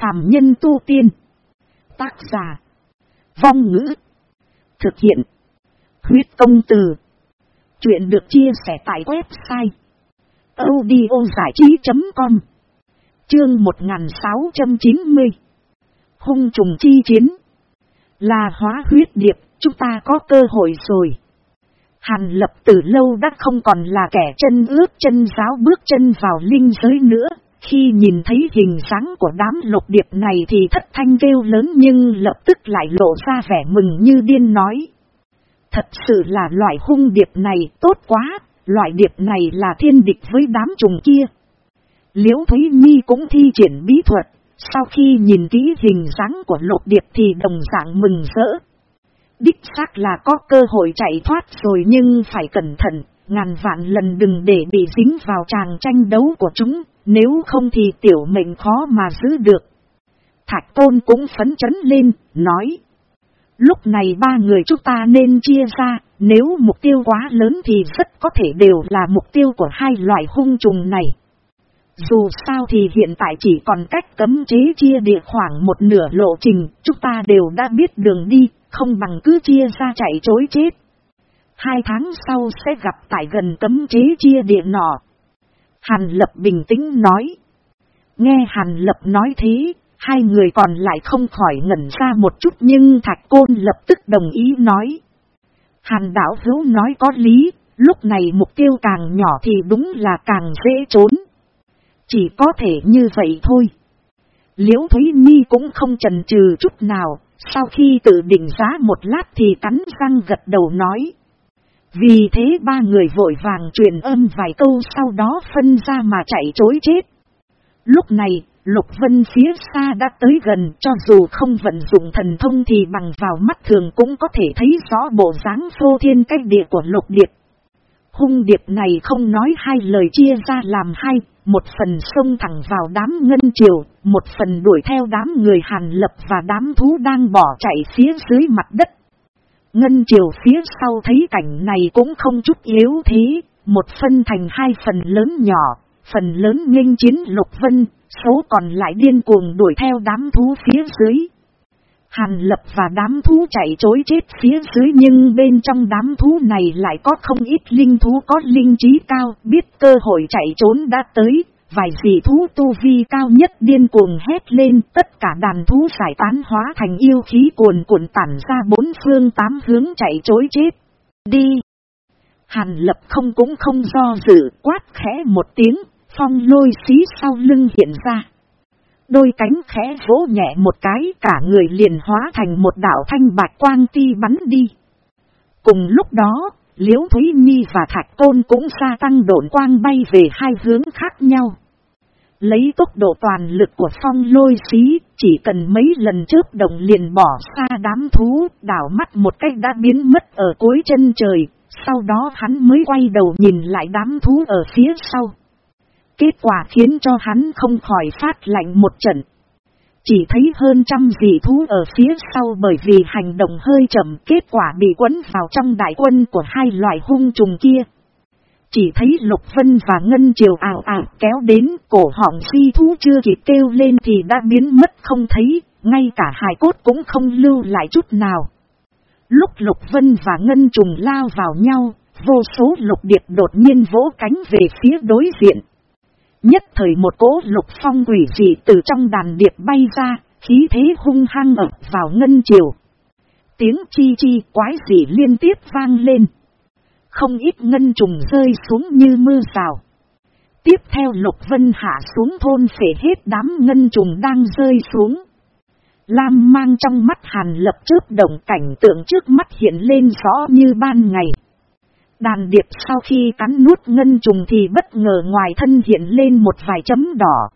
phàm nhân tu tiên. Tác giả. Vong ngữ. Thực hiện. Huyết công từ. Chuyện được chia sẻ tại website. audiozảichí.com Chương 1690 Hung trùng chi chiến Là hóa huyết điệp, chúng ta có cơ hội rồi. Hàn lập từ lâu đã không còn là kẻ chân ướt chân giáo bước chân vào linh giới nữa. Khi nhìn thấy hình dáng của đám lục điệp này thì thất thanh kêu lớn nhưng lập tức lại lộ ra vẻ mừng như điên nói. Thật sự là loại hung điệp này tốt quá, loại điệp này là thiên địch với đám trùng kia. Liễu Thúy Mi cũng thi triển bí thuật, sau khi nhìn kỹ hình dáng của lục điệp thì đồng dạng mừng rỡ. Đích xác là có cơ hội chạy thoát rồi nhưng phải cẩn thận, ngàn vạn lần đừng để bị dính vào tràng tranh đấu của chúng, nếu không thì tiểu mệnh khó mà giữ được. Thạch Tôn cũng phấn chấn lên, nói. Lúc này ba người chúng ta nên chia ra, nếu mục tiêu quá lớn thì rất có thể đều là mục tiêu của hai loại hung trùng này. Dù sao thì hiện tại chỉ còn cách cấm chế chia địa khoảng một nửa lộ trình, chúng ta đều đã biết đường đi, không bằng cứ chia ra chạy chối chết. Hai tháng sau sẽ gặp tại gần cấm chế chia địa nọ. Hàn Lập bình tĩnh nói. Nghe Hàn Lập nói thế, hai người còn lại không khỏi ngẩn ra một chút nhưng Thạch Côn lập tức đồng ý nói. Hàn đảo hữu nói có lý, lúc này mục tiêu càng nhỏ thì đúng là càng dễ trốn. Chỉ có thể như vậy thôi. Liễu Thúy Nhi cũng không chần chừ chút nào, sau khi tự định giá một lát thì cắn răng gật đầu nói. Vì thế ba người vội vàng truyền âm vài câu sau đó phân ra mà chạy chối chết. Lúc này, Lục Vân phía xa đã tới gần cho dù không vận dụng thần thông thì bằng vào mắt thường cũng có thể thấy rõ bộ dáng phô thiên cách địa của Lục Điệp. Hung Điệp này không nói hai lời chia ra làm hai, một phần xông thẳng vào đám ngân triều, một phần đuổi theo đám người hàn lập và đám thú đang bỏ chạy phía dưới mặt đất. Ngân triều phía sau thấy cảnh này cũng không chút yếu thế, một phân thành hai phần lớn nhỏ, phần lớn nghênh chiến lục vân, số còn lại điên cuồng đuổi theo đám thú phía dưới. Hàn lập và đám thú chạy chối chết phía dưới nhưng bên trong đám thú này lại có không ít linh thú có linh trí cao, biết cơ hội chạy trốn đã tới, vài dị thú tu vi cao nhất điên cuồng hét lên tất cả đàn thú giải tán hóa thành yêu khí cuồn cuộn tản ra bốn phương tám hướng chạy chối chết. Đi! Hàn lập không cũng không do dự quát khẽ một tiếng, phong lôi xí sau lưng hiện ra. Đôi cánh khẽ vỗ nhẹ một cái cả người liền hóa thành một đảo thanh bạch quang ti bắn đi. Cùng lúc đó, Liễu Thúy Nhi và Thạch Tôn cũng gia tăng độn quang bay về hai hướng khác nhau. Lấy tốc độ toàn lực của phong lôi xí, chỉ cần mấy lần trước đồng liền bỏ xa đám thú, đảo mắt một cách đã biến mất ở cuối chân trời, sau đó hắn mới quay đầu nhìn lại đám thú ở phía sau. Kết quả khiến cho hắn không khỏi phát lạnh một trận. Chỉ thấy hơn trăm dị thú ở phía sau bởi vì hành động hơi chậm kết quả bị quấn vào trong đại quân của hai loại hung trùng kia. Chỉ thấy Lục Vân và Ngân Triều ảo ảo kéo đến cổ họng phi thú chưa kịp kêu lên thì đã biến mất không thấy, ngay cả hài cốt cũng không lưu lại chút nào. Lúc Lục Vân và Ngân Trùng lao vào nhau, vô số lục điệp đột nhiên vỗ cánh về phía đối diện. Nhất thời một cỗ lục phong quỷ dị từ trong đàn điệp bay ra, khí thế hung hăng ập vào ngân chiều. Tiếng chi chi quái dị liên tiếp vang lên. Không ít ngân trùng rơi xuống như mưa rào. Tiếp theo lục vân hạ xuống thôn phể hết đám ngân trùng đang rơi xuống. Lam mang trong mắt hàn lập trước đồng cảnh tượng trước mắt hiện lên rõ như ban ngày. Đàn điệp sau khi cắn nuốt ngân trùng thì bất ngờ ngoài thân hiện lên một vài chấm đỏ.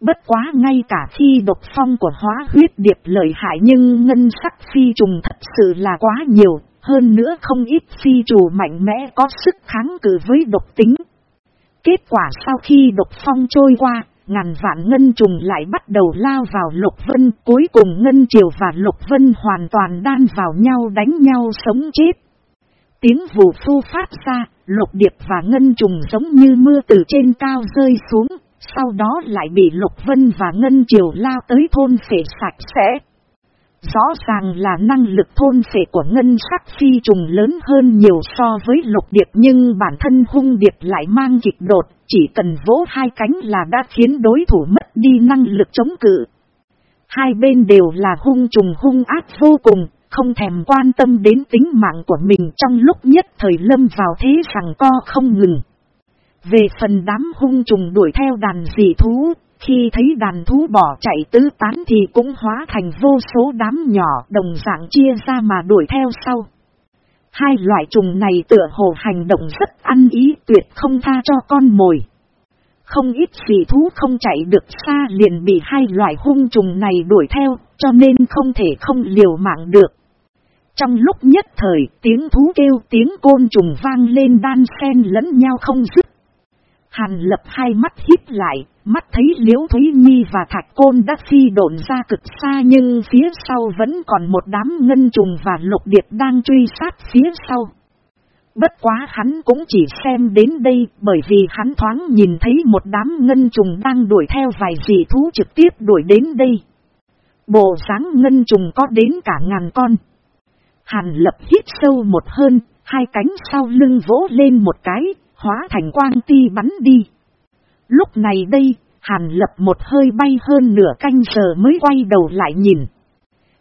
Bất quá ngay cả khi độc phong của hóa huyết điệp lợi hại nhưng ngân sắc phi trùng thật sự là quá nhiều, hơn nữa không ít phi trù mạnh mẽ có sức kháng cự với độc tính. Kết quả sau khi độc phong trôi qua, ngàn vạn ngân trùng lại bắt đầu lao vào lục vân, cuối cùng ngân triều và lục vân hoàn toàn đan vào nhau đánh nhau sống chết. Tiếng vù phu phát ra, lục điệp và ngân trùng giống như mưa từ trên cao rơi xuống, Sau đó lại bị Lục Vân và Ngân Triều lao tới thôn phệ sạch sẽ. Rõ ràng là năng lực thôn phệ của ngân sắc phi trùng lớn hơn nhiều so với lục điệp nhưng bản thân hung điệp lại mang kịch đột, chỉ cần vỗ hai cánh là đã khiến đối thủ mất đi năng lực chống cự. Hai bên đều là hung trùng hung ác vô cùng, không thèm quan tâm đến tính mạng của mình trong lúc nhất thời lâm vào thế rằng co không ngừng. Về phần đám hung trùng đuổi theo đàn dị thú, khi thấy đàn thú bỏ chạy tứ tán thì cũng hóa thành vô số đám nhỏ đồng dạng chia ra mà đuổi theo sau. Hai loại trùng này tựa hồ hành động rất ăn ý tuyệt không tha cho con mồi. Không ít dị thú không chạy được xa liền bị hai loại hung trùng này đuổi theo, cho nên không thể không liều mạng được. Trong lúc nhất thời, tiếng thú kêu tiếng côn trùng vang lên đan xen lẫn nhau không dứt. Hàn lập hai mắt híp lại, mắt thấy liễu Thúy Nhi và Thạch Côn đã phi độn ra cực xa nhưng phía sau vẫn còn một đám ngân trùng và lục điệp đang truy sát phía sau. Bất quá hắn cũng chỉ xem đến đây bởi vì hắn thoáng nhìn thấy một đám ngân trùng đang đuổi theo vài dị thú trực tiếp đuổi đến đây. Bộ dáng ngân trùng có đến cả ngàn con. Hàn lập hít sâu một hơn, hai cánh sau lưng vỗ lên một cái, hóa thành quang ti bắn đi. Lúc này đây, Hàn lập một hơi bay hơn nửa canh giờ mới quay đầu lại nhìn.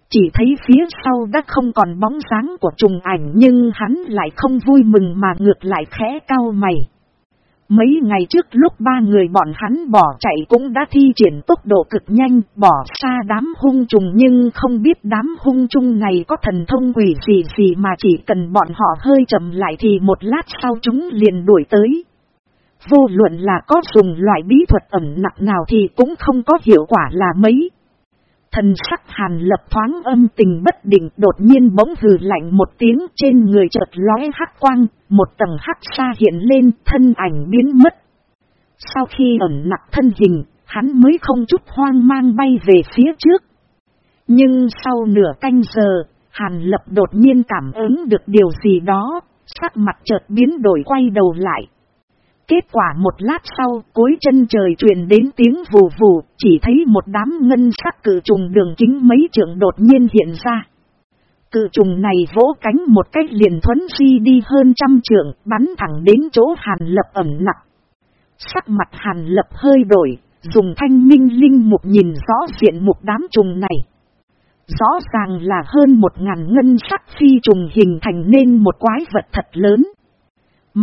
Chỉ thấy phía sau đã không còn bóng dáng của trùng ảnh nhưng hắn lại không vui mừng mà ngược lại khẽ cao mày. Mấy ngày trước lúc ba người bọn hắn bỏ chạy cũng đã thi triển tốc độ cực nhanh, bỏ xa đám hung trùng nhưng không biết đám hung trùng này có thần thông quỷ gì gì mà chỉ cần bọn họ hơi chậm lại thì một lát sau chúng liền đuổi tới. Vô luận là có dùng loại bí thuật ẩm nặng nào thì cũng không có hiệu quả là mấy. Thần sắc hàn lập thoáng âm tình bất định đột nhiên bỗng hừ lạnh một tiếng trên người chợt lóe hắc quang, một tầng hắc xa hiện lên thân ảnh biến mất. Sau khi ẩn nặc thân hình, hắn mới không chút hoang mang bay về phía trước. Nhưng sau nửa canh giờ, hàn lập đột nhiên cảm ứng được điều gì đó, sắc mặt chợt biến đổi quay đầu lại. Kết quả một lát sau, cuối chân trời truyền đến tiếng vù vù, chỉ thấy một đám ngân sắc cử trùng đường kính mấy trượng đột nhiên hiện ra. Cự trùng này vỗ cánh một cách liền thuấn di đi hơn trăm trượng, bắn thẳng đến chỗ hàn lập ẩm nặng. Sắc mặt hàn lập hơi đổi, dùng thanh minh linh mục nhìn rõ diện một đám trùng này. Rõ ràng là hơn một ngàn ngân sắc phi trùng hình thành nên một quái vật thật lớn.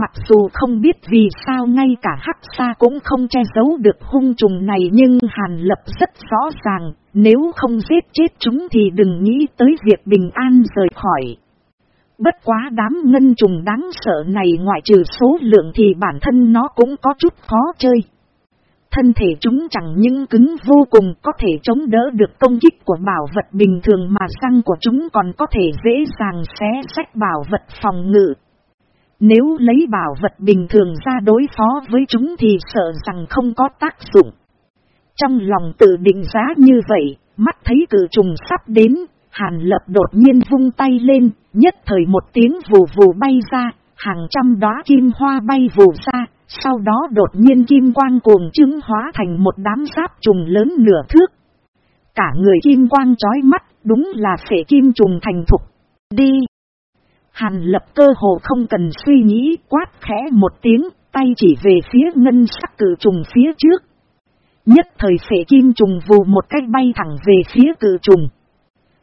Mặc dù không biết vì sao ngay cả hắc xa cũng không che giấu được hung trùng này nhưng Hàn Lập rất rõ ràng, nếu không giết chết chúng thì đừng nghĩ tới việc bình an rời khỏi. Bất quá đám ngân trùng đáng sợ này ngoại trừ số lượng thì bản thân nó cũng có chút khó chơi. Thân thể chúng chẳng những cứng vô cùng có thể chống đỡ được công kích của bảo vật bình thường mà răng của chúng còn có thể dễ dàng xé sách bảo vật phòng ngự. Nếu lấy bảo vật bình thường ra đối phó với chúng thì sợ rằng không có tác dụng. Trong lòng tự định giá như vậy, mắt thấy cử trùng sắp đến, hàn lập đột nhiên vung tay lên, nhất thời một tiếng vù vù bay ra, hàng trăm đóa kim hoa bay vù ra, sau đó đột nhiên kim quang cuồng chứng hóa thành một đám giáp trùng lớn nửa thước. Cả người kim quang chói mắt, đúng là sẽ kim trùng thành thục. Đi! Hàn lập cơ hồ không cần suy nghĩ quát khẽ một tiếng, tay chỉ về phía ngân sắc cử trùng phía trước. Nhất thời phệ kim trùng vù một cách bay thẳng về phía cử trùng.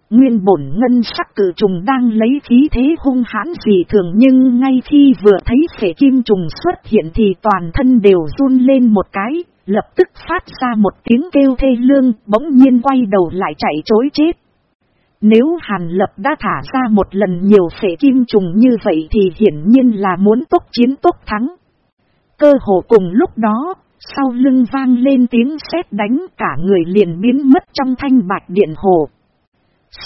Nguyên bổn ngân sắc cử trùng đang lấy khí thế hung hãn gì thường nhưng ngay khi vừa thấy phệ kim trùng xuất hiện thì toàn thân đều run lên một cái, lập tức phát ra một tiếng kêu thê lương, bỗng nhiên quay đầu lại chạy chối chết. Nếu Hàn Lập đã thả ra một lần nhiều phệ kim trùng như vậy thì hiển nhiên là muốn tốt chiến tốt thắng. Cơ hồ cùng lúc đó, sau lưng vang lên tiếng sét đánh cả người liền biến mất trong thanh bạch điện hồ.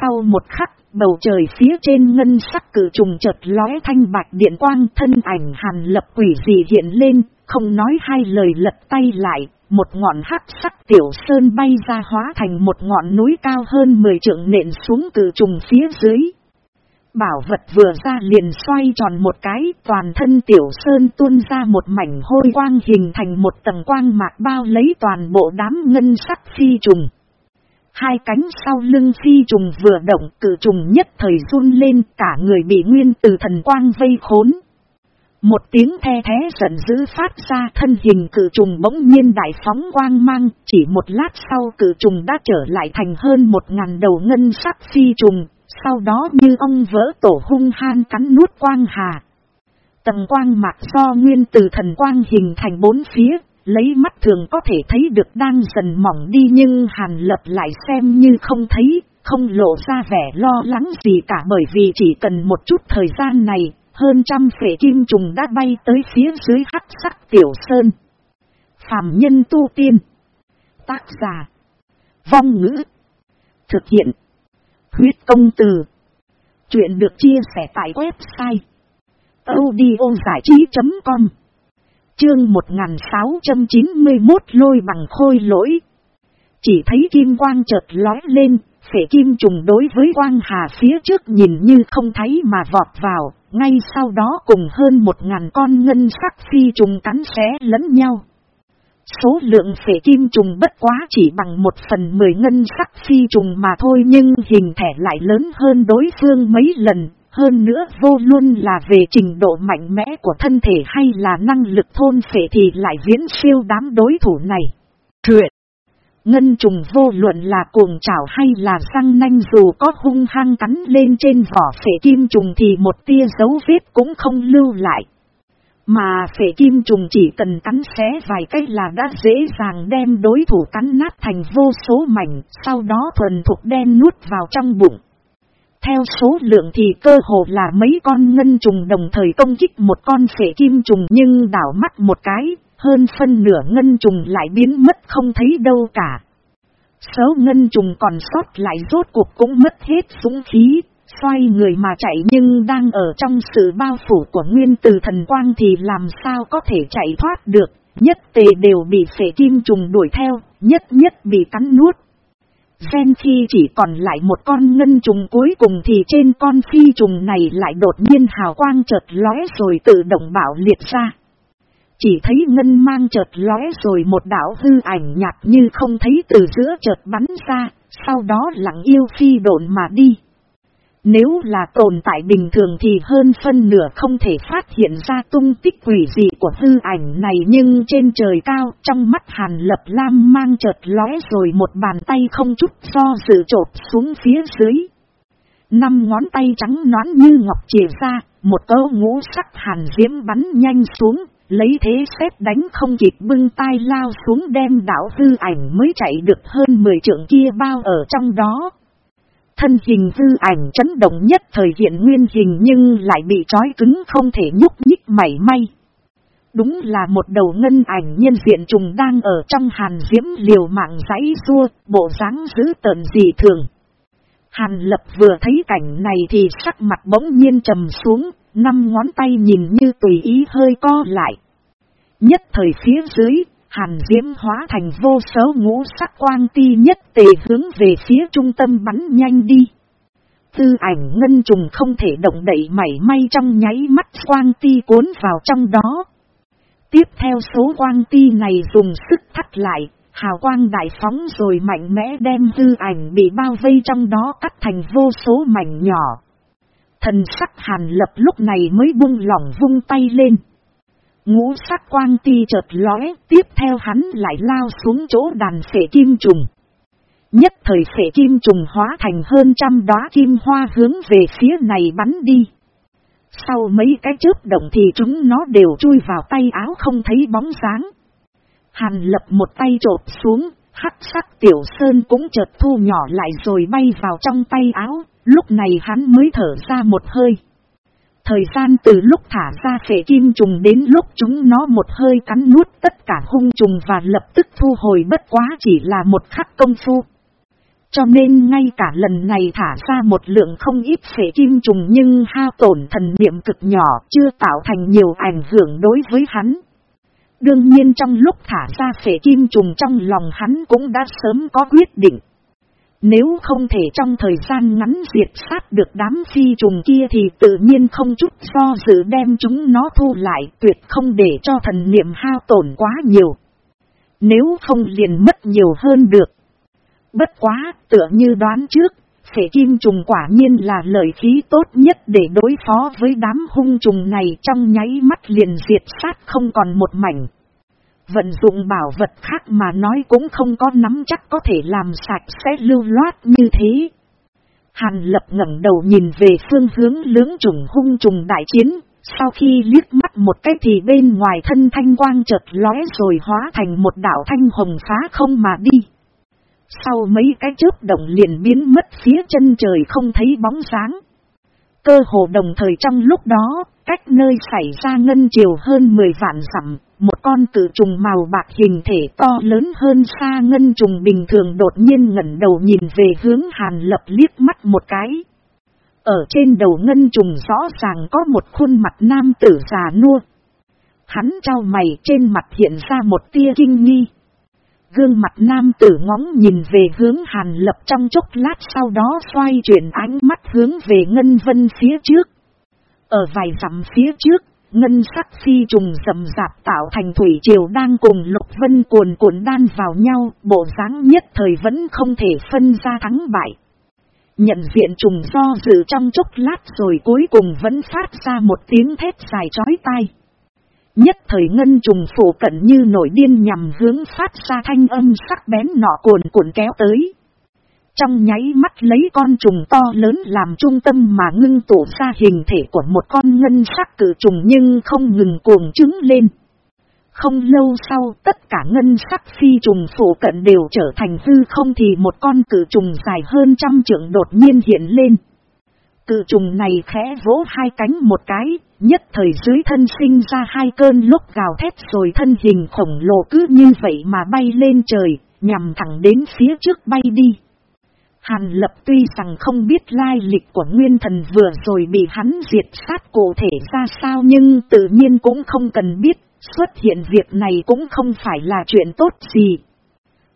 Sau một khắc, bầu trời phía trên ngân sắc cử trùng chợt lóe thanh bạch điện quang thân ảnh Hàn Lập quỷ dị hiện lên, không nói hai lời lật tay lại, một ngọn hắc sắc tiểu sơn bay ra hóa thành một ngọn núi cao hơn 10 trượng nện xuống từ trùng phía dưới. bảo vật vừa ra liền xoay tròn một cái, toàn thân tiểu sơn tuôn ra một mảnh hôi quang hình thành một tầng quang mạc bao lấy toàn bộ đám ngân sắc phi trùng. Hai cánh sau lưng phi trùng vừa động cử trùng nhất thời run lên cả người bị nguyên từ thần quang vây khốn. Một tiếng the thế giận dữ phát ra thân hình cử trùng bỗng nhiên đại phóng quang mang, chỉ một lát sau cử trùng đã trở lại thành hơn một ngàn đầu ngân sắc phi trùng, sau đó như ông vỡ tổ hung han cắn nuốt quang hà. Tầng quang mạc do nguyên từ thần quang hình thành bốn phía, lấy mắt thường có thể thấy được đang dần mỏng đi nhưng hàn lập lại xem như không thấy, không lộ ra vẻ lo lắng gì cả bởi vì chỉ cần một chút thời gian này, hơn trăm phệ kim trùng đã bay tới phía dưới hắc sắc tiểu sơn. Phạm nhân tu tiên. Tác giả. Vong ngữ. Thực hiện. Huyết công từ. Chuyện được chia sẻ tại website. audiozảichí.com Chương 1691 lôi bằng khôi lỗi. Chỉ thấy kim quang chợt lói lên, Phệ kim trùng đối với quang hà phía trước nhìn như không thấy mà vọt vào, ngay sau đó cùng hơn một ngàn con ngân sắc phi trùng cắn xé lẫn nhau. Số lượng phệ kim trùng bất quá chỉ bằng một phần mười ngân sắc phi trùng mà thôi nhưng hình thể lại lớn hơn đối phương mấy lần, hơn nữa vô luôn là về trình độ mạnh mẽ của thân thể hay là năng lực thôn phệ thì lại viễn siêu đám đối thủ này. Truyện Ngân trùng vô luận là cuồng chảo hay là răng nanh dù có hung hăng cắn lên trên vỏ phệ kim trùng thì một tia dấu vết cũng không lưu lại. Mà phệ kim trùng chỉ cần cắn xé vài cái là đã dễ dàng đem đối thủ cắn nát thành vô số mảnh, sau đó thuần thuộc đen nuốt vào trong bụng. Theo số lượng thì cơ hồ là mấy con ngân trùng đồng thời công kích một con phệ kim trùng nhưng đảo mắt một cái, hơn phân nửa ngân trùng lại biến mất không thấy đâu cả. Số ngân trùng còn sót lại rốt cuộc cũng mất hết súng khí, xoay người mà chạy nhưng đang ở trong sự bao phủ của nguyên từ thần quang thì làm sao có thể chạy thoát được, nhất tề đều bị phệ kim trùng đuổi theo, nhất nhất bị cắn nuốt. Gen khi chỉ còn lại một con ngân trùng cuối cùng thì trên con phi trùng này lại đột nhiên hào quang chợt lóe rồi tự động bảo liệt ra. Chỉ thấy ngân mang chợt lóe rồi một đảo hư ảnh nhạt như không thấy từ giữa chợt bắn ra, sau đó lặng yêu phi độn mà đi. Nếu là tồn tại bình thường thì hơn phân nửa không thể phát hiện ra tung tích quỷ dị của hư ảnh này nhưng trên trời cao trong mắt hàn lập lam mang chợt lóe rồi một bàn tay không chút do dự trột xuống phía dưới. Năm ngón tay trắng nón như ngọc chìa ra, một câu ngũ sắc hàn diễm bắn nhanh xuống, lấy thế xét đánh không kịp bưng tay lao xuống đem đảo hư ảnh mới chạy được hơn 10 trượng kia bao ở trong đó. Thân hình hư ảnh chấn động nhất thời hiện nguyên hình nhưng lại bị trói cứng không thể nhúc nhích mảy may. Đúng là một đầu ngân ảnh nhân diện trùng đang ở trong hàn diễm liều mạng giấy rua, bộ dáng dữ tợn dị thường. Hàn lập vừa thấy cảnh này thì sắc mặt bỗng nhiên trầm xuống, năm ngón tay nhìn như tùy ý hơi co lại. Nhất thời phía dưới, hàn diễm hóa thành vô số ngũ sắc quang ti nhất tề hướng về phía trung tâm bắn nhanh đi. Tư ảnh ngân trùng không thể động đậy mảy may trong nháy mắt quang ti cuốn vào trong đó. Tiếp theo số quang ti này dùng sức thắt lại, hào quang đại phóng rồi mạnh mẽ đem tư ảnh bị bao vây trong đó cắt thành vô số mảnh nhỏ. Thần sắc hàn lập lúc này mới buông lỏng vung tay lên. Ngũ sắc quang ti chợt lóe, tiếp theo hắn lại lao xuống chỗ đàn phể kim trùng. Nhất thời phể kim trùng hóa thành hơn trăm đóa kim hoa hướng về phía này bắn đi. Sau mấy cái chớp động thì chúng nó đều chui vào tay áo không thấy bóng dáng. Hàn lập một tay trộp xuống, hắc sắc tiểu sơn cũng chợt thu nhỏ lại rồi bay vào trong tay áo, lúc này hắn mới thở ra một hơi. Thời gian từ lúc thả ra phệ kim trùng đến lúc chúng nó một hơi cắn nuốt tất cả hung trùng và lập tức thu hồi bất quá chỉ là một khắc công phu. Cho nên ngay cả lần này thả ra một lượng không ít phệ kim trùng nhưng hao tổn thần niệm cực nhỏ chưa tạo thành nhiều ảnh hưởng đối với hắn. Đương nhiên trong lúc thả ra phệ kim trùng trong lòng hắn cũng đã sớm có quyết định. Nếu không thể trong thời gian ngắn diệt sát được đám phi trùng kia thì tự nhiên không chút do dự đem chúng nó thu lại tuyệt không để cho thần niệm hao tổn quá nhiều. Nếu không liền mất nhiều hơn được. Bất quá, tựa như đoán trước, phệ kim trùng quả nhiên là lợi khí tốt nhất để đối phó với đám hung trùng này trong nháy mắt liền diệt sát không còn một mảnh. Vận dụng bảo vật khác mà nói cũng không có nắm chắc có thể làm sạch sẽ lưu loát như thế. Hàn lập ngẩng đầu nhìn về phương hướng lưỡng trùng hung trùng đại chiến, sau khi liếc mắt một cái thì bên ngoài thân thanh quang chợt lóe rồi hóa thành một đảo thanh hồng phá không mà đi. Sau mấy cái chớp động liền biến mất phía chân trời không thấy bóng sáng. Cơ hồ đồng thời trong lúc đó, cách nơi xảy ra ngân chiều hơn 10 vạn dặm, một con cử trùng màu bạc hình thể to lớn hơn xa ngân trùng bình thường đột nhiên ngẩn đầu nhìn về hướng hàn lập liếc mắt một cái. Ở trên đầu ngân trùng rõ ràng có một khuôn mặt nam tử già nua. Hắn trao mày trên mặt hiện ra một tia kinh nghi. Gương mặt nam tử ngóng nhìn về hướng hàn lập trong chốc lát sau đó xoay chuyển ánh mắt hướng về ngân vân phía trước. Ở vài dặm phía trước, ngân sắc phi trùng rầm rạp tạo thành thủy triều đang cùng lục vân cuồn cuộn đan vào nhau, bộ dáng nhất thời vẫn không thể phân ra thắng bại. Nhận diện trùng do dự trong chốc lát rồi cuối cùng vẫn phát ra một tiếng thét dài chói tai. Nhất thời ngân trùng phủ cận như nổi điên nhằm hướng phát ra thanh âm sắc bén nọ cuồn cuộn kéo tới. Trong nháy mắt lấy con trùng to lớn làm trung tâm mà ngưng tụ ra hình thể của một con ngân sắc cử trùng nhưng không ngừng cuồng trứng lên. Không lâu sau tất cả ngân sắc phi trùng phủ cận đều trở thành hư không thì một con cử trùng dài hơn trăm trượng đột nhiên hiện lên. cử trùng này khẽ vỗ hai cánh một cái, nhất thời dưới thân sinh ra hai cơn lúc gào thét rồi thân hình khổng lồ cứ như vậy mà bay lên trời, nhằm thẳng đến phía trước bay đi. Hàn lập tuy rằng không biết lai lịch của nguyên thần vừa rồi bị hắn diệt sát cụ thể ra sao nhưng tự nhiên cũng không cần biết, xuất hiện việc này cũng không phải là chuyện tốt gì.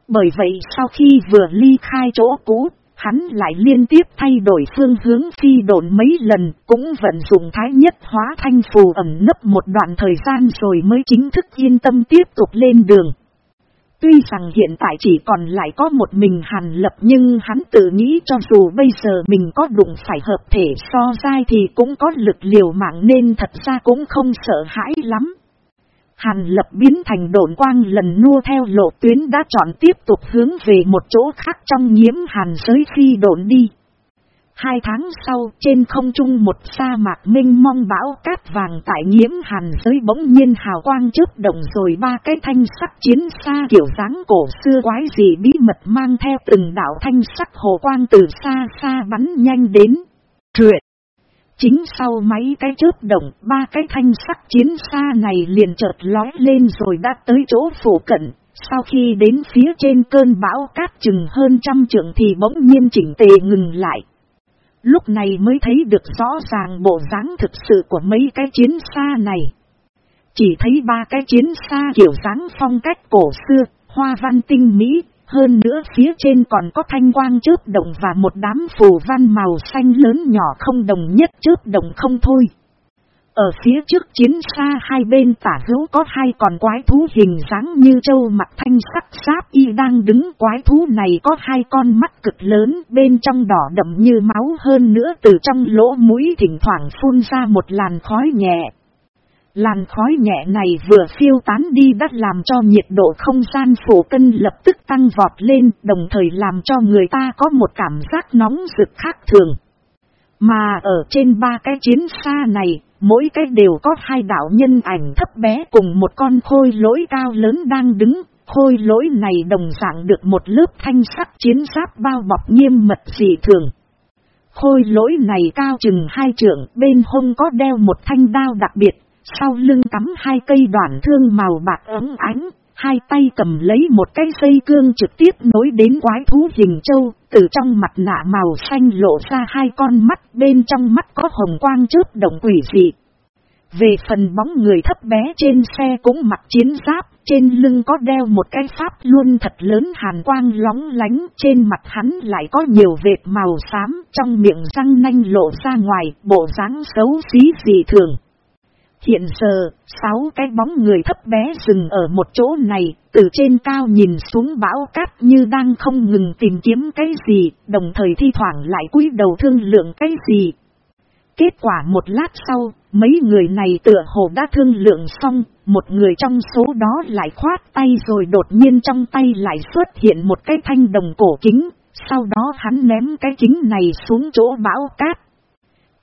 Bởi vậy sau khi vừa ly khai chỗ cũ, hắn lại liên tiếp thay đổi phương hướng phi độn mấy lần, cũng vận dụng thái nhất hóa thanh phù ẩm nấp một đoạn thời gian rồi mới chính thức yên tâm tiếp tục lên đường. Tuy rằng hiện tại chỉ còn lại có một mình hàn lập nhưng hắn tự nghĩ cho dù bây giờ mình có đụng phải hợp thể so dai thì cũng có lực liều mạng nên thật ra cũng không sợ hãi lắm. Hàn lập biến thành độn quang lần nua theo lộ tuyến đã chọn tiếp tục hướng về một chỗ khác trong nhiễm hàn giới phi độn đi. Hai tháng sau trên không trung một sa mạc minh mong bão cát vàng tại nhiễm hàn giới bỗng nhiên hào quang chớp động rồi ba cái thanh sắc chiến xa kiểu dáng cổ xưa quái gì bí mật mang theo từng đảo thanh sắc hồ quang từ xa xa bắn nhanh đến. Truyện! Chính sau mấy cái chớp động, ba cái thanh sắc chiến xa này liền chợt lói lên rồi đã tới chỗ phủ cận. Sau khi đến phía trên cơn bão cát chừng hơn trăm trượng thì bỗng nhiên chỉnh tề ngừng lại. Lúc này mới thấy được rõ ràng bộ dáng thực sự của mấy cái chiến xa này. Chỉ thấy ba cái chiến xa kiểu dáng phong cách cổ xưa, hoa văn tinh mỹ, hơn nữa phía trên còn có thanh quang chớp động và một đám phù văn màu xanh lớn nhỏ không đồng nhất chớp động không thôi. Ở phía trước chiến xa hai bên tả hữu có hai con quái thú hình dáng như châu mặt thanh sắc sáp y đang đứng quái thú này có hai con mắt cực lớn bên trong đỏ đậm như máu hơn nữa từ trong lỗ mũi thỉnh thoảng phun ra một làn khói nhẹ. Làn khói nhẹ này vừa phiêu tán đi đã làm cho nhiệt độ không gian phủ cân lập tức tăng vọt lên đồng thời làm cho người ta có một cảm giác nóng rực khác thường. Mà ở trên ba cái chiến xa này, mỗi cái đều có hai đạo nhân ảnh thấp bé cùng một con khôi lỗi cao lớn đang đứng. Khôi lỗi này đồng dạng được một lớp thanh sắc chiến giáp bao bọc nghiêm mật dị thường. Khôi lỗi này cao chừng hai trượng, bên hông có đeo một thanh đao đặc biệt, sau lưng cắm hai cây đoạn thương màu bạc ấm ánh, hai tay cầm lấy một cái dây cương trực tiếp nối đến quái thú hình châu, từ trong mặt nạ màu xanh lộ ra hai con mắt, bên trong mắt có hồng quang chớp động quỷ dị. Về phần bóng người thấp bé trên xe cũng mặc chiến giáp, trên lưng có đeo một cái pháp luôn thật lớn hàn quang lóng lánh, trên mặt hắn lại có nhiều vệt màu xám, trong miệng răng nanh lộ ra ngoài, bộ dáng xấu xí dị thường. Hiện giờ, sáu cái bóng người thấp bé dừng ở một chỗ này, từ trên cao nhìn xuống bão cát như đang không ngừng tìm kiếm cái gì, đồng thời thi thoảng lại cúi đầu thương lượng cái gì. Kết quả một lát sau, mấy người này tựa hồ đã thương lượng xong, một người trong số đó lại khoát tay rồi đột nhiên trong tay lại xuất hiện một cái thanh đồng cổ kính, sau đó hắn ném cái kính này xuống chỗ bão cát.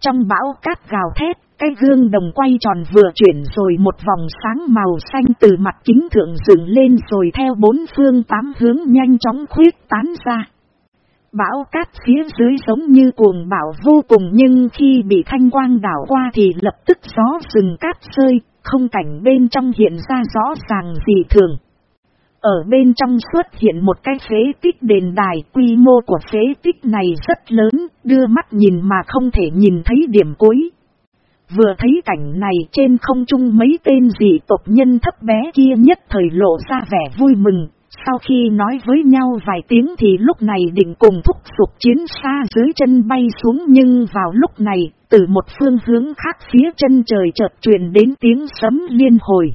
Trong bão cát gào thét, cái gương đồng quay tròn vừa chuyển rồi một vòng sáng màu xanh từ mặt kính thượng dựng lên rồi theo bốn phương tám hướng nhanh chóng khuyết tán ra. Bão cát phía dưới giống như cuồng bão vô cùng nhưng khi bị thanh quang đảo qua thì lập tức gió rừng cát rơi, không cảnh bên trong hiện ra rõ ràng gì thường. Ở bên trong xuất hiện một cái phế tích đền đài, quy mô của phế tích này rất lớn, đưa mắt nhìn mà không thể nhìn thấy điểm cuối. Vừa thấy cảnh này trên không trung mấy tên dị tộc nhân thấp bé kia nhất thời lộ ra vẻ vui mừng, sau khi nói với nhau vài tiếng thì lúc này định cùng thúc sụp chiến xa dưới chân bay xuống nhưng vào lúc này, từ một phương hướng khác phía chân trời chợt truyền đến tiếng sấm liên hồi.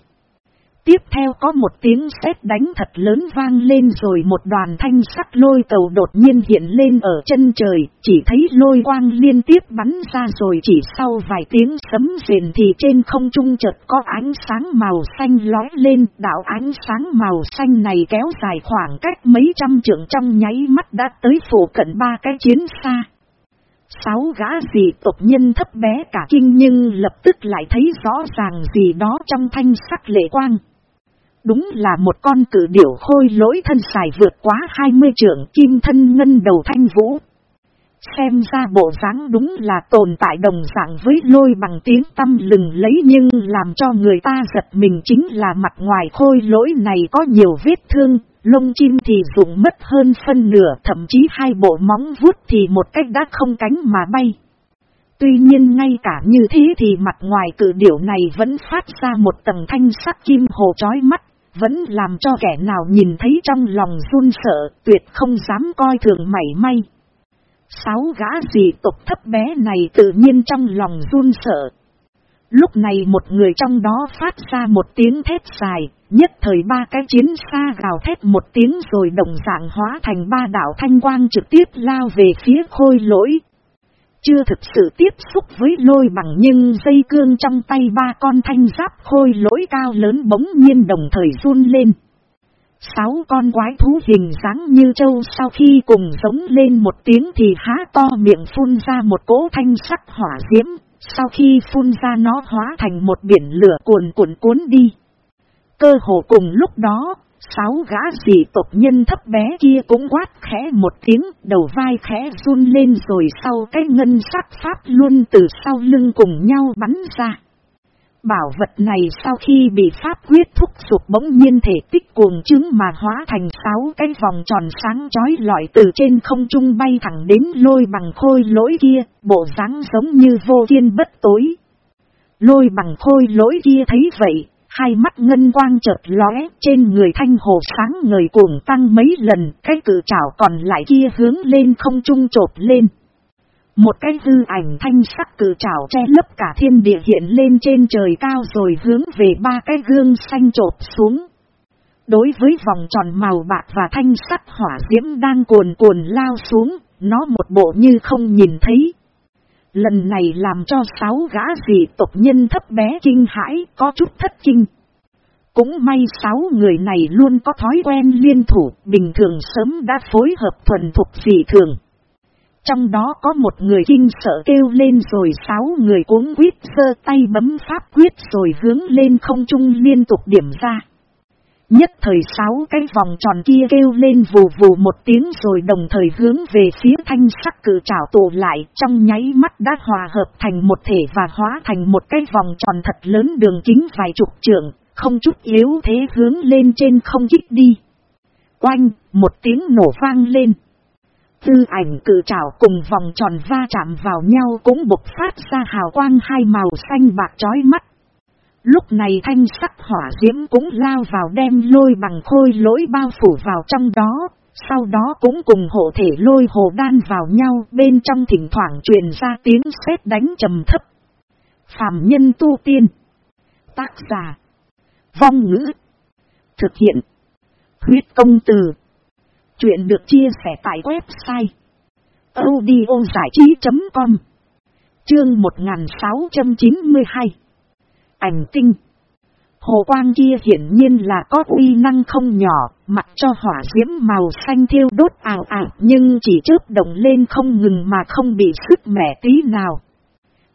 Tiếp theo có một tiếng sét đánh thật lớn vang lên rồi một đoàn thanh sắc lôi cầu đột nhiên hiện lên ở chân trời, chỉ thấy lôi quang liên tiếp bắn ra rồi chỉ sau vài tiếng sấm rền thì trên không trung chợt có ánh sáng màu xanh lói lên, đạo ánh sáng màu xanh này kéo dài khoảng cách mấy trăm trượng trong nháy mắt đã tới phủ cận ba cái chiến xa. Sáu gã dị tộc nhân thấp bé cả kinh nhưng lập tức lại thấy rõ ràng gì đó trong thanh sắc lệ quang. Đúng là một con cử điểu khôi lỗi thân xài vượt quá 20 trưởng kim thân ngân đầu thanh vũ. Xem ra bộ dáng đúng là tồn tại đồng dạng với lôi bằng tiếng tâm lừng lấy nhưng làm cho người ta giật mình chính là mặt ngoài khôi lỗi này có nhiều vết thương, lông chim thì rụng mất hơn phân nửa thậm chí hai bộ móng vuốt thì một cách đã không cánh mà bay. Tuy nhiên ngay cả như thế thì mặt ngoài cử điểu này vẫn phát ra một tầng thanh sắc kim hồ chói mắt, vẫn làm cho kẻ nào nhìn thấy trong lòng run sợ, tuyệt không dám coi thường mảy may. Sáu gã dị tộc thấp bé này tự nhiên trong lòng run sợ. Lúc này một người trong đó phát ra một tiếng thét dài, nhất thời ba cái chiến xa gào thét một tiếng rồi đồng dạng hóa thành ba đảo thanh quang trực tiếp lao về phía khôi lỗi, chưa thực sự tiếp xúc với lôi bằng nhưng dây cương trong tay ba con thanh giáp khôi lỗi cao lớn bỗng nhiên đồng thời run lên. Sáu con quái thú hình dáng như châu sau khi cùng giống lên một tiếng thì há to miệng phun ra một cỗ thanh sắc hỏa diễm, sau khi phun ra nó hóa thành một biển lửa cuồn cuộn cuốn đi. Cơ hồ cùng lúc đó, Sáu gã dị tộc nhân thấp bé kia cũng quát khẽ một tiếng, đầu vai khẽ run lên rồi sau cái ngân sắc pháp luôn từ sau lưng cùng nhau bắn ra. Bảo vật này sau khi bị pháp quyết thúc sụp bỗng nhiên thể tích cuồng chứng mà hóa thành sáu cái vòng tròn sáng chói lọi từ trên không trung bay thẳng đến lôi bằng khôi lỗi kia, bộ dáng giống như vô thiên bất tối. Lôi bằng khôi lỗi kia thấy vậy, Hai mắt ngân quang chợt lóe trên người thanh hồ sáng người cuồng tăng mấy lần, cái cử trảo còn lại kia hướng lên không trung trộp lên. Một cái hư ảnh thanh sắc cử trảo che lấp cả thiên địa hiện lên trên trời cao rồi hướng về ba cái gương xanh trộp xuống. Đối với vòng tròn màu bạc và thanh sắc hỏa diễm đang cuồn cuồn lao xuống, nó một bộ như không nhìn thấy. Lần này làm cho sáu gã dị tộc nhân thấp bé kinh hãi có chút thất kinh. Cũng may sáu người này luôn có thói quen liên thủ, bình thường sớm đã phối hợp thuần thục dị thường. Trong đó có một người kinh sợ kêu lên rồi sáu người cuốn quyết sơ tay bấm pháp quyết rồi hướng lên không trung liên tục điểm ra. Nhất thời sáu cái vòng tròn kia kêu lên vù vù một tiếng rồi đồng thời hướng về phía thanh sắc cử trảo tụ lại trong nháy mắt đã hòa hợp thành một thể và hóa thành một cái vòng tròn thật lớn đường kính vài chục trượng, không chút yếu thế hướng lên trên không kích đi. Quanh, một tiếng nổ vang lên. Tư ảnh cử trảo cùng vòng tròn va chạm vào nhau cũng bộc phát ra hào quang hai màu xanh bạc chói mắt. Lúc này thanh sắc hỏa diễm cũng lao vào đem lôi bằng khôi lỗi bao phủ vào trong đó, sau đó cũng cùng hộ thể lôi hồ đan vào nhau bên trong thỉnh thoảng truyền ra tiếng sét đánh trầm thấp. Phạm nhân tu tiên. Tác giả. Vong ngữ. Thực hiện. Huyết công từ. Chuyện được chia sẻ tại website. audiozảichí.com Chương 1692 Ảnh tinh Hồ quang kia hiển nhiên là có uy năng không nhỏ, mặt cho hỏa diễm màu xanh thiêu đốt ảo ảo nhưng chỉ chớp động lên không ngừng mà không bị sức mẻ tí nào.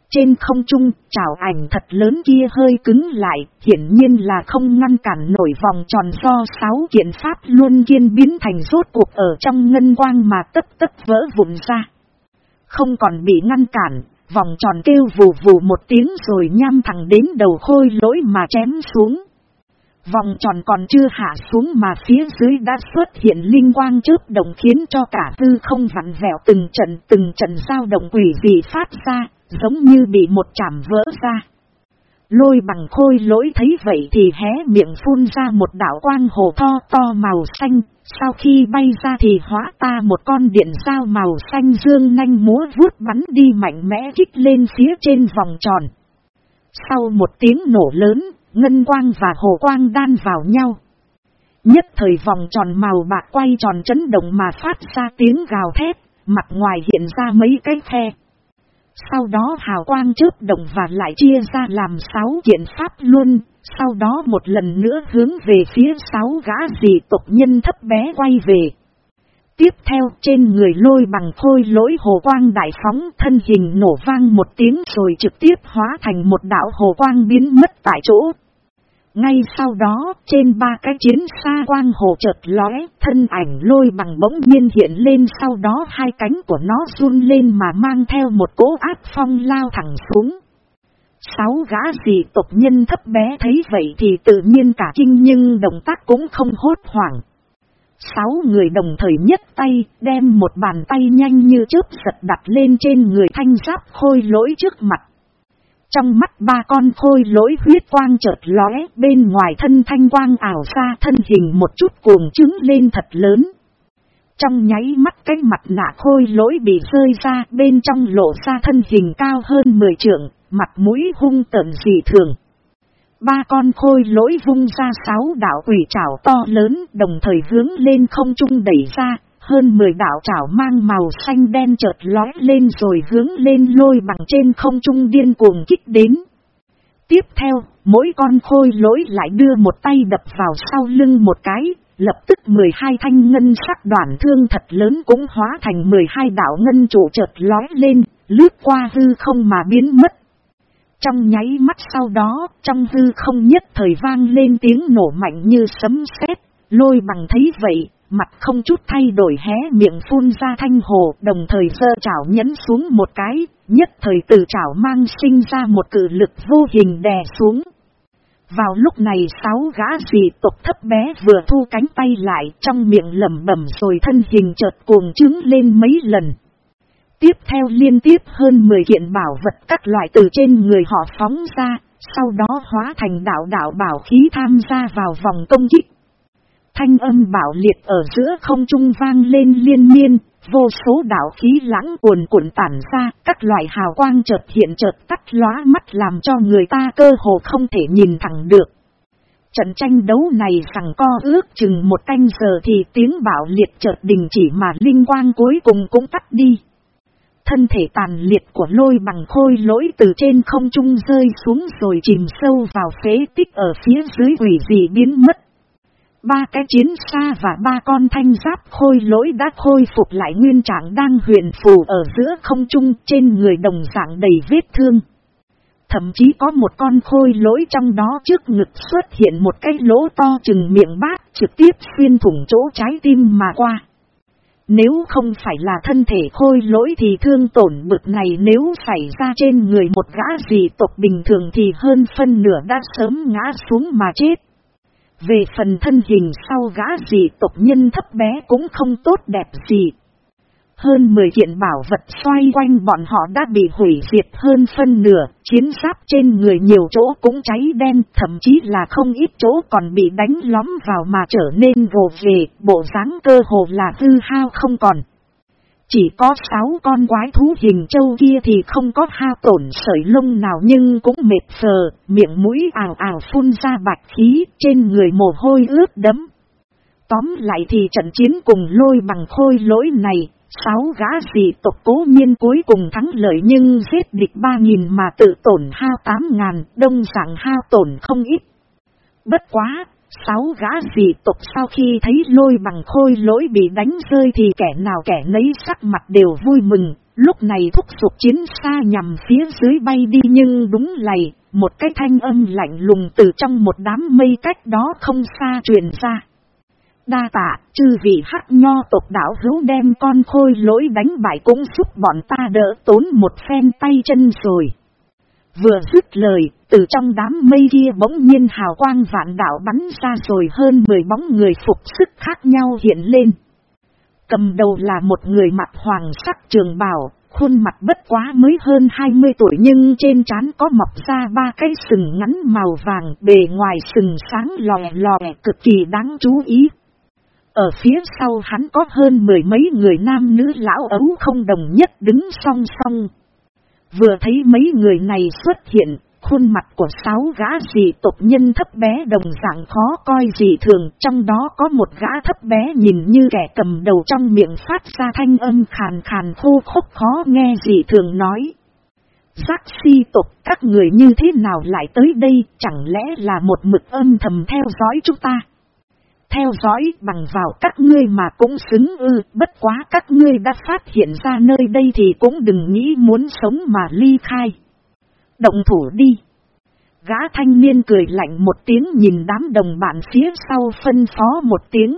Trên không trung, chảo ảnh thật lớn kia hơi cứng lại, hiển nhiên là không ngăn cản nổi vòng tròn do sáu kiện pháp luôn kiên biến thành rốt cuộc ở trong ngân quang mà tất tất vỡ vụn ra. Không còn bị ngăn cản, vòng tròn kêu vù vù một tiếng rồi nham thẳng đến đầu khôi lỗi mà chém xuống. Vòng tròn còn chưa hạ xuống mà phía dưới đã xuất hiện linh quang chớp động khiến cho cả tư không vặn vẹo từng trận từng trận sao động quỷ dị phát ra, giống như bị một chạm vỡ ra. Lôi bằng khôi lỗi thấy vậy thì hé miệng phun ra một đảo quang hồ to to màu xanh, sau khi bay ra thì hóa ta một con điện sao màu xanh dương nhanh múa vuốt bắn đi mạnh mẽ kích lên phía trên vòng tròn. Sau một tiếng nổ lớn, ngân quang và hồ quang đan vào nhau. Nhất thời vòng tròn màu bạc quay tròn chấn động mà phát ra tiếng gào thét, mặt ngoài hiện ra mấy cái khe. Sau đó hào quang chớp động và lại chia ra làm sáu kiện pháp luôn, sau đó một lần nữa hướng về phía sáu gã dị tộc nhân thấp bé quay về. Tiếp theo trên người lôi bằng khôi lỗi hồ quang đại phóng thân hình nổ vang một tiếng rồi trực tiếp hóa thành một đảo hồ quang biến mất tại chỗ. Ngay sau đó, trên ba cái chiến xa quang hồ chợt lóe, thân ảnh lôi bằng bỗng nhiên hiện lên sau đó hai cánh của nó run lên mà mang theo một cỗ áp phong lao thẳng xuống. Sáu gã dị tộc nhân thấp bé thấy vậy thì tự nhiên cả kinh nhưng động tác cũng không hốt hoảng. Sáu người đồng thời nhất tay, đem một bàn tay nhanh như chớp giật đặt lên trên người thanh giáp khôi lỗi trước mặt. Trong mắt ba con khôi lỗi huyết quang chợt lóe bên ngoài thân thanh quang ảo xa thân hình một chút cuồng trứng lên thật lớn. Trong nháy mắt cái mặt nạ khôi lỗi bị rơi ra bên trong lộ ra thân hình cao hơn 10 trượng, mặt mũi hung tợn dị thường. Ba con khôi lỗi vung ra sáu đảo quỷ trảo to lớn đồng thời hướng lên không trung đẩy ra, hơn 10 đảo trảo mang màu xanh đen chợt lói lên rồi hướng lên lôi bằng trên không trung điên cuồng kích đến. Tiếp theo, mỗi con khôi lỗi lại đưa một tay đập vào sau lưng một cái, lập tức 12 thanh ngân sắc đoạn thương thật lớn cũng hóa thành 12 đảo ngân trụ chợt lói lên, lướt qua hư không mà biến mất. Trong nháy mắt sau đó, trong hư không nhất thời vang lên tiếng nổ mạnh như sấm sét lôi bằng thấy vậy, mặt không chút thay đổi hé miệng phun ra thanh hồ, đồng thời sơ chảo nhấn xuống một cái, nhất thời từ chảo mang sinh ra một cử lực vô hình đè xuống. Vào lúc này sáu gã dị tộc thấp bé vừa thu cánh tay lại trong miệng lẩm bẩm rồi thân hình chợt cuồng trứng lên mấy lần. Tiếp theo liên tiếp hơn 10 kiện bảo vật các loại từ trên người họ phóng ra, sau đó hóa thành đạo đạo bảo khí tham gia vào vòng công kích. Thanh âm bảo liệt ở giữa không trung vang lên liên miên, vô số đạo khí lãng cuồn cuộn tản ra, các loại hào quang chợt hiện chợt tắt lóa mắt làm cho người ta cơ hồ không thể nhìn thẳng được. Trận tranh đấu này rằng co ước chừng một canh giờ thì tiếng bảo liệt chợt đình chỉ mà linh quang cuối cùng cũng tắt đi. Thân thể tàn liệt của lôi bằng khôi lỗi từ trên không trung rơi xuống rồi chìm sâu vào phế tích ở phía dưới quỷ dị biến mất. Ba cái chiến xa và ba con thanh giáp khôi lỗi đã khôi phục lại nguyên trạng đang huyền phù ở giữa không trung trên người đồng dạng đầy vết thương. Thậm chí có một con khôi lỗi trong đó trước ngực xuất hiện một cái lỗ to chừng miệng bát trực tiếp xuyên thủng chỗ trái tim mà qua. Nếu không phải là thân thể khôi lỗi thì thương tổn bực này nếu xảy ra trên người một gã gì tộc bình thường thì hơn phân nửa đã sớm ngã xuống mà chết. Về phần thân hình sau gã gì tộc nhân thấp bé cũng không tốt đẹp gì. Hơn 10 kiện bảo vật xoay quanh bọn họ đã bị hủy diệt hơn phân nửa, chiến giáp trên người nhiều chỗ cũng cháy đen, thậm chí là không ít chỗ còn bị đánh lóm vào mà trở nên gồ về, bộ dáng cơ hồ là hư hao không còn. Chỉ có sáu con quái thú hình châu kia thì không có hao tổn sợi lông nào nhưng cũng mệt sờ miệng mũi ảo ảo phun ra bạch khí, trên người mồ hôi ướt đấm. Tóm lại thì trận chiến cùng lôi bằng khôi lỗi này, sáu gã dị tộc cố nhiên cuối cùng thắng lợi nhưng giết địch ba nghìn mà tự tổn hao tám ngàn, đông dạng hao tổn không ít. Bất quá, sáu gã dị tộc sau khi thấy lôi bằng khôi lỗi bị đánh rơi thì kẻ nào kẻ nấy sắc mặt đều vui mừng, lúc này thúc giục chiến xa nhằm phía dưới bay đi nhưng đúng lầy, một cái thanh âm lạnh lùng từ trong một đám mây cách đó không xa truyền ra. Đa tạ, chư vị hắc nho tộc đảo hữu đem con khôi lỗi đánh bại cũng giúp bọn ta đỡ tốn một phen tay chân rồi. Vừa dứt lời, từ trong đám mây kia bỗng nhiên hào quang vạn đạo bắn ra rồi hơn 10 bóng người phục sức khác nhau hiện lên. Cầm đầu là một người mặt hoàng sắc trường bào, khuôn mặt bất quá mới hơn 20 tuổi nhưng trên trán có mọc ra ba cái sừng ngắn màu vàng bề ngoài sừng sáng lòe lòe cực kỳ đáng chú ý. Ở phía sau hắn có hơn mười mấy người nam nữ lão ấu không đồng nhất đứng song song. Vừa thấy mấy người này xuất hiện, khuôn mặt của sáu gã dị tộc nhân thấp bé đồng dạng khó coi dị thường, trong đó có một gã thấp bé nhìn như kẻ cầm đầu trong miệng phát ra thanh âm khàn khàn khô khốc khó nghe dị thường nói. Giác si tộc các người như thế nào lại tới đây, chẳng lẽ là một mực âm thầm theo dõi chúng ta? Theo dõi bằng vào các ngươi mà cũng xứng ư, bất quá các ngươi đã phát hiện ra nơi đây thì cũng đừng nghĩ muốn sống mà ly khai. Động thủ đi. Gã thanh niên cười lạnh một tiếng nhìn đám đồng bạn phía sau phân phó một tiếng.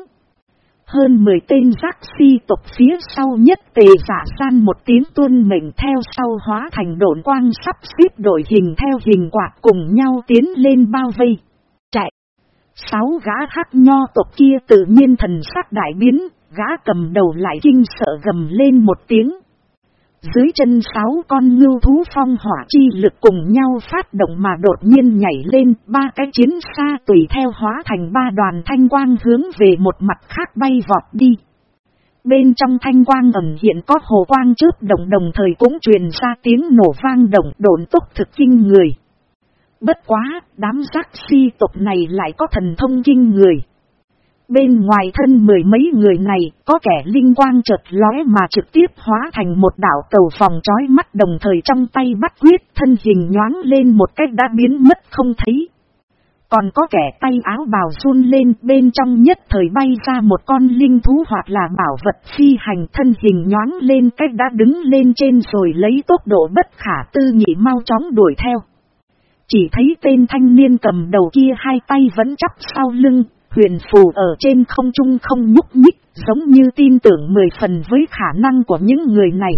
Hơn 10 tên giác si tộc phía sau nhất tề giả san một tiếng tuân mệnh theo sau hóa thành độn quang sắp xếp đổi hình theo hình quạt cùng nhau tiến lên bao vây. Sáu gã hát nho tộc kia tự nhiên thần sắc đại biến, gã cầm đầu lại kinh sợ gầm lên một tiếng. Dưới chân sáu con ngưu thú phong hỏa chi lực cùng nhau phát động mà đột nhiên nhảy lên, ba cái chiến xa tùy theo hóa thành ba đoàn thanh quang hướng về một mặt khác bay vọt đi. Bên trong thanh quang ẩn hiện có hồ quang chớp đồng đồng thời cũng truyền ra tiếng nổ vang động độn tốc thực kinh người. Bất quá, đám giác si tộc này lại có thần thông kinh người. Bên ngoài thân mười mấy người này, có kẻ linh quang chợt lóe mà trực tiếp hóa thành một đảo cầu phòng trói mắt đồng thời trong tay bắt quyết thân hình nhoáng lên một cách đã biến mất không thấy. Còn có kẻ tay áo bào run lên bên trong nhất thời bay ra một con linh thú hoặc là bảo vật phi hành thân hình nhoáng lên cách đã đứng lên trên rồi lấy tốc độ bất khả tư nghị mau chóng đuổi theo. Chỉ thấy tên thanh niên cầm đầu kia hai tay vẫn chắp sau lưng, huyền phù ở trên không trung không nhúc nhích, giống như tin tưởng mười phần với khả năng của những người này.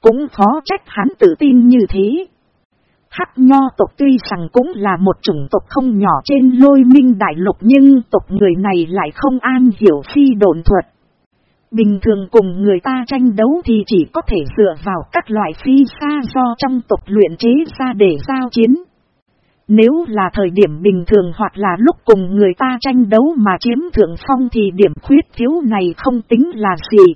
Cũng khó trách hắn tự tin như thế. Hắc nho tộc tuy rằng cũng là một chủng tộc không nhỏ trên lôi minh đại lục nhưng tộc người này lại không an hiểu phi độn thuật. Bình thường cùng người ta tranh đấu thì chỉ có thể dựa vào các loại phi xa do trong tộc luyện chế ra để giao chiến. Nếu là thời điểm bình thường hoặc là lúc cùng người ta tranh đấu mà chiếm thượng phong thì điểm khuyết thiếu này không tính là gì.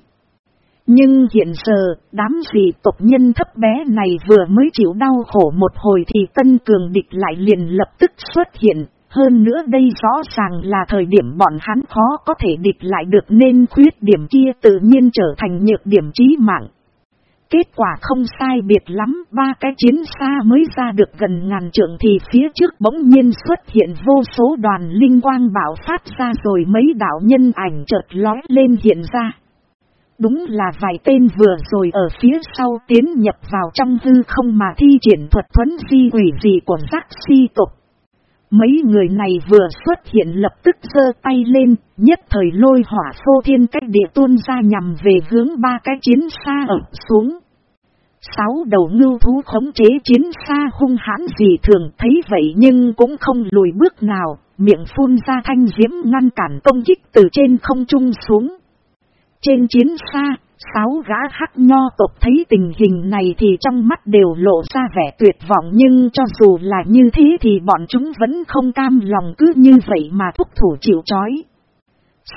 Nhưng hiện giờ, đám dị tộc nhân thấp bé này vừa mới chịu đau khổ một hồi thì tân cường địch lại liền lập tức xuất hiện. Hơn nữa đây rõ ràng là thời điểm bọn hắn khó có thể địch lại được nên khuyết điểm kia tự nhiên trở thành nhược điểm trí mạng. Kết quả không sai biệt lắm, ba cái chiến xa mới ra được gần ngàn trượng thì phía trước bỗng nhiên xuất hiện vô số đoàn linh quang bảo phát ra rồi mấy đạo nhân ảnh chợt lói lên hiện ra. Đúng là vài tên vừa rồi ở phía sau tiến nhập vào trong hư không mà thi triển thuật thuấn di quỷ gì của giác si tục. Mấy người này vừa xuất hiện lập tức giơ tay lên, nhất thời lôi hỏa phô thiên cách địa tuôn ra nhằm về hướng ba cái chiến xa ẩm xuống. Sáu đầu ngưu thú khống chế chiến xa hung hãn gì thường thấy vậy nhưng cũng không lùi bước nào, miệng phun ra thanh diễm ngăn cản công kích từ trên không trung xuống. Trên chiến xa, Sáu gã hắc nho tộc thấy tình hình này thì trong mắt đều lộ ra vẻ tuyệt vọng nhưng cho dù là như thế thì bọn chúng vẫn không cam lòng cứ như vậy mà thúc thủ chịu chói.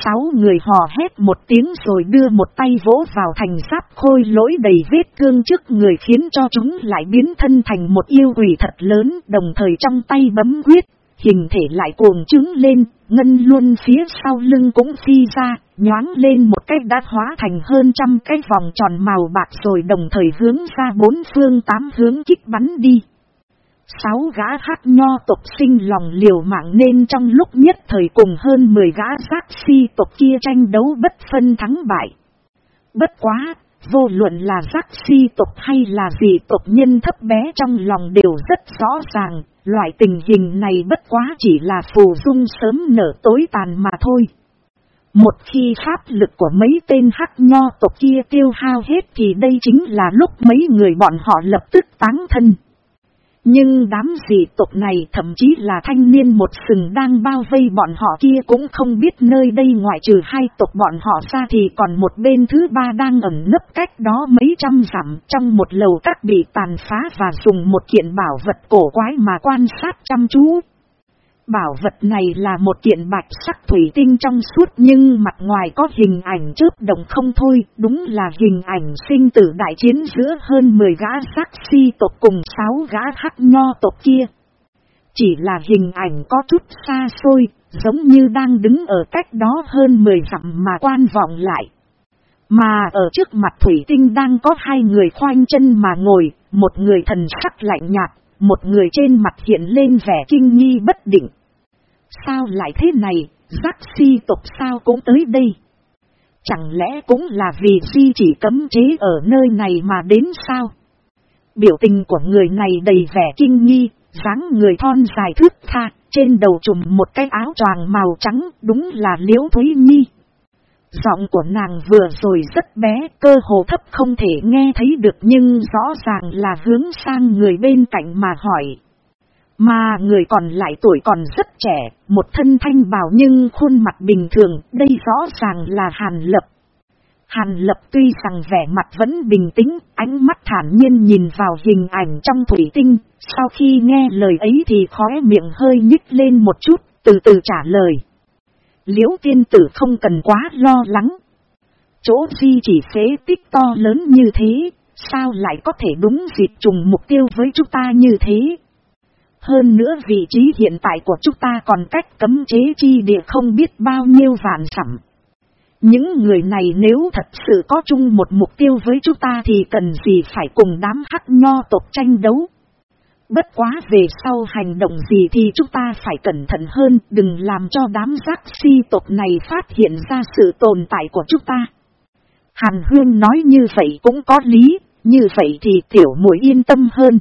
Sáu người hò hét một tiếng rồi đưa một tay vỗ vào thành giáp khôi lỗi đầy vết thương trước người khiến cho chúng lại biến thân thành một yêu quỷ thật lớn đồng thời trong tay bấm quyết, hình thể lại cuồng trứng lên, ngân luôn phía sau lưng cũng phi ra, nhoáng lên một cách đã hóa thành hơn trăm cái vòng tròn màu bạc rồi đồng thời hướng ra bốn phương tám hướng kích bắn đi. Sáu gã hát nho tộc sinh lòng liều mạng nên trong lúc nhất thời cùng hơn mười gã giác si tộc kia tranh đấu bất phân thắng bại. Bất quá, vô luận là giác si tộc hay là gì tộc nhân thấp bé trong lòng đều rất rõ ràng, loại tình hình này bất quá chỉ là phù dung sớm nở tối tàn mà thôi. Một khi pháp lực của mấy tên hắc nho tộc kia tiêu hao hết thì đây chính là lúc mấy người bọn họ lập tức táng thân. Nhưng đám dị tộc này thậm chí là thanh niên một sừng đang bao vây bọn họ kia cũng không biết nơi đây ngoại trừ hai tộc bọn họ ra thì còn một bên thứ ba đang ẩn nấp cách đó mấy trăm dặm trong một lầu các bị tàn phá và dùng một kiện bảo vật cổ quái mà quan sát chăm chú. Bảo vật này là một kiện bạch sắc thủy tinh trong suốt nhưng mặt ngoài có hình ảnh chớp đồng không thôi, đúng là hình ảnh sinh tử đại chiến giữa hơn 10 gã sắc si tộc cùng 6 gã hắc nho tộc kia. Chỉ là hình ảnh có chút xa xôi, giống như đang đứng ở cách đó hơn 10 dặm mà quan vọng lại. Mà ở trước mặt thủy tinh đang có hai người khoanh chân mà ngồi, một người thần sắc lạnh nhạt, một người trên mặt hiện lên vẻ kinh nghi bất định. Sao lại thế này, giác si tộc sao cũng tới đây? Chẳng lẽ cũng là vì si chỉ cấm chế ở nơi này mà đến sao? Biểu tình của người này đầy vẻ kinh nghi, dáng người thon dài thước tha, trên đầu trùm một cái áo choàng màu trắng, đúng là liễu Thúy Nhi. Giọng của nàng vừa rồi rất bé, cơ hồ thấp không thể nghe thấy được nhưng rõ ràng là hướng sang người bên cạnh mà hỏi. Mà người còn lại tuổi còn rất trẻ, một thân thanh bào nhưng khuôn mặt bình thường, đây rõ ràng là Hàn Lập. Hàn Lập tuy rằng vẻ mặt vẫn bình tĩnh, ánh mắt thản nhiên nhìn vào hình ảnh trong thủy tinh, sau khi nghe lời ấy thì khóe miệng hơi nhích lên một chút, từ từ trả lời. Liễu tiên tử không cần quá lo lắng. Chỗ di chỉ phế tích to lớn như thế, sao lại có thể đúng dịp trùng mục tiêu với chúng ta như thế? Hơn nữa vị trí hiện tại của chúng ta còn cách cấm chế chi địa không biết bao nhiêu vạn sẵm. Những người này nếu thật sự có chung một mục tiêu với chúng ta thì cần gì phải cùng đám hắc nho tộc tranh đấu. Bất quá về sau hành động gì thì chúng ta phải cẩn thận hơn, đừng làm cho đám giác si tộc này phát hiện ra sự tồn tại của chúng ta. Hàn Hương nói như vậy cũng có lý, như vậy thì tiểu mũi yên tâm hơn.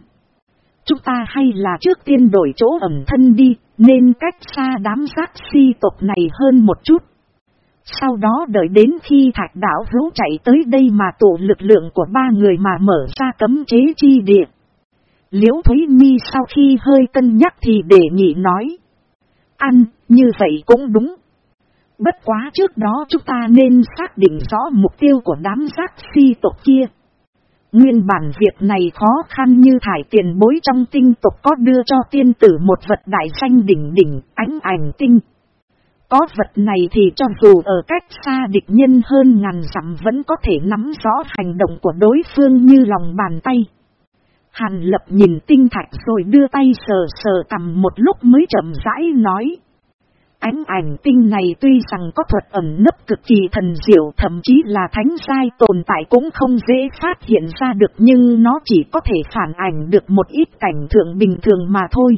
Chúng ta hay là trước tiên đổi chỗ ẩn thân đi, nên cách xa đám giác si tộc này hơn một chút. Sau đó đợi đến khi thạch đảo hữu chạy tới đây mà tụ lực lượng của ba người mà mở ra cấm chế chi địa. Liễu Thúy Mi sau khi hơi cân nhắc thì để nhị nói. Ăn, như vậy cũng đúng. Bất quá trước đó chúng ta nên xác định rõ mục tiêu của đám giác si tộc kia. Nguyên bản việc này khó khăn như thải tiền bối trong tinh tục có đưa cho tiên tử một vật đại danh đỉnh đỉnh, ánh ảnh tinh. Có vật này thì cho dù ở cách xa địch nhân hơn ngàn dặm vẫn có thể nắm rõ hành động của đối phương như lòng bàn tay. Hàn lập nhìn tinh thạch rồi đưa tay sờ sờ cầm một lúc mới chậm rãi nói. Ánh ảnh tinh này tuy rằng có thuật ẩn nấp cực kỳ thần diệu, thậm chí là thánh sai tồn tại cũng không dễ phát hiện ra được, nhưng nó chỉ có thể phản ảnh được một ít cảnh thượng bình thường mà thôi.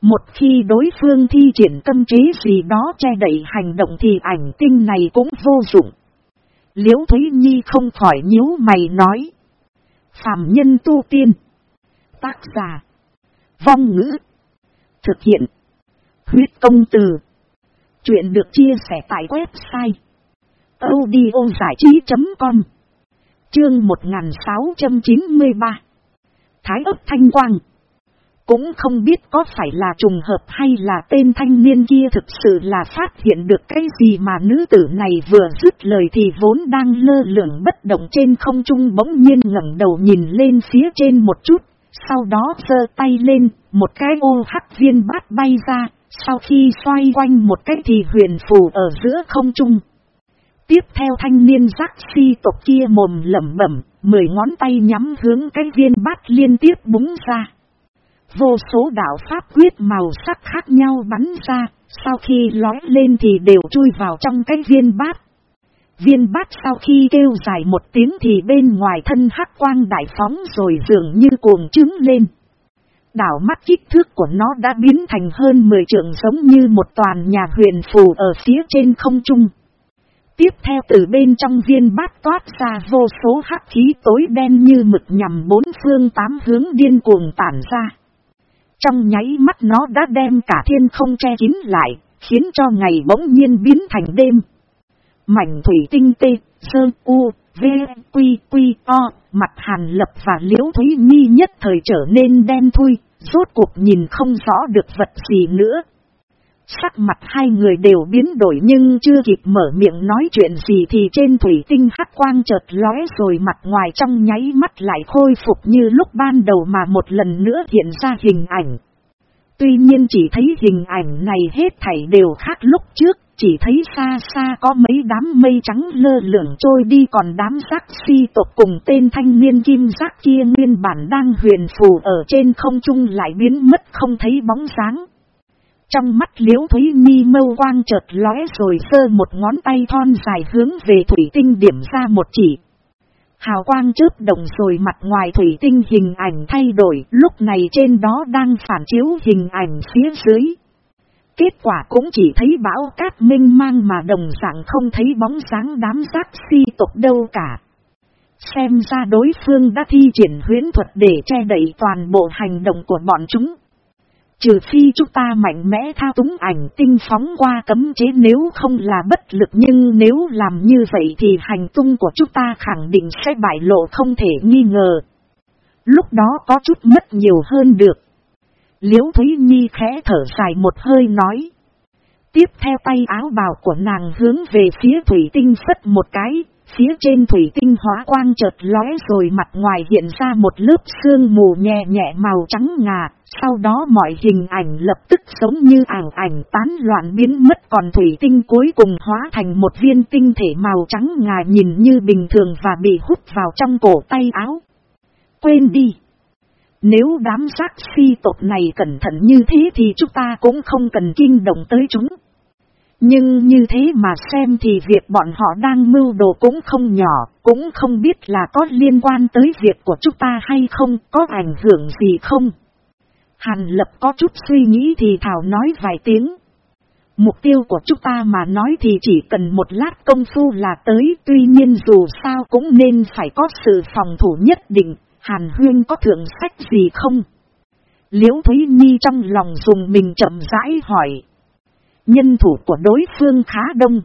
Một khi đối phương thi triển tâm trí gì đó che đậy hành động thì ảnh tinh này cũng vô dụng. Liễu Thúy Nhi không khỏi nhíu mày nói. Phạm nhân tu tiên. Tác giả. Vong ngữ. Thực hiện. Huyết công từ. Chuyện được chia sẻ tại website audiozảichí.com Chương 1693 Thái ấp Thanh Quang. Cũng không biết có phải là trùng hợp hay là tên thanh niên kia thực sự là phát hiện được cái gì mà nữ tử này vừa dứt lời thì vốn đang lơ lửng bất động trên không trung bỗng nhiên ngẩng đầu nhìn lên phía trên một chút, sau đó giơ tay lên, một cái ô hắc viên bát bay ra, sau khi xoay quanh một cái thì huyền phù ở giữa không trung. Tiếp theo thanh niên giác si tộc kia mồm lẩm bẩm, mười ngón tay nhắm hướng cái viên bát liên tiếp búng ra. Vô số đạo pháp quyết màu sắc khác nhau bắn ra, sau khi lói lên thì đều chui vào trong cái viên bát. Viên bát sau khi kêu dài một tiếng thì bên ngoài thân hắc quang đại phóng rồi dường như cuồng trứng lên. Đảo mắt kích thước của nó đã biến thành hơn 10 trượng giống như một toàn nhà huyền phù ở phía trên không trung. Tiếp theo từ bên trong viên bát toát ra vô số hắc khí tối đen như mực nhằm bốn phương tám hướng điên cuồng tản ra. Trong nháy mắt nó đã đem cả thiên không che kín lại, khiến cho ngày bỗng nhiên biến thành đêm. Mảnh thủy tinh tê, sơ u, v, quy quy o, mặt hàn lập và liễu thúy Mi nhất thời trở nên đen thui, rốt cuộc nhìn không rõ được vật gì nữa. Sắc mặt hai người đều biến đổi nhưng chưa kịp mở miệng nói chuyện gì thì trên thủy tinh hắc quang chợt lóe rồi mặt ngoài trong nháy mắt lại khôi phục như lúc ban đầu mà một lần nữa hiện ra hình ảnh. Tuy nhiên chỉ thấy hình ảnh này hết thảy đều khác lúc trước, chỉ thấy xa xa có mấy đám mây trắng lơ lửng trôi đi còn đám giác si tộc cùng tên thanh niên kim giác kia nguyên bản đang huyền phù ở trên không trung lại biến mất không thấy bóng sáng. Trong mắt liễu Thúy mi mâu quang chợt lóe rồi sơ một ngón tay thon dài hướng về thủy tinh điểm ra một chỉ. Hào quang chớp động rồi mặt ngoài thủy tinh hình ảnh thay đổi, lúc này trên đó đang phản chiếu hình ảnh phía dưới. Kết quả cũng chỉ thấy bão cát minh mang mà đồng dạng không thấy bóng sáng đám giác si tộc đâu cả. Xem ra đối phương đã thi triển huyến thuật để che đậy toàn bộ hành động của bọn chúng. Trừ phi chúng ta mạnh mẽ thao túng ảnh tinh phóng qua cấm chế nếu không là bất lực, nhưng nếu làm như vậy thì hành tung của chúng ta khẳng định sẽ bại lộ không thể nghi ngờ. Lúc đó có chút mất nhiều hơn được. Liễu Thúy Nhi khẽ thở dài một hơi nói. Tiếp theo tay áo bào của nàng hướng về phía thủy tinh phất một cái, Phía trên thủy tinh hóa quang chợt lóe rồi mặt ngoài hiện ra một lớp sương mù nhẹ nhẹ màu trắng ngà, sau đó mọi hình ảnh lập tức giống như ảo ảnh tán loạn biến mất còn thủy tinh cuối cùng hóa thành một viên tinh thể màu trắng ngà nhìn như bình thường và bị hút vào trong cổ tay áo. Quên đi! Nếu đám giác si tộc này cẩn thận như thế thì chúng ta cũng không cần kinh động tới chúng. Nhưng như thế mà xem thì việc bọn họ đang mưu đồ cũng không nhỏ, cũng không biết là có liên quan tới việc của chúng ta hay không, có ảnh hưởng gì không. Hàn lập có chút suy nghĩ thì Thảo nói vài tiếng. Mục tiêu của chúng ta mà nói thì chỉ cần một lát công phu là tới, tuy nhiên dù sao cũng nên phải có sự phòng thủ nhất định, Hàn Huyên có thượng sách gì không? Liễu Thúy Nhi trong lòng dùng mình chậm rãi hỏi. Nhân thủ của đối phương khá đông.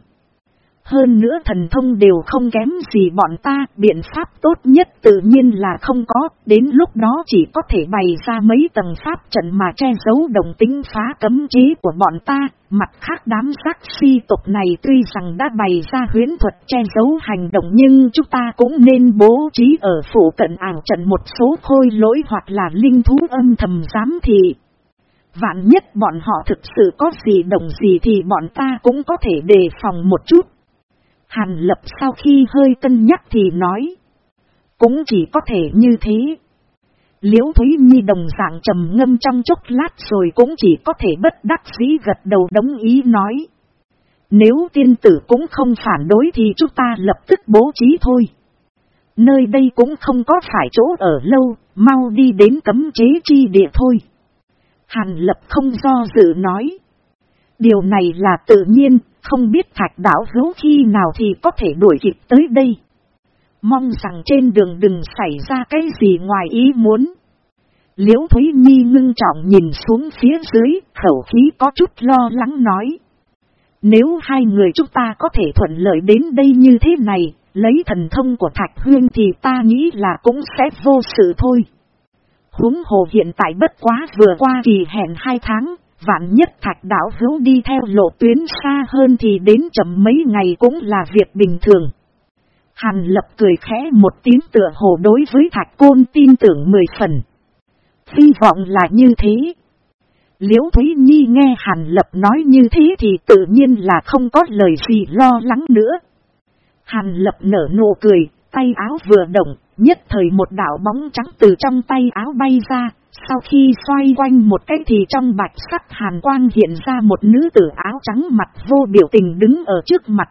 Hơn nữa thần thông đều không kém gì bọn ta, biện pháp tốt nhất tự nhiên là không có, đến lúc đó chỉ có thể bày ra mấy tầng pháp trận mà che giấu đồng tính phá cấm chế của bọn ta, mặt khác đám giác si tộc này tuy rằng đã bày ra huyến thuật che giấu hành động nhưng chúng ta cũng nên bố trí ở phủ cận ảo trận một số khôi lỗi hoặc là linh thú âm thầm giám thị. Vạn nhất bọn họ thực sự có gì đồng gì thì bọn ta cũng có thể đề phòng một chút. Hàn lập sau khi hơi cân nhắc thì nói. Cũng chỉ có thể như thế. Liễu Thúy Nhi đồng dạng trầm ngâm trong chốc lát rồi cũng chỉ có thể bất đắc dĩ gật đầu đồng ý nói. Nếu tiên tử cũng không phản đối thì chúng ta lập tức bố trí thôi. Nơi đây cũng không có phải chỗ ở lâu, mau đi đến cấm chế chi địa thôi. Hàn lập không do dự nói. Điều này là tự nhiên, không biết thạch đảo hữu khi nào thì có thể đuổi kịp tới đây. Mong rằng trên đường đừng xảy ra cái gì ngoài ý muốn. Liễu Thúy Nhi ngưng trọng nhìn xuống phía dưới, khẩu khí có chút lo lắng nói. Nếu hai người chúng ta có thể thuận lợi đến đây như thế này, lấy thần thông của Thạch Huyên thì ta nghĩ là cũng sẽ vô sự thôi. huống hồ hiện tại bất quá vừa qua kỳ hẹn hai tháng, vạn nhất thạch đảo hữu đi theo lộ tuyến xa hơn thì đến chậm mấy ngày cũng là việc bình thường. Hàn lập cười khẽ một tiếng tựa hồ đối với thạch côn tin tưởng mười phần. Hy vọng là như thế. Liễu Thúy Nhi nghe Hàn Lập nói như thế thì tự nhiên là không có lời gì lo lắng nữa. Hàn Lập nở nụ cười, tay áo vừa động, nhất thời một đảo bóng trắng từ trong tay áo bay ra, sau khi xoay quanh một cái thì trong bạch sắc hàn quang hiện ra một nữ tử áo trắng mặt vô biểu tình đứng ở trước mặt.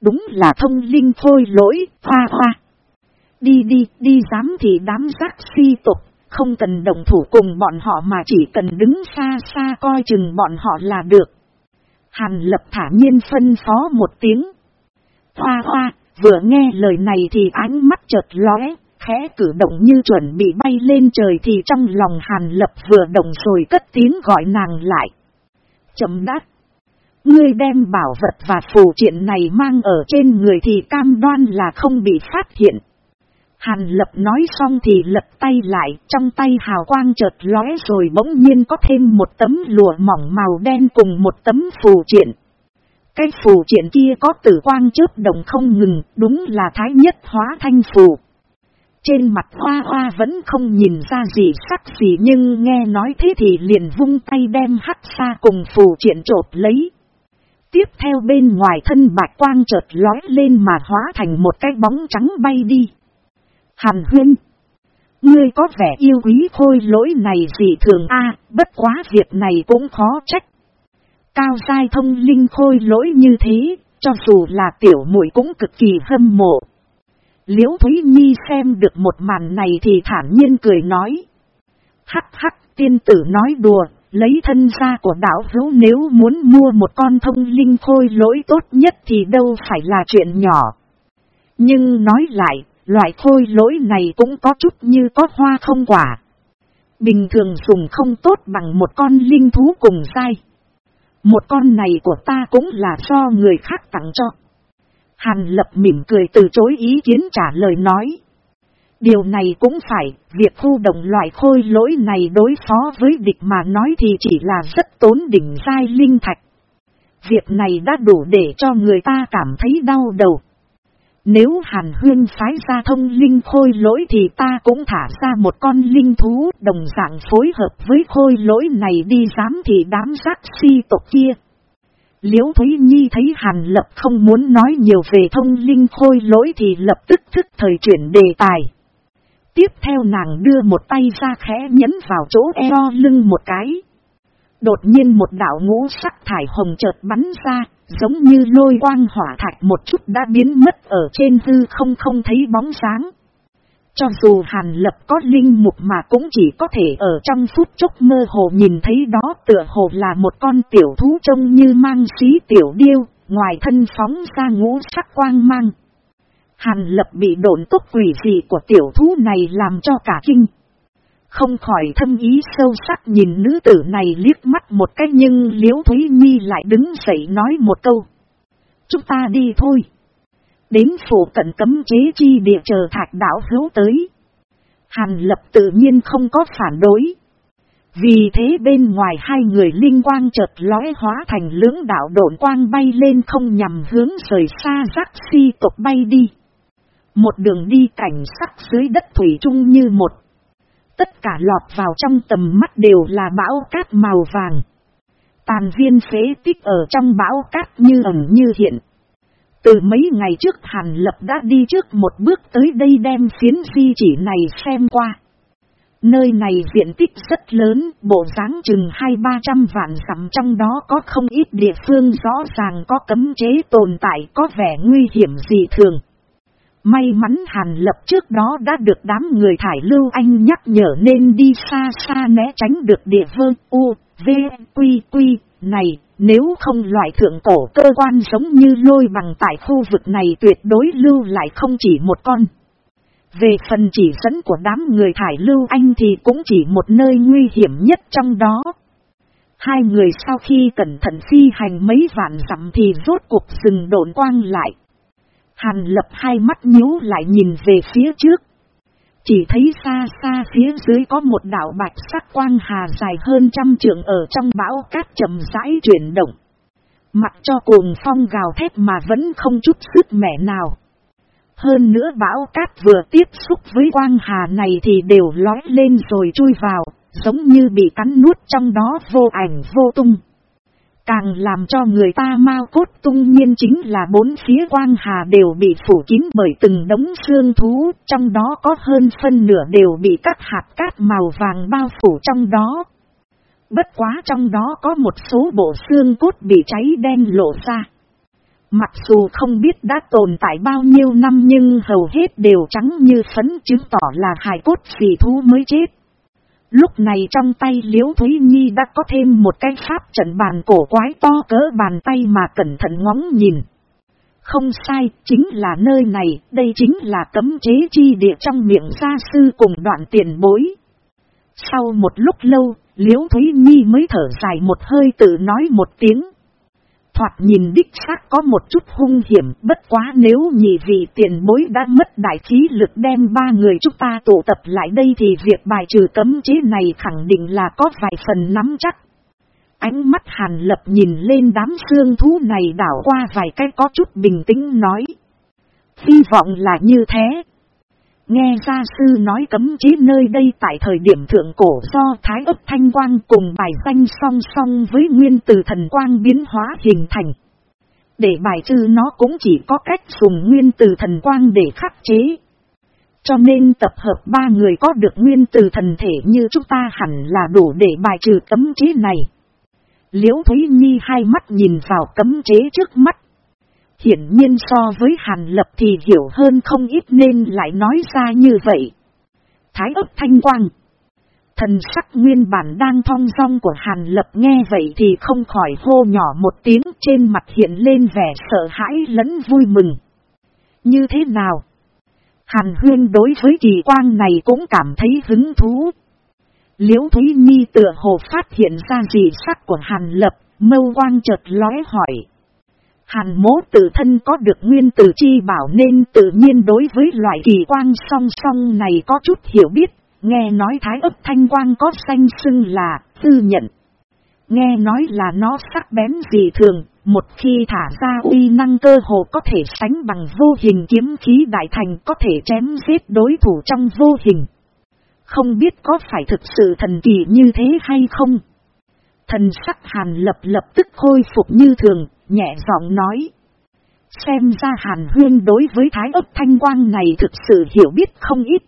Đúng là thông linh phôi lỗi, hoa hoa. Đi đi, đi dám thì đám giác si tục, không cần đồng thủ cùng bọn họ mà chỉ cần đứng xa xa coi chừng bọn họ là được. Hàn lập thả nhiên phân phó một tiếng. Hoa hoa, vừa nghe lời này thì ánh mắt chợt lóe, khẽ cử động như chuẩn bị bay lên trời thì trong lòng hàn lập vừa động rồi cất tiếng gọi nàng lại. Chậm đắt. Ngươi đem bảo vật và phù triện này mang ở trên người thì cam đoan là không bị phát hiện. Hàn lập nói xong thì lật tay lại, trong tay hào quang chợt lóe rồi bỗng nhiên có thêm một tấm lụa mỏng màu đen cùng một tấm phù triện. Cái phù triện kia có tử quang chớp đồng không ngừng, đúng là thái nhất hóa thanh phù. Trên mặt hoa hoa vẫn không nhìn ra gì sắc gì nhưng nghe nói thế thì liền vung tay đem hắt xa cùng phù triện trộp lấy. Tiếp theo bên ngoài thân bạch quang chợt lói lên mà hóa thành một cái bóng trắng bay đi. Hàn huyên. Ngươi có vẻ yêu quý khôi lỗi này gì thường a bất quá việc này cũng khó trách. Cao dai thông linh khôi lỗi như thế, cho dù là tiểu muội cũng cực kỳ hâm mộ. Liễu Thúy Nhi xem được một màn này thì thản nhiên cười nói. Hắc hắc tiên tử nói đùa, lấy thân gia của đảo hữu nếu muốn mua một con thông linh khôi lỗi tốt nhất thì đâu phải là chuyện nhỏ. Nhưng nói lại, loại khôi lỗi này cũng có chút như có hoa không quả. Bình thường dùng không tốt bằng một con linh thú cùng dai. Một con này của ta cũng là do người khác tặng cho. Hàn lập mỉm cười từ chối ý kiến trả lời nói. Điều này cũng phải, việc khu động loại khôi lỗi này đối phó với địch mà nói thì chỉ là rất tốn đỉnh sai linh thạch. Việc này đã đủ để cho người ta cảm thấy đau đầu. Nếu Hàn Huyên phái ra thông linh khôi lỗi thì ta cũng thả ra một con linh thú đồng dạng phối hợp với khôi lỗi này đi dám thì đám giác si tộc kia. Liễu Thúy Nhi thấy Hàn Lập không muốn nói nhiều về thông linh khôi lỗi thì lập tức thức thời chuyển đề tài. Tiếp theo nàng đưa một tay ra khẽ nhấn vào chỗ eo lưng một cái. Đột nhiên một đạo ngũ sắc thải hồng chợt bắn ra, giống như lôi quang hỏa thạch một chút đã biến mất ở trên hư không không thấy bóng sáng. Cho dù Hàn Lập có linh mục mà cũng chỉ có thể ở trong phút chốc mơ hồ nhìn thấy đó tựa hồ là một con tiểu thú trông như mang xí tiểu điêu, ngoài thân phóng ra ngũ sắc quang mang. Hàn Lập bị độn tốc quỷ dị của tiểu thú này làm cho cả kinh. Không khỏi thâm ý sâu sắc nhìn nữ tử này liếc mắt một cái nhưng Liễu Thúy Nhi lại đứng dậy nói một câu. Chúng ta đi thôi. Đến phủ cận cấm chế chi địa chờ thạch đảo hữu tới. Hàn lập tự nhiên không có phản đối. Vì thế bên ngoài hai người linh quang chợt lóe hóa thành lưỡng đạo độn quang bay lên không nhằm hướng rời xa rắc si tộc bay đi. Một đường đi cảnh sắc dưới đất thủy chung như một. Tất cả lọt vào trong tầm mắt đều là bão cát màu vàng. Tàn viên phế tích ở trong bão cát như ẩn như hiện. Từ mấy ngày trước Hàn Lập đã đi trước một bước tới đây đem phiến di chỉ này xem qua. Nơi này diện tích rất lớn, bộ dáng chừng hai ba trăm vạn sắm trong đó có không ít địa phương rõ ràng có cấm chế tồn tại có vẻ nguy hiểm dị thường. May mắn Hàn Lập trước đó đã được đám người thải lưu anh nhắc nhở nên đi xa xa né tránh được địa phương U, V, Quy, Quy, này, nếu không loại thượng cổ cơ quan giống như lôi bằng tại khu vực này tuyệt đối lưu lại không chỉ một con. Về phần chỉ dẫn của đám người thải lưu anh thì cũng chỉ một nơi nguy hiểm nhất trong đó. Hai người sau khi cẩn thận phi hành mấy vạn dặm thì rốt cuộc rừng độn quang lại. Hàn lập hai mắt nhíu lại nhìn về phía trước. Chỉ thấy xa xa phía dưới có một đảo bạch sắc quang hà dài hơn trăm trượng ở trong bão cát chậm rãi chuyển động. Mặt cho cuồng phong gào thét mà vẫn không chút sức mẻ nào. Hơn nữa bão cát vừa tiếp xúc với quang hà này thì đều lói lên rồi chui vào, giống như bị cắn nuốt trong đó vô ảnh vô tung. Càng làm cho người ta mau cốt tung nhiên chính là bốn phía quang hà đều bị phủ kín bởi từng đống xương thú, trong đó có hơn phân nửa đều bị các hạt cát màu vàng bao phủ trong đó. Bất quá trong đó có một số bộ xương cốt bị cháy đen lộ ra. Mặc dù không biết đã tồn tại bao nhiêu năm nhưng hầu hết đều trắng như phấn chứng tỏ là hài cốt dị thú mới chết. Lúc này trong tay Liễu Thúy Nhi đã có thêm một cái pháp trận bàn cổ quái to cỡ bàn tay mà cẩn thận ngóng nhìn. Không sai, chính là nơi này, đây chính là cấm chế chi địa trong miệng gia sư cùng đoạn tiền bối. Sau một lúc lâu, Liễu Thúy Nhi mới thở dài một hơi tự nói một tiếng. Thoạt nhìn đích xác có một chút hung hiểm, bất quá nếu nhị vị tiền bối đã mất đại khí lực đem ba người chúng ta tụ tập lại đây thì việc bài trừ cấm chế này khẳng định là có vài phần nắm chắc. Ánh mắt hàn lập nhìn lên đám xương thú này đảo qua vài cái có chút bình tĩnh nói. Hy vọng là như thế. Nghe gia sư nói cấm chế nơi đây tại thời điểm thượng cổ do Thái ấp Thanh Quang cùng bài danh song song với nguyên từ thần quang biến hóa hình thành. Để bài trừ nó cũng chỉ có cách dùng nguyên từ thần quang để khắc chế. Cho nên tập hợp ba người có được nguyên từ thần thể như chúng ta hẳn là đủ để bài trừ cấm chế này. Liễu Thúy Nhi hai mắt nhìn vào cấm chế trước mắt Hiển nhiên so với Hàn Lập thì hiểu hơn không ít nên lại nói ra như vậy. Thái ấp thanh quang. Thần sắc nguyên bản đang thong dong của Hàn Lập nghe vậy thì không khỏi hô nhỏ một tiếng trên mặt hiện lên vẻ sợ hãi lẫn vui mừng. Như thế nào? Hàn Huyên đối với kỳ quang này cũng cảm thấy hứng thú. Liễu Thúy Nhi tựa hồ phát hiện ra gì sắc của Hàn Lập, mâu quang chợt lóe hỏi. Hàn mố tự thân có được nguyên tử chi bảo nên tự nhiên đối với loại kỳ quang song song này có chút hiểu biết, nghe nói thái ấp thanh quang có xanh xưng là, tư nhận. Nghe nói là nó sắc bén dị thường, một khi thả ra uy năng cơ hồ có thể sánh bằng vô hình kiếm khí đại thành có thể chém giết đối thủ trong vô hình. Không biết có phải thực sự thần kỳ như thế hay không? Thần sắc hàn lập lập tức khôi phục như thường, nhẹ giọng nói. Xem ra hàn huyên đối với thái ấp thanh quang này thực sự hiểu biết không ít.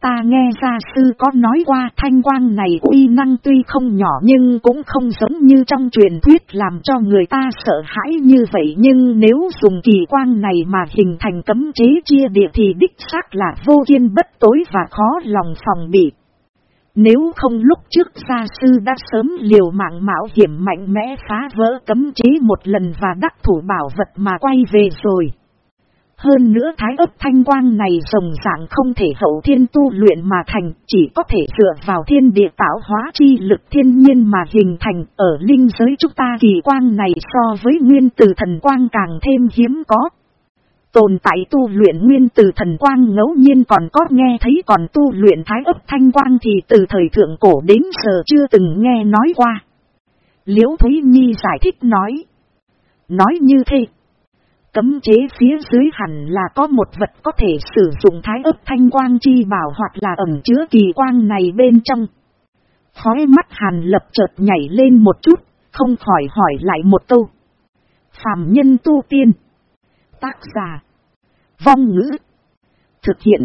Ta nghe gia sư có nói qua thanh quang này uy năng tuy không nhỏ nhưng cũng không giống như trong truyền thuyết làm cho người ta sợ hãi như vậy. Nhưng nếu dùng kỳ quang này mà hình thành cấm chế chia địa thì đích xác là vô kiên bất tối và khó lòng phòng bị. Nếu không lúc trước gia sư đã sớm liều mạng mạo hiểm mạnh mẽ phá vỡ cấm chế một lần và đắc thủ bảo vật mà quay về rồi. Hơn nữa thái ấp thanh quang này rồng dạng không thể hậu thiên tu luyện mà thành, chỉ có thể dựa vào thiên địa tạo hóa chi lực thiên nhiên mà hình thành, ở linh giới chúng ta kỳ quang này so với nguyên từ thần quang càng thêm hiếm có. Tồn tại tu luyện nguyên từ thần quang ngẫu nhiên còn có nghe thấy còn tu luyện thái ấp thanh quang thì từ thời thượng cổ đến giờ chưa từng nghe nói qua. Liễu Thúy Nhi giải thích nói. Nói như thế. Cấm chế phía dưới hẳn là có một vật có thể sử dụng thái ấp thanh quang chi bảo hoặc là ẩm chứa kỳ quang này bên trong. Khói mắt hàn lập chợt nhảy lên một chút, không khỏi hỏi lại một câu. Phạm nhân tu tiên. Tác giả. Vong ngữ. Thực hiện.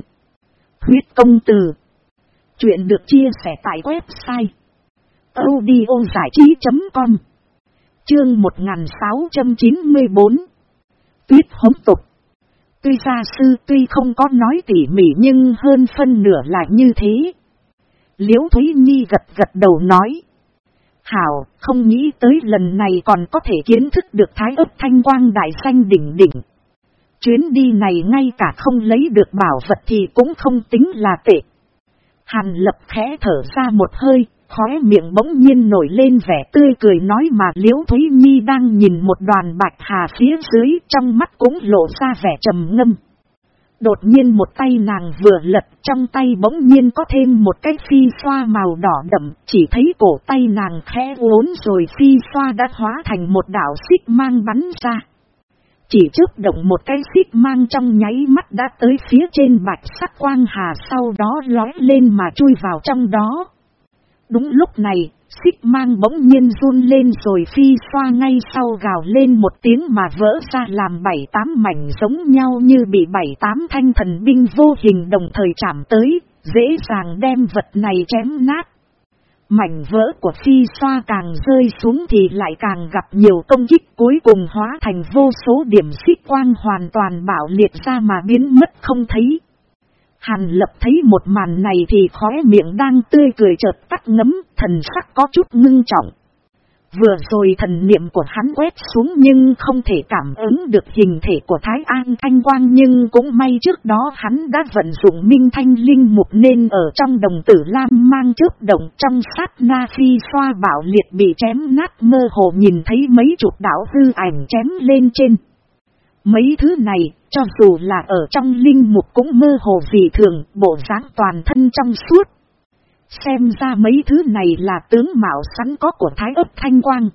Huyết công từ. Chuyện được chia sẻ tại website. audiozảichí.com Chương 1694 Tuyết hống tục Tuy gia sư tuy không có nói tỉ mỉ nhưng hơn phân nửa là như thế. Liễu Thúy Nhi gật gật đầu nói. Hảo, không nghĩ tới lần này còn có thể kiến thức được thái ấp thanh quang đại xanh đỉnh đỉnh. Chuyến đi này ngay cả không lấy được bảo vật thì cũng không tính là tệ. Hàn lập khẽ thở ra một hơi, khóe miệng bỗng nhiên nổi lên vẻ tươi cười nói mà Liễu Thúy Nhi đang nhìn một đoàn bạch hà phía dưới trong mắt cũng lộ ra vẻ trầm ngâm. Đột nhiên một tay nàng vừa lật trong tay bỗng nhiên có thêm một cái phi xoa màu đỏ đậm, chỉ thấy cổ tay nàng khẽ uốn rồi phi xoa đã hóa thành một đảo xích mang bắn ra. Chỉ trước động một cái xích mang trong nháy mắt đã tới phía trên bạch sắc quang hà sau đó lói lên mà chui vào trong đó. Đúng lúc này, xích mang bỗng nhiên run lên rồi phi xoa ngay sau gào lên một tiếng mà vỡ ra làm bảy tám mảnh giống nhau như bị bảy tám thanh thần binh vô hình đồng thời chạm tới, dễ dàng đem vật này chém nát. Mảnh vỡ của phi xoa càng rơi xuống thì lại càng gặp nhiều công kích cuối cùng hóa thành vô số điểm xích quang hoàn toàn bạo liệt ra mà biến mất không thấy. Hàn lập thấy một màn này thì khóe miệng đang tươi cười chợt tắt ngấm, thần sắc có chút ngưng trọng. Vừa rồi thần niệm của hắn quét xuống nhưng không thể cảm ứng được hình thể của Thái An Thanh Quang nhưng cũng may trước đó hắn đã vận dụng minh thanh linh mục nên ở trong đồng tử lam mang trước động trong sát na phi xoa bảo liệt bị chém nát mơ hồ nhìn thấy mấy chục đảo hư ảnh chém lên trên. Mấy thứ này, cho dù là ở trong linh mục cũng mơ hồ vì thường, bộ dáng toàn thân trong suốt. Xem ra mấy thứ này là tướng mạo sẵn có của Thái ấp Thanh Quang.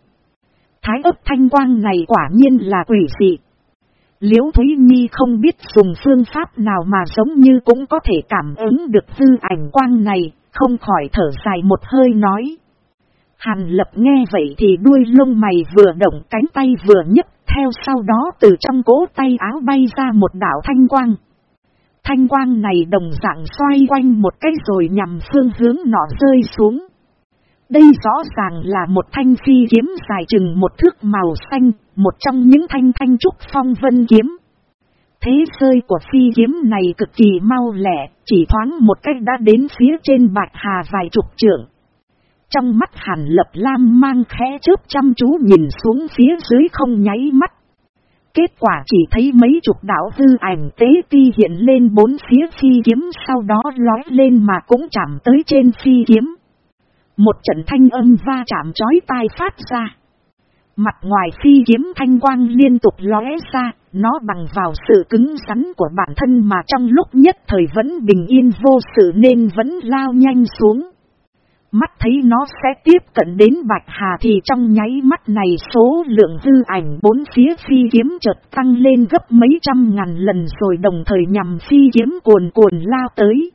Thái ấp Thanh Quang này quả nhiên là quỷ dị. Liễu Thúy Nhi không biết dùng phương pháp nào mà giống như cũng có thể cảm ứng được dư ảnh quang này, không khỏi thở dài một hơi nói. Hàn lập nghe vậy thì đuôi lông mày vừa động cánh tay vừa nhấc theo sau đó từ trong cố tay áo bay ra một đảo thanh quang. Thanh quang này đồng dạng xoay quanh một cái rồi nhằm phương hướng nọ rơi xuống. Đây rõ ràng là một thanh phi kiếm dài chừng một thước màu xanh, một trong những thanh thanh trúc phong vân kiếm. Thế rơi của phi kiếm này cực kỳ mau lẻ, chỉ thoáng một cách đã đến phía trên bạch hà vài chục trượng. Trong mắt hàn lập lam mang khẽ chớp chăm chú nhìn xuống phía dưới không nháy mắt. Kết quả chỉ thấy mấy chục đảo hư ảnh tế ti hiện lên bốn phía phi kiếm sau đó lói lên mà cũng chạm tới trên phi kiếm. Một trận thanh âm va chạm chói tai phát ra. Mặt ngoài phi kiếm thanh quang liên tục lóe ra, nó bằng vào sự cứng rắn của bản thân mà trong lúc nhất thời vẫn bình yên vô sự nên vẫn lao nhanh xuống. Mắt thấy nó sẽ tiếp cận đến Bạch Hà thì trong nháy mắt này số lượng hư ảnh bốn phía phi kiếm chợt tăng lên gấp mấy trăm ngàn lần rồi đồng thời nhằm phi kiếm cuồn cuồn lao tới.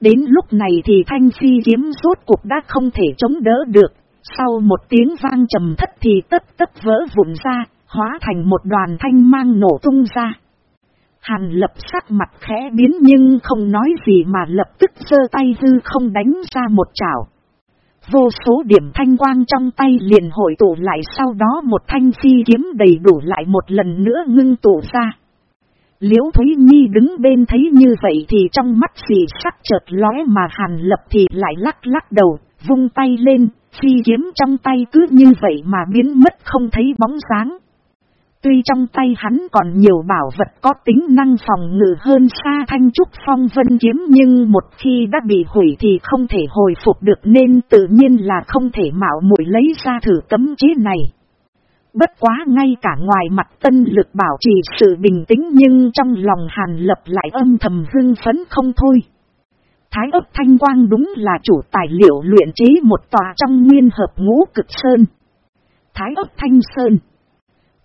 Đến lúc này thì thanh phi kiếm rốt cuộc đã không thể chống đỡ được, sau một tiếng vang trầm thất thì tất tất vỡ vụn ra, hóa thành một đoàn thanh mang nổ tung ra. Hàn lập sắc mặt khẽ biến nhưng không nói gì mà lập tức sơ tay hư không đánh ra một chảo. Vô số điểm thanh quang trong tay liền hội tụ lại sau đó một thanh phi kiếm đầy đủ lại một lần nữa ngưng tụ ra. Liễu Thúy Nhi đứng bên thấy như vậy thì trong mắt gì sắc chợt lóe mà hàn lập thì lại lắc lắc đầu, vung tay lên, phi kiếm trong tay cứ như vậy mà biến mất không thấy bóng dáng. Tuy trong tay hắn còn nhiều bảo vật có tính năng phòng ngự hơn xa thanh trúc phong vân kiếm nhưng một khi đã bị hủy thì không thể hồi phục được nên tự nhiên là không thể mạo muội lấy ra thử cấm chế này. Bất quá ngay cả ngoài mặt tân lực bảo trì sự bình tĩnh nhưng trong lòng hàn lập lại âm thầm hưng phấn không thôi. Thái ấp thanh quang đúng là chủ tài liệu luyện chế một tòa trong nguyên hợp ngũ cực sơn. Thái ấp thanh sơn.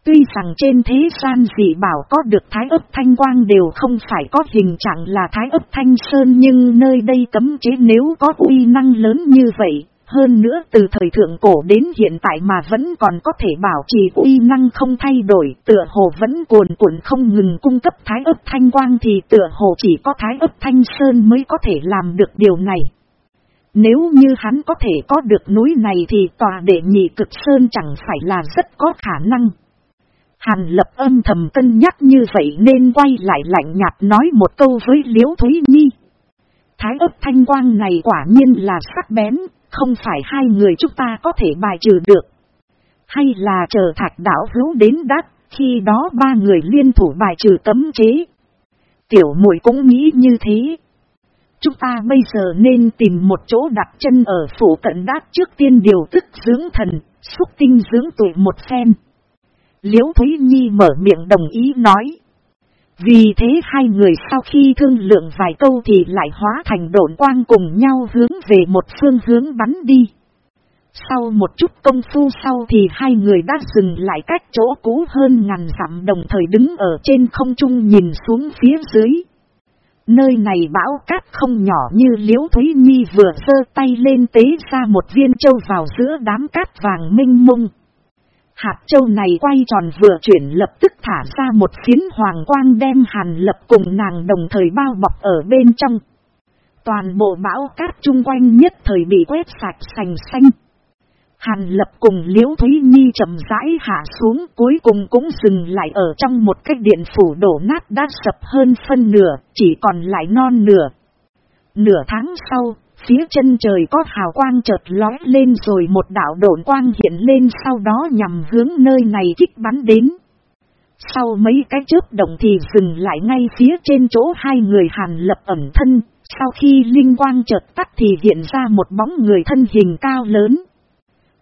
Tuy rằng trên thế gian dị bảo có được thái ấp thanh quang đều không phải có hình trạng là thái ấp thanh sơn nhưng nơi đây cấm chế nếu có uy năng lớn như vậy, hơn nữa từ thời thượng cổ đến hiện tại mà vẫn còn có thể bảo trì uy năng không thay đổi, tựa hồ vẫn cuồn cuộn không ngừng cung cấp thái ấp thanh quang thì tựa hồ chỉ có thái ấp thanh sơn mới có thể làm được điều này. Nếu như hắn có thể có được núi này thì tòa đệ nhị cực sơn chẳng phải là rất có khả năng. Hàn lập âm thầm cân nhắc như vậy nên quay lại lạnh nhạt nói một câu với Liễu Thúy Nhi. Thái ấp thanh quang này quả nhiên là sắc bén, không phải hai người chúng ta có thể bài trừ được. Hay là chờ thạch đảo hữu đến đắc, khi đó ba người liên thủ bài trừ cấm chế. Tiểu muội cũng nghĩ như thế. Chúng ta bây giờ nên tìm một chỗ đặt chân ở phủ cận đát trước tiên điều tức dưỡng thần, xúc tinh dưỡng tuổi một phen. Liễu Thúy Nhi mở miệng đồng ý nói. Vì thế hai người sau khi thương lượng vài câu thì lại hóa thành độn quang cùng nhau hướng về một phương hướng bắn đi. Sau một chút công phu sau thì hai người đã dừng lại cách chỗ cũ hơn ngàn dặm đồng thời đứng ở trên không trung nhìn xuống phía dưới. Nơi này bão cát không nhỏ như liễu Thúy Nhi vừa sơ tay lên tế ra một viên châu vào giữa đám cát vàng minh mông. Hạt châu này quay tròn vừa chuyển lập tức thả ra một phiến hoàng quang đem hàn lập cùng nàng đồng thời bao bọc ở bên trong. Toàn bộ bão cát chung quanh nhất thời bị quét sạch sành xanh. Hàn lập cùng liễu Thúy Nhi chậm rãi hạ xuống cuối cùng cũng dừng lại ở trong một cái điện phủ đổ nát đã sập hơn phân nửa, chỉ còn lại non nửa. Nửa tháng sau, phía chân trời có hào quang chợt lóe lên rồi một đạo độn quang hiện lên sau đó nhằm hướng nơi này kích bắn đến. Sau mấy cái chớp động thì dừng lại ngay phía trên chỗ hai người hàn lập ẩn thân, sau khi linh quang chợt tắt thì hiện ra một bóng người thân hình cao lớn.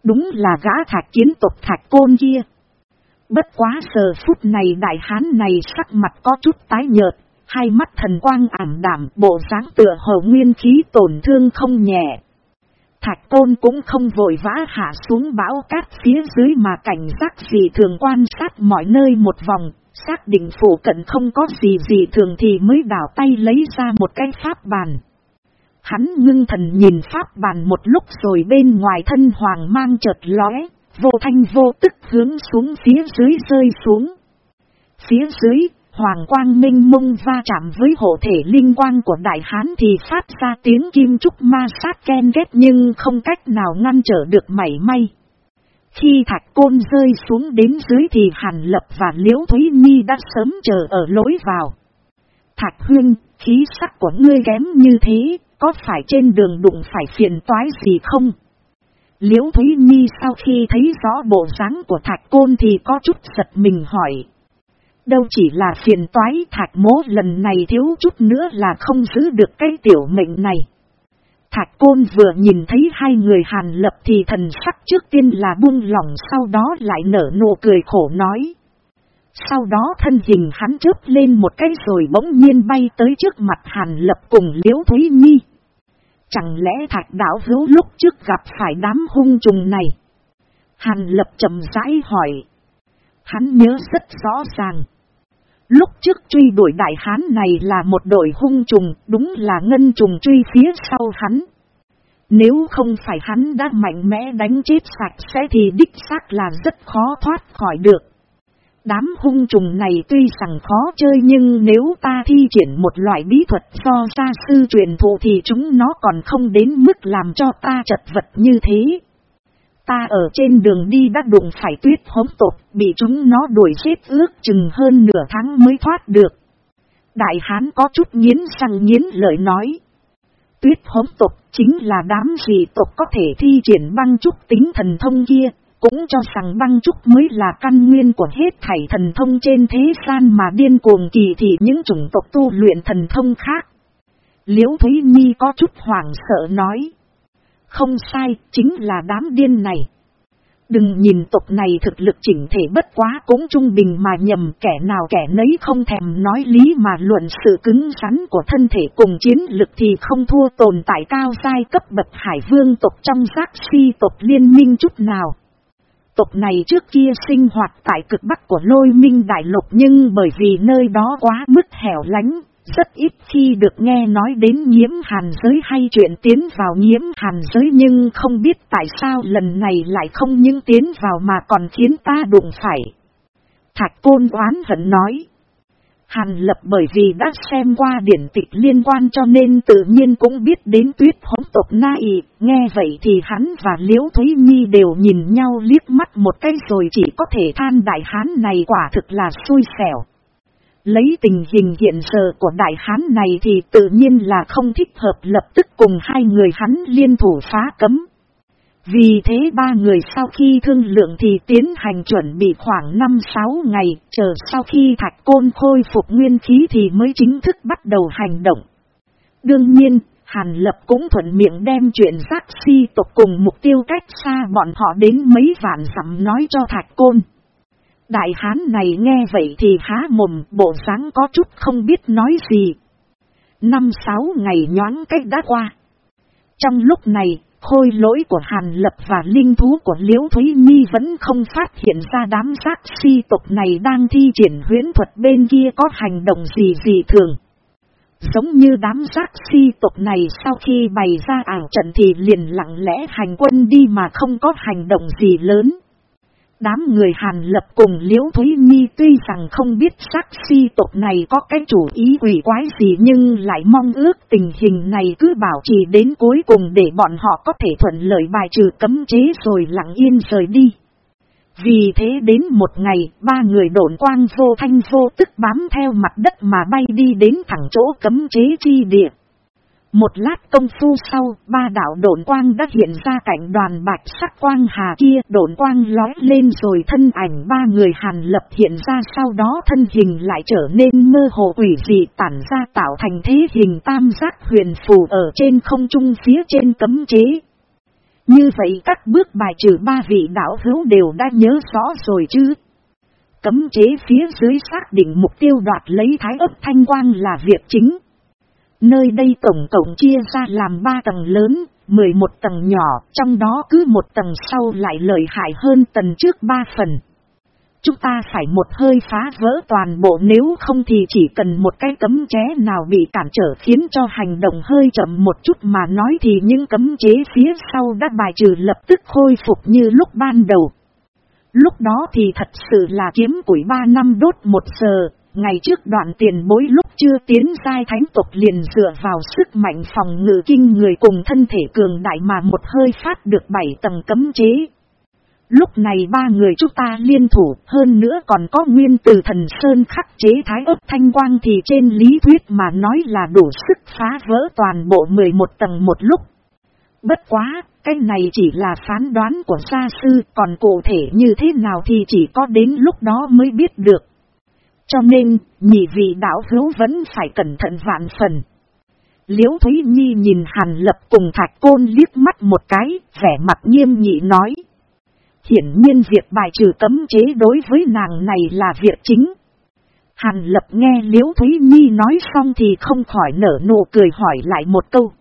Đúng là gã thạch kiến tộc thạch côn kia. Bất quá giờ phút này đại hán này sắc mặt có chút tái nhợt, hai mắt thần quang ảm đảm bộ dáng tựa hồ nguyên khí tổn thương không nhẹ. Thạch côn cũng không vội vã hạ xuống bão cát phía dưới mà cảnh giác gì thường quan sát mọi nơi một vòng, xác định phủ cận không có gì gì thường thì mới đảo tay lấy ra một cái pháp bàn. Hắn ngưng thần nhìn pháp bàn một lúc rồi bên ngoài thân hoàng mang chợt lóe, vô thanh vô tức hướng xuống phía dưới rơi xuống. Phía dưới, hoàng quang minh mông va chạm với hộ thể linh quang của đại hán thì phát ra tiếng kim trúc ma sát ken ghét nhưng không cách nào ngăn trở được mảy may. Khi thạch côn rơi xuống đến dưới thì Hàn Lập và Liễu Thúy Nhi đã sớm chờ ở lối vào. Thạch huyên, khí sắc của ngươi kém như thế, có phải trên đường đụng phải phiền toái gì không? Liễu Thúy Nhi sau khi thấy rõ bộ dáng của thạch côn thì có chút giật mình hỏi. Đâu chỉ là phiền toái thạch mố lần này thiếu chút nữa là không giữ được cái tiểu mệnh này. Thạch côn vừa nhìn thấy hai người hàn lập thì thần sắc trước tiên là buông lỏng sau đó lại nở nụ cười khổ nói. Sau đó thân hình hắn chớp lên một cái rồi bỗng nhiên bay tới trước mặt Hàn Lập cùng Liễu Thúy Nhi. Chẳng lẽ thạch đảo hữu lúc trước gặp phải đám hung trùng này? Hàn Lập chậm rãi hỏi. Hắn nhớ rất rõ ràng. Lúc trước truy đuổi đại hán này là một đội hung trùng, đúng là ngân trùng truy phía sau hắn. Nếu không phải hắn đã mạnh mẽ đánh chết sạch sẽ thì đích xác là rất khó thoát khỏi được. Đám hung trùng này tuy rằng khó chơi nhưng nếu ta thi triển một loại bí thuật do gia sư truyền thụ thì chúng nó còn không đến mức làm cho ta chật vật như thế. Ta ở trên đường đi đã đụng phải tuyết hống tột, bị chúng nó đuổi xếp ước chừng hơn nửa tháng mới thoát được. Đại hán có chút nghiến răng nghiến lợi nói. Tuyết hống tộc chính là đám gì tộc có thể thi triển băng trúc tính thần thông kia, cũng cho rằng băng trúc mới là căn nguyên của hết thảy thần thông trên thế gian mà điên cuồng kỳ thị những chủng tộc tu luyện thần thông khác. Liễu Thúy Nhi có chút hoảng sợ nói. Không sai, chính là đám điên này. Đừng nhìn tộc này thực lực chỉnh thể bất quá cũng trung bình mà nhầm kẻ nào kẻ nấy không thèm nói lý mà luận sự cứng rắn của thân thể cùng chiến lực thì không thua tồn tại cao giai cấp bậc hải vương tộc trong giác si tộc liên minh chút nào. Tộc này trước kia sinh hoạt tại cực bắc của lôi minh đại lục nhưng bởi vì nơi đó quá mức hẻo lánh, rất ít khi được nghe nói đến nhiễm hàn giới hay chuyện tiến vào nhiễm hàn giới nhưng không biết tại sao lần này lại không những tiến vào mà còn khiến ta đụng phải. Thạch côn oán hận nói. Hàn lập bởi vì đã xem qua điển tịch liên quan cho nên tự nhiên cũng biết đến tuyết hống tộc na y. Nghe vậy thì hắn và Liễu Thúy Nhi đều nhìn nhau liếc mắt một cái rồi chỉ có thể than đại hán này quả thực là xui xẻo. Lấy tình hình hiện giờ của đại hán này thì tự nhiên là không thích hợp lập tức cùng hai người hắn liên thủ phá cấm. Vì thế ba người sau khi thương lượng thì tiến hành chuẩn bị khoảng 5-6 ngày, chờ sau khi thạch côn khôi phục nguyên khí thì mới chính thức bắt đầu hành động. Đương nhiên, Hàn Lập cũng thuận miệng đem chuyện giác si tộc cùng mục tiêu cách xa bọn họ đến mấy vạn dặm nói cho thạch côn. Đại hán này nghe vậy thì há mồm bộ dáng có chút không biết nói gì. Năm sáu ngày nhoáng cách đã qua. Trong lúc này, khôi lỗi của Hàn Lập và linh thú của Liễu Thúy Nhi vẫn không phát hiện ra đám giác si tộc này đang thi triển huyễn thuật bên kia có hành động gì gì thường. Giống như đám giác si tộc này sau khi bày ra ảo trận thì liền lặng lẽ hành quân đi mà không có hành động gì lớn. Đám người Hàn Lập cùng Liễu Thúy Nhi tuy rằng không biết sắc si tộc này có cái chủ ý quỷ quái gì nhưng lại mong ước tình hình này cứ bảo trì đến cuối cùng để bọn họ có thể thuận lợi bài trừ cấm chế rồi lặng yên rời đi. Vì thế đến một ngày, ba người độn quang vô thanh vô tức bám theo mặt đất mà bay đi đến thẳng chỗ cấm chế chi địa. Một lát công phu sau, ba đạo độn quang đã hiện ra cảnh đoàn bạch sắc quang hà kia, độn quang lói lên rồi thân ảnh ba người hàn lập hiện ra sau đó thân hình lại trở nên mơ hồ quỷ dị tản ra tạo thành thế hình tam giác huyền phù ở trên không trung phía trên cấm chế. Như vậy các bước bài trừ ba vị đạo hữu đều đã nhớ rõ rồi chứ. Cấm chế phía dưới xác định mục tiêu đoạt lấy thái ấp thanh quang là việc chính. Nơi đây tổng cộng chia ra làm ba tầng lớn, 11 tầng nhỏ, trong đó cứ một tầng sau lại lợi hại hơn tầng trước ba phần. Chúng ta phải một hơi phá vỡ toàn bộ nếu không thì chỉ cần một cái cấm chế nào bị cản trở khiến cho hành động hơi chậm một chút mà nói thì những cấm chế phía sau đã bài trừ lập tức khôi phục như lúc ban đầu. Lúc đó thì thật sự là kiếm củi ba năm đốt một giờ, Ngày trước đoạn tiền bối lúc chưa tiến sai thánh tộc liền dựa vào sức mạnh phòng ngự kinh người cùng thân thể cường đại mà một hơi phát được bảy tầng cấm chế. Lúc này ba người chúng ta liên thủ hơn nữa còn có nguyên từ thần sơn khắc chế thái ấp thanh quang thì trên lý thuyết mà nói là đủ sức phá vỡ toàn bộ 11 tầng một lúc. Bất quá, cái này chỉ là phán đoán của gia sư còn cụ thể như thế nào thì chỉ có đến lúc đó mới biết được. Cho nên, nhị vị đạo hữu vẫn phải cẩn thận vạn phần. Liễu Thúy Nhi nhìn Hàn Lập cùng Thạch Côn liếc mắt một cái, vẻ mặt nghiêm nhị nói. Hiển nhiên việc bài trừ cấm chế đối với nàng này là việc chính. Hàn Lập nghe Liễu Thúy Nhi nói xong thì không khỏi nở nụ cười hỏi lại một câu.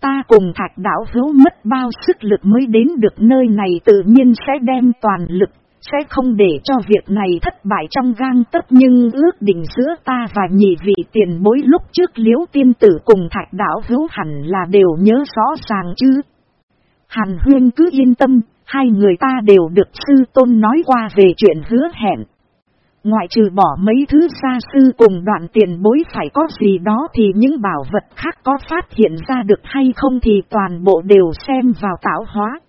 Ta cùng thạch đảo hữu mất bao sức lực mới đến được nơi này tự nhiên sẽ đem toàn lực sẽ không để cho việc này thất bại trong gang tấc nhưng ước định giữa ta và nhị vị tiền bối lúc trước liễu tiên tử cùng thạch đảo hữu hẳn là đều nhớ rõ ràng chứ. Hàn huyên cứ yên tâm, hai người ta đều được sư tôn nói qua về chuyện hứa hẹn. Ngoại trừ bỏ mấy thứ xa sư cùng đoạn tiền bối phải có gì đó thì những bảo vật khác có phát hiện ra được hay không thì toàn bộ đều xem vào tạo hóa.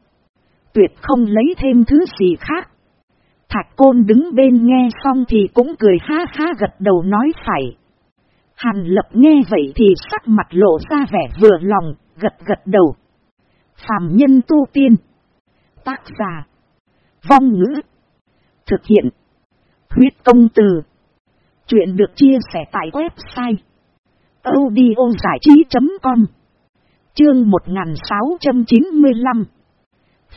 Tuyệt không lấy thêm thứ gì khác. Thạch côn đứng bên nghe xong thì cũng cười ha ha gật đầu nói phải. Hàn lập nghe vậy thì sắc mặt lộ ra vẻ vừa lòng, gật gật đầu. Phạm nhân tu tiên. Tác giả. Vong ngữ. Thực hiện. Huyết công từ. Chuyện được chia sẻ tại website. audiozải trí.com Chương 1695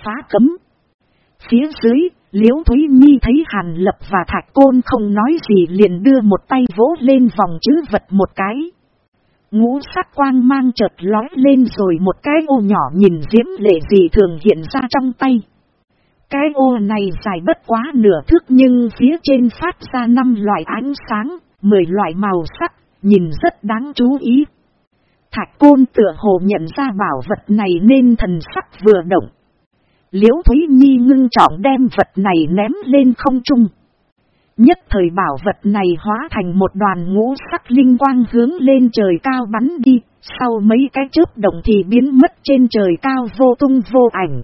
Phá cấm Phía dưới Liễu Thúy Nhi thấy Hàn Lập và Thạch Côn không nói gì liền đưa một tay vỗ lên vòng chữ vật một cái. Ngũ sắc quang mang chợt lói lên rồi một cái ô nhỏ nhìn diễm lệ gì thường hiện ra trong tay. Cái ô này dài bất quá nửa thước nhưng phía trên phát ra năm loại ánh sáng, mười loại màu sắc, nhìn rất đáng chú ý. Thạch côn tựa hồ nhận ra bảo vật này nên thần sắc vừa động. Liễu Thúy Nhi ngưng trọng đem vật này ném lên không trung. Nhất thời bảo vật này hóa thành một đoàn ngũ sắc linh quang hướng lên trời cao bắn đi, sau mấy cái chớp động thì biến mất trên trời cao vô tung vô ảnh.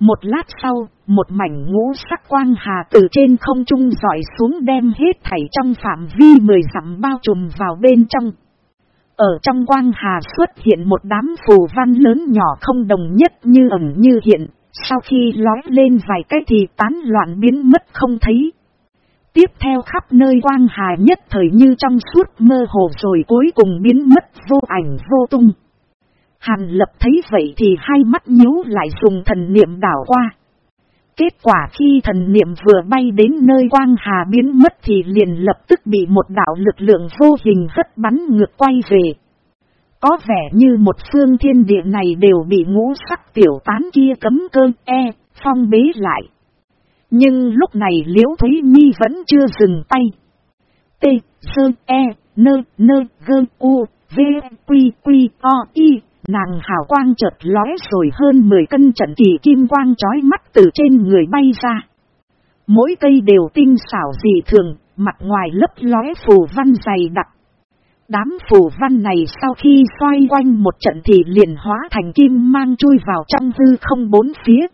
Một lát sau, một mảnh ngũ sắc quang hà từ trên không trung dọi xuống đem hết thảy trong phạm vi mười dặm bao trùm vào bên trong. Ở trong quang hà xuất hiện một đám phù văn lớn nhỏ không đồng nhất như ẩn như hiện, sau khi lói lên vài cái thì tán loạn biến mất không thấy. Tiếp theo khắp nơi quang hà nhất thời như trong suốt mơ hồ rồi cuối cùng biến mất vô ảnh vô tung. Hàn lập thấy vậy thì hai mắt nhíu lại dùng thần niệm đảo qua. Kết quả khi thần niệm vừa bay đến nơi quang hà biến mất thì liền lập tức bị một đạo lực lượng vô hình hất bắn ngược quay về. Có vẻ như một phương thiên địa này đều bị ngũ sắc tiểu tán kia cấm cơn e, phong bế lại. Nhưng lúc này Liễu Thúy Nhi vẫn chưa dừng tay. T, Sơ, E, Nơ, Nơ, g U, V, Quy, Quy, O, Y, nàng hào quang chợt lóe rồi hơn 10 cân trận kỳ kim quang chói mắt từ trên người bay ra. Mỗi cây đều tinh xảo dị thường, mặt ngoài lấp lóe phù văn dày đặc. Đám phù văn này sau khi xoay quanh một trận thì liền hóa thành kim mang chui vào trong hư không bốn phía.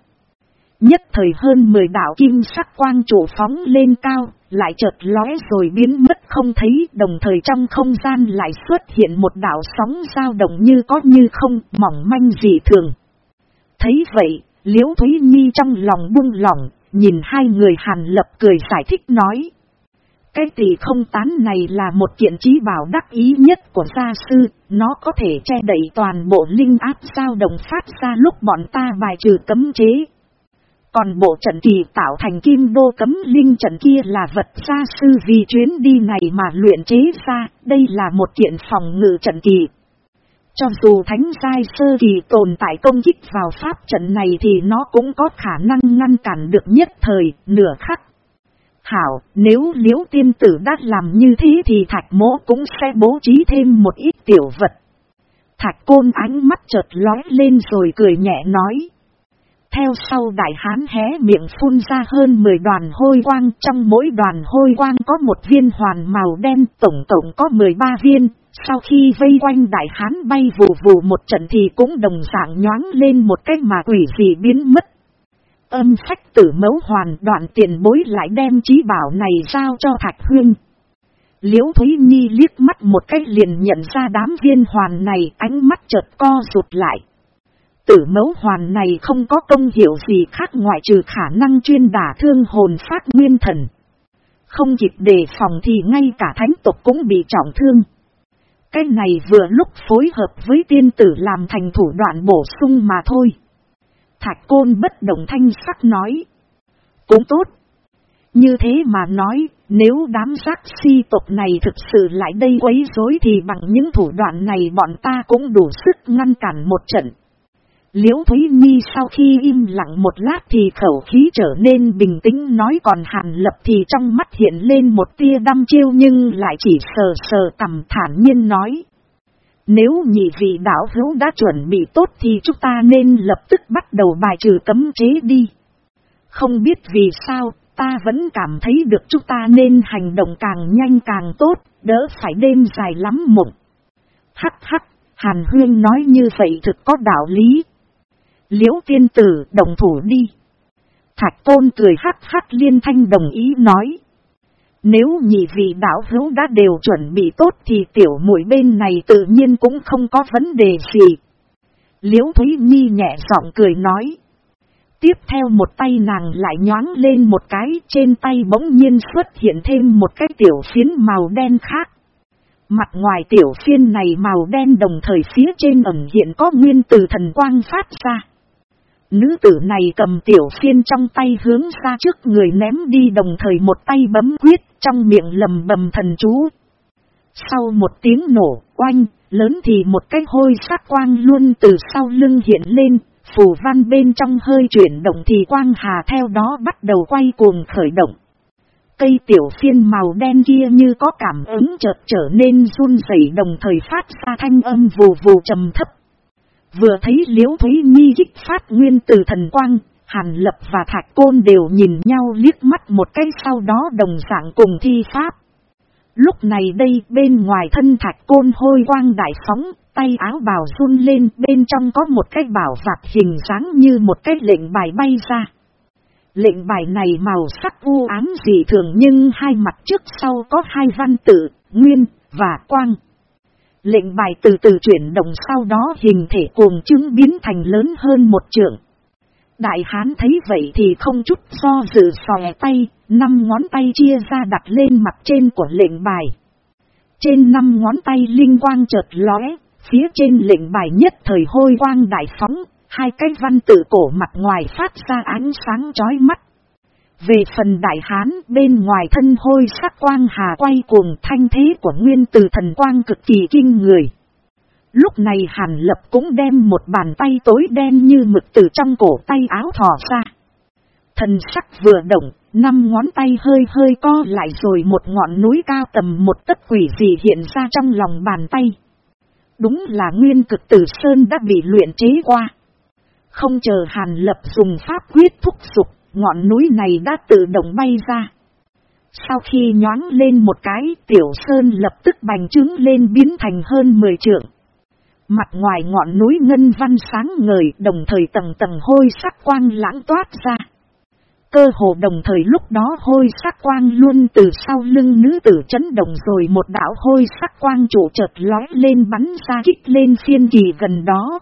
Nhất thời hơn 10 đạo kim sắc quang trụ phóng lên cao, lại chợt lóe rồi biến mất không thấy, đồng thời trong không gian lại xuất hiện một đạo sóng dao động như có như không, mỏng manh dị thường. Thấy vậy, Liễu Thúy Nhi trong lòng buông lỏng, nhìn hai người hàn lập cười giải thích nói. Cái tỷ không tán này là một kiện trí bảo đắc ý nhất của gia sư, nó có thể che đẩy toàn bộ linh áp sao đồng phát ra lúc bọn ta bài trừ cấm chế. Còn bộ trận kỳ tạo thành kim đô cấm linh trận kia là vật gia sư vì chuyến đi này mà luyện chế ra, đây là một kiện phòng ngự trận kỳ. Cho dù thánh giai sơ kỳ tồn tại công kích vào pháp trận này thì nó cũng có khả năng ngăn cản được nhất thời, nửa khắc. Hảo, nếu liễu tiên tử đã làm như thế thì thạch mỗ cũng sẽ bố trí thêm một ít tiểu vật. Thạch côn ánh mắt chợt lói lên rồi cười nhẹ nói. Theo sau đại hán hé miệng phun ra hơn 10 đoàn hôi quang, trong mỗi đoàn hôi quang có một viên hoàn màu đen, tổng tổng có 13 viên, sau khi vây quanh đại hán bay vù vù một trận thì cũng đồng dạng nhoáng lên một cách mà quỷ gì biến mất. Âm phách tử mấu hoàn đoạn tiền bối lại đem trí bảo này giao cho Thạch Huyên. Liễu Thúy Nhi liếc mắt một cách liền nhận ra đám viên hoàn này ánh mắt chợt co rụt lại. Tử mấu hoàn này không có công hiệu gì khác ngoại trừ khả năng chuyên đả thương hồn phát nguyên thần. Không kịp đề phòng thì ngay cả thánh tục cũng bị trọng thương. Cái này vừa lúc phối hợp với tiên tử làm thành thủ đoạn bổ sung mà thôi. Thạch côn bất động thanh sắc nói. Cũng tốt. Như thế mà nói, nếu đám giác si tộc này thực sự lại đây quấy rối thì bằng những thủ đoạn này bọn ta cũng đủ sức ngăn cản một trận. Liễu Thúy Nhi sau khi im lặng một lát thì khẩu khí trở nên bình tĩnh nói còn hàn lập thì trong mắt hiện lên một tia đăm chiêu nhưng lại chỉ sờ sờ tầm thản nhiên nói. Nếu nhị vị đảo hữu đã chuẩn bị tốt thì chúng ta nên lập tức bắt đầu bài trừ cấm chế đi. Không biết vì sao, ta vẫn cảm thấy được chúng ta nên hành động càng nhanh càng tốt, đỡ phải đêm dài lắm mộng. Hắc hắc, Hàn Huyên nói như vậy thực có đạo lý. Liễu tiên tử đồng thủ đi. Thạch tôn cười hắc hắc liên thanh đồng ý nói. Nếu nhị vị đạo hữu đã đều chuẩn bị tốt thì tiểu mũi bên này tự nhiên cũng không có vấn đề gì. Liễu Thúy Nhi nhẹ giọng cười nói. Tiếp theo một tay nàng lại nhoáng lên một cái, trên tay bỗng nhiên xuất hiện thêm một cái tiểu phiến màu đen khác. Mặt ngoài tiểu phiên này màu đen đồng thời phía trên ẩn hiện có nguyên từ thần quang phát ra. Nữ tử này cầm tiểu phiên trong tay hướng ra trước người ném đi đồng thời một tay bấm quyết trong miệng lầm bầm thần chú. Sau một tiếng nổ oanh, lớn thì một cái hôi sắc quang luôn từ sau lưng hiện lên, phù văn bên trong hơi chuyển động thì quang hà theo đó bắt đầu quay cuồng khởi động. Cây tiểu phiên màu đen kia như có cảm ứng chợt trở nên run rẩy đồng thời phát ra thanh âm vù vù trầm thấp. Vừa thấy liễu Thúy Nhi dích phát nguyên từ thần quang, Hàn Lập và Thạch Côn đều nhìn nhau liếc mắt một cái sau đó đồng dạng cùng thi pháp. Lúc này đây bên ngoài thân Thạch Côn hôi quang đại phóng, tay áo bào run lên bên trong có một cái bảo vạt hình dáng như một cái lệnh bài bay ra. Lệnh bài này màu sắc u ám dị thường nhưng hai mặt trước sau có hai văn tự, nguyên và quang. Lệnh bài từ từ chuyển động sau đó hình thể cuồng chứng biến thành lớn hơn một trượng. Đại hán thấy vậy thì không chút do dự xòe tay, năm ngón tay chia ra đặt lên mặt trên của lệnh bài. Trên năm ngón tay linh quang chợt lóe, phía trên lệnh bài nhất thời hôi quang đại phóng, Hai cái văn tự cổ mặt ngoài phát ra ánh sáng chói mắt. Về phần đại hán bên ngoài thân hôi sắc quang hà quay cuồng thanh thế của nguyên từ thần quang cực kỳ kinh người. Lúc này hàn lập cũng đem một bàn tay tối đen như mực từ trong cổ tay áo thò ra. Thần sắc vừa động, năm ngón tay hơi hơi co lại rồi một ngọn núi cao tầm một tấc quỷ gì hiện ra trong lòng bàn tay. Đúng là nguyên cực tử sơn đã bị luyện chế qua. Không chờ hàn lập dùng pháp quyết thúc dục ngọn núi này đã tự động bay ra. Sau khi nhoáng lên một cái, tiểu sơn lập tức bành trướng lên biến thành hơn 10 trượng. Mặt ngoài ngọn núi ngân văn sáng ngời đồng thời tầng tầng hôi sắc quang lãng toát ra. Cơ hồ đồng thời lúc đó hôi sắc quang luôn từ sau lưng nữ tử chấn động rồi một đảo hôi sắc quang trụ chợt lói lên bắn ra kích lên phiên kỳ gần đó.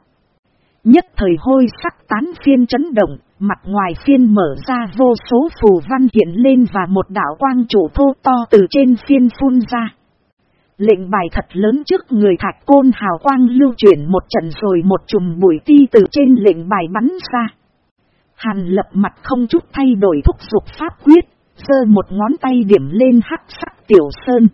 Nhất thời hôi sắc tán phiên chấn động, mặt ngoài phiên mở ra vô số phù văn hiện lên và một đảo quang trụ thô to từ trên phiên phun ra. Lệnh bài thật lớn trước người thạch côn hào quang lưu chuyển một trận rồi một chùm bụi ti từ trên lệnh bài bắn ra. Hàn lập mặt không chút thay đổi thúc dục pháp quyết, giơ một ngón tay điểm lên hắc sắc tiểu sơn.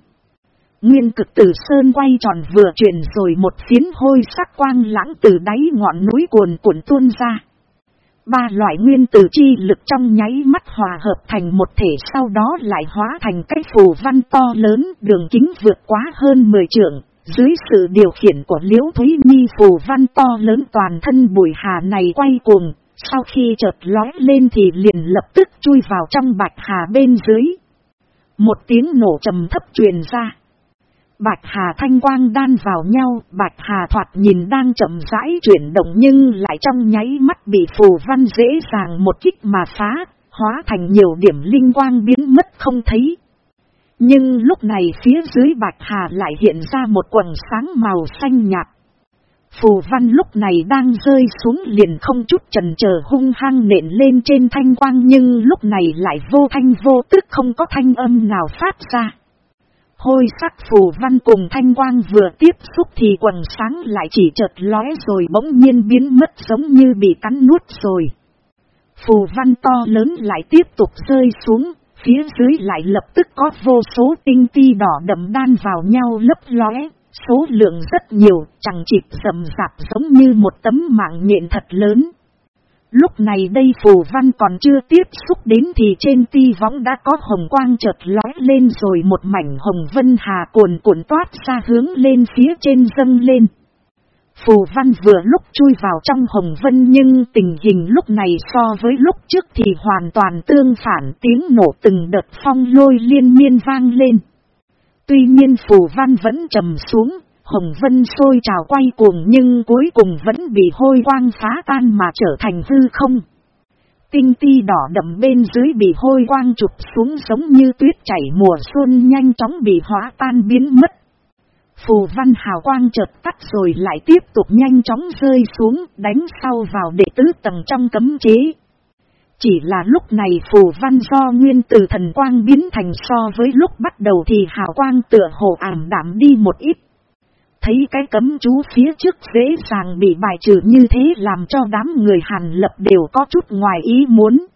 Nguyên cực tử sơn quay tròn vừa chuyển rồi một phiến hôi sắc quang lãng từ đáy ngọn núi cuồn cuộn tuôn ra. Ba loại nguyên tử chi lực trong nháy mắt hòa hợp thành một thể sau đó lại hóa thành cái phù văn to lớn đường kính vượt quá hơn 10 trượng. Dưới sự điều khiển của Liễu Thúy Nhi phù văn to lớn toàn thân bùi hà này quay cuồng, sau khi chợt lói lên thì liền lập tức chui vào trong bạch hà bên dưới. Một tiếng nổ trầm thấp truyền ra. Bạch Hà thanh quang đan vào nhau, Bạch Hà thoạt nhìn đang chậm rãi chuyển động nhưng lại trong nháy mắt bị phù văn dễ dàng một kích mà phá, hóa thành nhiều điểm linh quang biến mất không thấy. Nhưng lúc này phía dưới Bạch Hà lại hiện ra một quần sáng màu xanh nhạt. Phù văn lúc này đang rơi xuống liền không chút trần chờ hung hăng nện lên trên thanh quang nhưng lúc này lại vô thanh vô tức không có thanh âm nào phát ra. Hôi sắc phù văn cùng thanh quang vừa tiếp xúc thì quần sáng lại chỉ chợt lóe rồi bỗng nhiên biến mất giống như bị cắn nuốt rồi. Phù văn to lớn lại tiếp tục rơi xuống, phía dưới lại lập tức có vô số tinh ti đỏ đậm đan vào nhau lấp lóe, số lượng rất nhiều, chẳng chịp rầm rạp giống như một tấm mạng nhện thật lớn. Lúc này đây phù văn còn chưa tiếp xúc đến thì trên ti võng đã có hồng quang chợt lói lên rồi một mảnh hồng vân hà cuồn cuộn toát ra hướng lên phía trên dâng lên. Phù văn vừa lúc chui vào trong hồng vân nhưng tình hình lúc này so với lúc trước thì hoàn toàn tương phản tiếng nổ từng đợt phong lôi liên miên vang lên. Tuy nhiên phù văn vẫn trầm xuống, Hồng Vân sôi trào quay cuồng nhưng cuối cùng vẫn bị hôi quang phá tan mà trở thành hư không. Tinh ti đỏ đậm bên dưới bị hôi quang chụp xuống giống như tuyết chảy mùa xuân nhanh chóng bị hóa tan biến mất. Phù văn hào quang chợt tắt rồi lại tiếp tục nhanh chóng rơi xuống, đánh sau vào đệ tứ tầng trong cấm chế. Chỉ là lúc này phù văn do nguyên từ thần quang biến thành so với lúc bắt đầu thì hào quang tựa hồ ảm đảm đi một ít thấy cái cấm chú phía trước dễ dàng bị bài trừ như thế làm cho đám người hàn lập đều có chút ngoài ý muốn.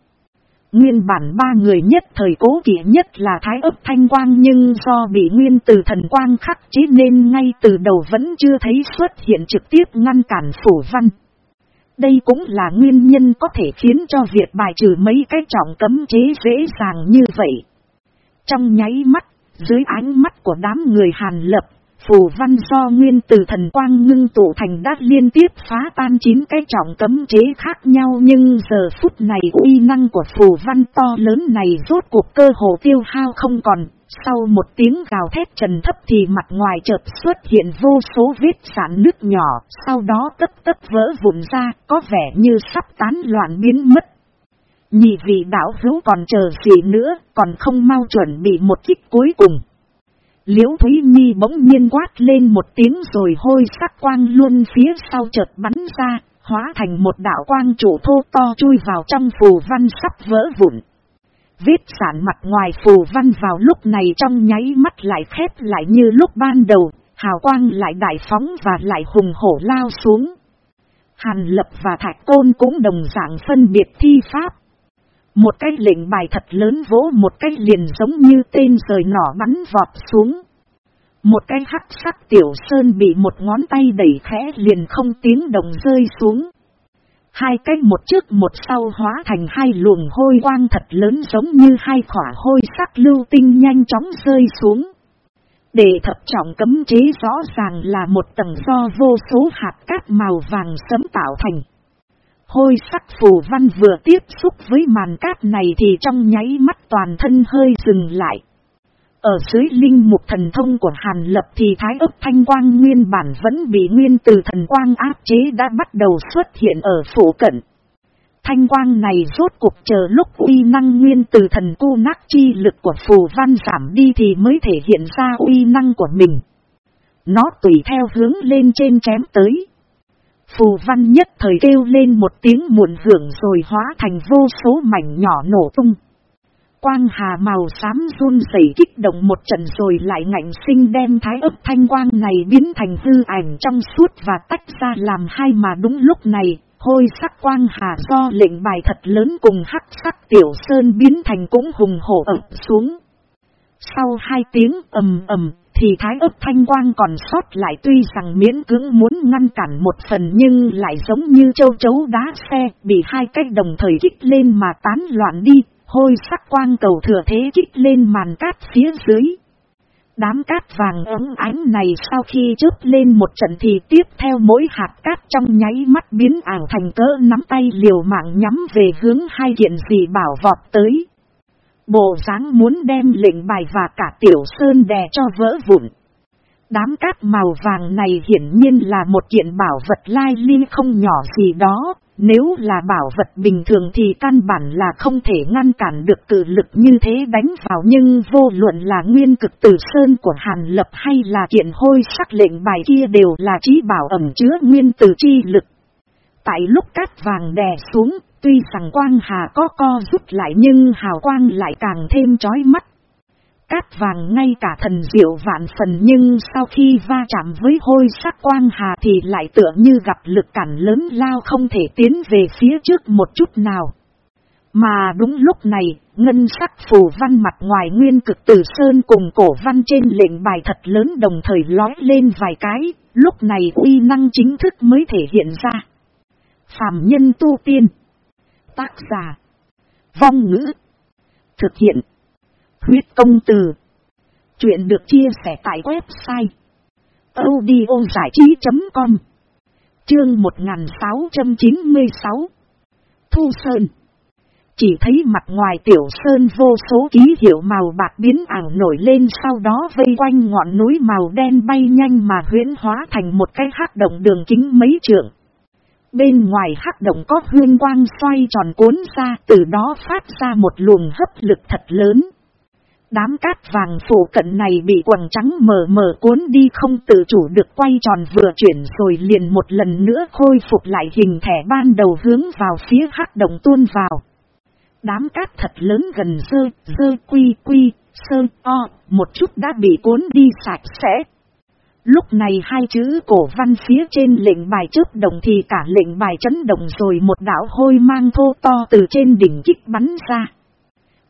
Nguyên bản ba người nhất thời cố kỵ nhất là thái ấp thanh quang nhưng do bị nguyên từ thần quang khắc chế nên ngay từ đầu vẫn chưa thấy xuất hiện trực tiếp ngăn cản phủ văn. Đây cũng là nguyên nhân có thể khiến cho việc bài trừ mấy cái trọng cấm chế dễ dàng như vậy. Trong nháy mắt, dưới ánh mắt của đám người hàn lập, Phù văn do nguyên từ thần quang ngưng tụ thành đát liên tiếp phá tan chín cái trọng cấm chế khác nhau nhưng giờ phút này uy năng của phù văn to lớn này rốt cuộc cơ hồ tiêu hao không còn. Sau một tiếng gào thét trần thấp thì mặt ngoài chợt xuất hiện vô số vết sản nước nhỏ, sau đó tất tất vỡ vụn ra, có vẻ như sắp tán loạn biến mất. Nhị vị đảo hữu còn chờ gì nữa, còn không mau chuẩn bị một kích cuối cùng. Liễu Thúy Nhi bỗng nhiên quát lên một tiếng rồi hôi sắc quang luôn phía sau chợt bắn ra, hóa thành một đạo quang trụ thô to chui vào trong phù văn sắp vỡ vụn. Vết sản mặt ngoài phù văn vào lúc này trong nháy mắt lại khép lại như lúc ban đầu, hào quang lại đại phóng và lại hùng hổ lao xuống. Hàn Lập và Thạch Côn cũng đồng dạng phân biệt thi pháp. Một cái lệnh bài thật lớn vỗ một cái liền giống như tên rời nỏ bắn vọt xuống. Một cái hắc sắc tiểu sơn bị một ngón tay đẩy khẽ liền không tiếng đồng rơi xuống. Hai cái một trước một sau hóa thành hai luồng hôi quang thật lớn giống như hai khỏa hôi sắc lưu tinh nhanh chóng rơi xuống. Để thập trọng cấm chế rõ ràng là một tầng do vô số hạt cát màu vàng sấm tạo thành. Hôi sắc phù văn vừa tiếp xúc với màn cát này thì trong nháy mắt toàn thân hơi dừng lại. Ở dưới linh mục thần thông của Hàn Lập thì thái ấp thanh quang nguyên bản vẫn bị nguyên từ thần quang áp chế đã bắt đầu xuất hiện ở phủ cận. Thanh quang này rốt cuộc chờ lúc uy năng nguyên từ thần cu nát chi lực của phù văn giảm đi thì mới thể hiện ra uy năng của mình. Nó tùy theo hướng lên trên chém tới. Phù văn nhất thời kêu lên một tiếng muộn hưởng rồi hóa thành vô số mảnh nhỏ nổ tung. Quang hà màu xám run rẩy kích động một trận rồi lại ngạnh sinh đem thái ấp thanh quang này biến thành hư ảnh trong suốt và tách ra làm hai mà đúng lúc này, hôi sắc quang hà do lệnh bài thật lớn cùng hắc sắc tiểu sơn biến thành cũng hùng hổ ập xuống. Sau hai tiếng ầm ầm, thì thái ấp thanh quang còn sót lại tuy rằng miễn cưỡng muốn ngăn cản một phần nhưng lại giống như châu chấu đá xe bị hai cách đồng thời kích lên mà tán loạn đi, hôi sắc quang cầu thừa thế kích lên màn cát phía dưới. Đám cát vàng ấm ánh này sau khi chớp lên một trận thì tiếp theo mỗi hạt cát trong nháy mắt biến ảo thành cỡ nắm tay liều mạng nhắm về hướng hai kiện gì bảo vọt tới. Bộ dáng muốn đem lệnh bài và cả tiểu sơn đè cho vỡ vụn. Đám cát màu vàng này hiển nhiên là một kiện bảo vật lai liên không nhỏ gì đó, nếu là bảo vật bình thường thì căn bản là không thể ngăn cản được cử lực như thế đánh vào nhưng vô luận là nguyên cực tử sơn của Hàn Lập hay là kiện hôi sắc lệnh bài kia đều là trí bảo ẩm chứa nguyên tử chi lực. Tại lúc cát vàng đè xuống, tuy rằng quang hà có co rút lại nhưng hào quang lại càng thêm chói mắt. Cát vàng ngay cả thần diệu vạn phần nhưng sau khi va chạm với hôi sắc quang hà thì lại tựa như gặp lực cản lớn lao không thể tiến về phía trước một chút nào. Mà đúng lúc này, ngân sắc phù văn mặt ngoài nguyên cực tử sơn cùng cổ văn trên lệnh bài thật lớn đồng thời lói lên vài cái, lúc này uy năng chính thức mới thể hiện ra. Phạm nhân tu tiên. Tác giả. Vong ngữ. Thực hiện. Huyết công từ. Chuyện được chia sẻ tại website. audiozảichí.com Chương 1696 Thu Sơn Chỉ thấy mặt ngoài tiểu sơn vô số ký hiệu màu bạc biến ảo nổi lên sau đó vây quanh ngọn núi màu đen bay nhanh mà huyễn hóa thành một cái hắc động đường kính mấy trượng. Bên ngoài hắc động có huyên quang xoay tròn cuốn ra từ đó phát ra một luồng hấp lực thật lớn. Đám cát vàng phủ cận này bị quần trắng mờ mờ cuốn đi không tự chủ được quay tròn vừa chuyển rồi liền một lần nữa khôi phục lại hình thẻ ban đầu hướng vào phía hắc động tuôn vào. Đám cát thật lớn gần dơ, dơ quy quy, sơ o, một chút đã bị cuốn đi sạch sẽ. Lúc này hai chữ cổ văn phía trên lệnh bài trước đồng thì cả lệnh bài chấn động rồi một đảo hôi mang thô to từ trên đỉnh kích bắn ra.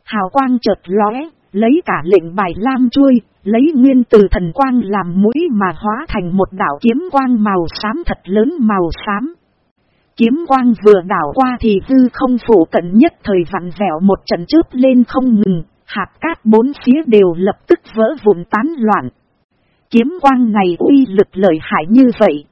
Hào quang chợt lóe, lấy cả lệnh bài lam chuôi, lấy nguyên từ thần quang làm mũi mà hóa thành một đảo kiếm quang màu xám thật lớn màu xám. Kiếm quang vừa đảo qua thì hư không phủ cận nhất thời vặn vẹo một trận trước lên không ngừng, hạt cát bốn phía đều lập tức vỡ vụn tán loạn. Kiếm quang này uy lực lợi hại như vậy.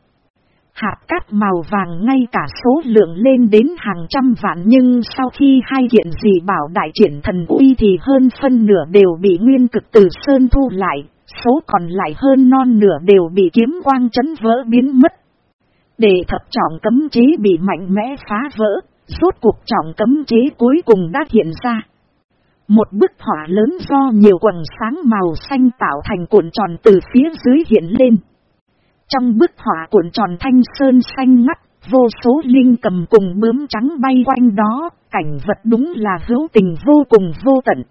Hạt cát màu vàng ngay cả số lượng lên đến hàng trăm vạn nhưng sau khi hai kiện gì bảo đại triển thần uy thì hơn phân nửa đều bị nguyên cực từ sơn thu lại, số còn lại hơn non nửa đều bị kiếm quang chấn vỡ biến mất. Để thập trọng cấm chế bị mạnh mẽ phá vỡ, rốt cuộc trọng cấm chế cuối cùng đã hiện ra. Một bức họa lớn do nhiều quần sáng màu xanh tạo thành cuộn tròn từ phía dưới hiện lên. Trong bức họa cuộn tròn thanh sơn xanh ngắt, vô số linh cầm cùng bướm trắng bay quanh đó, cảnh vật đúng là hữu tình vô cùng vô tận.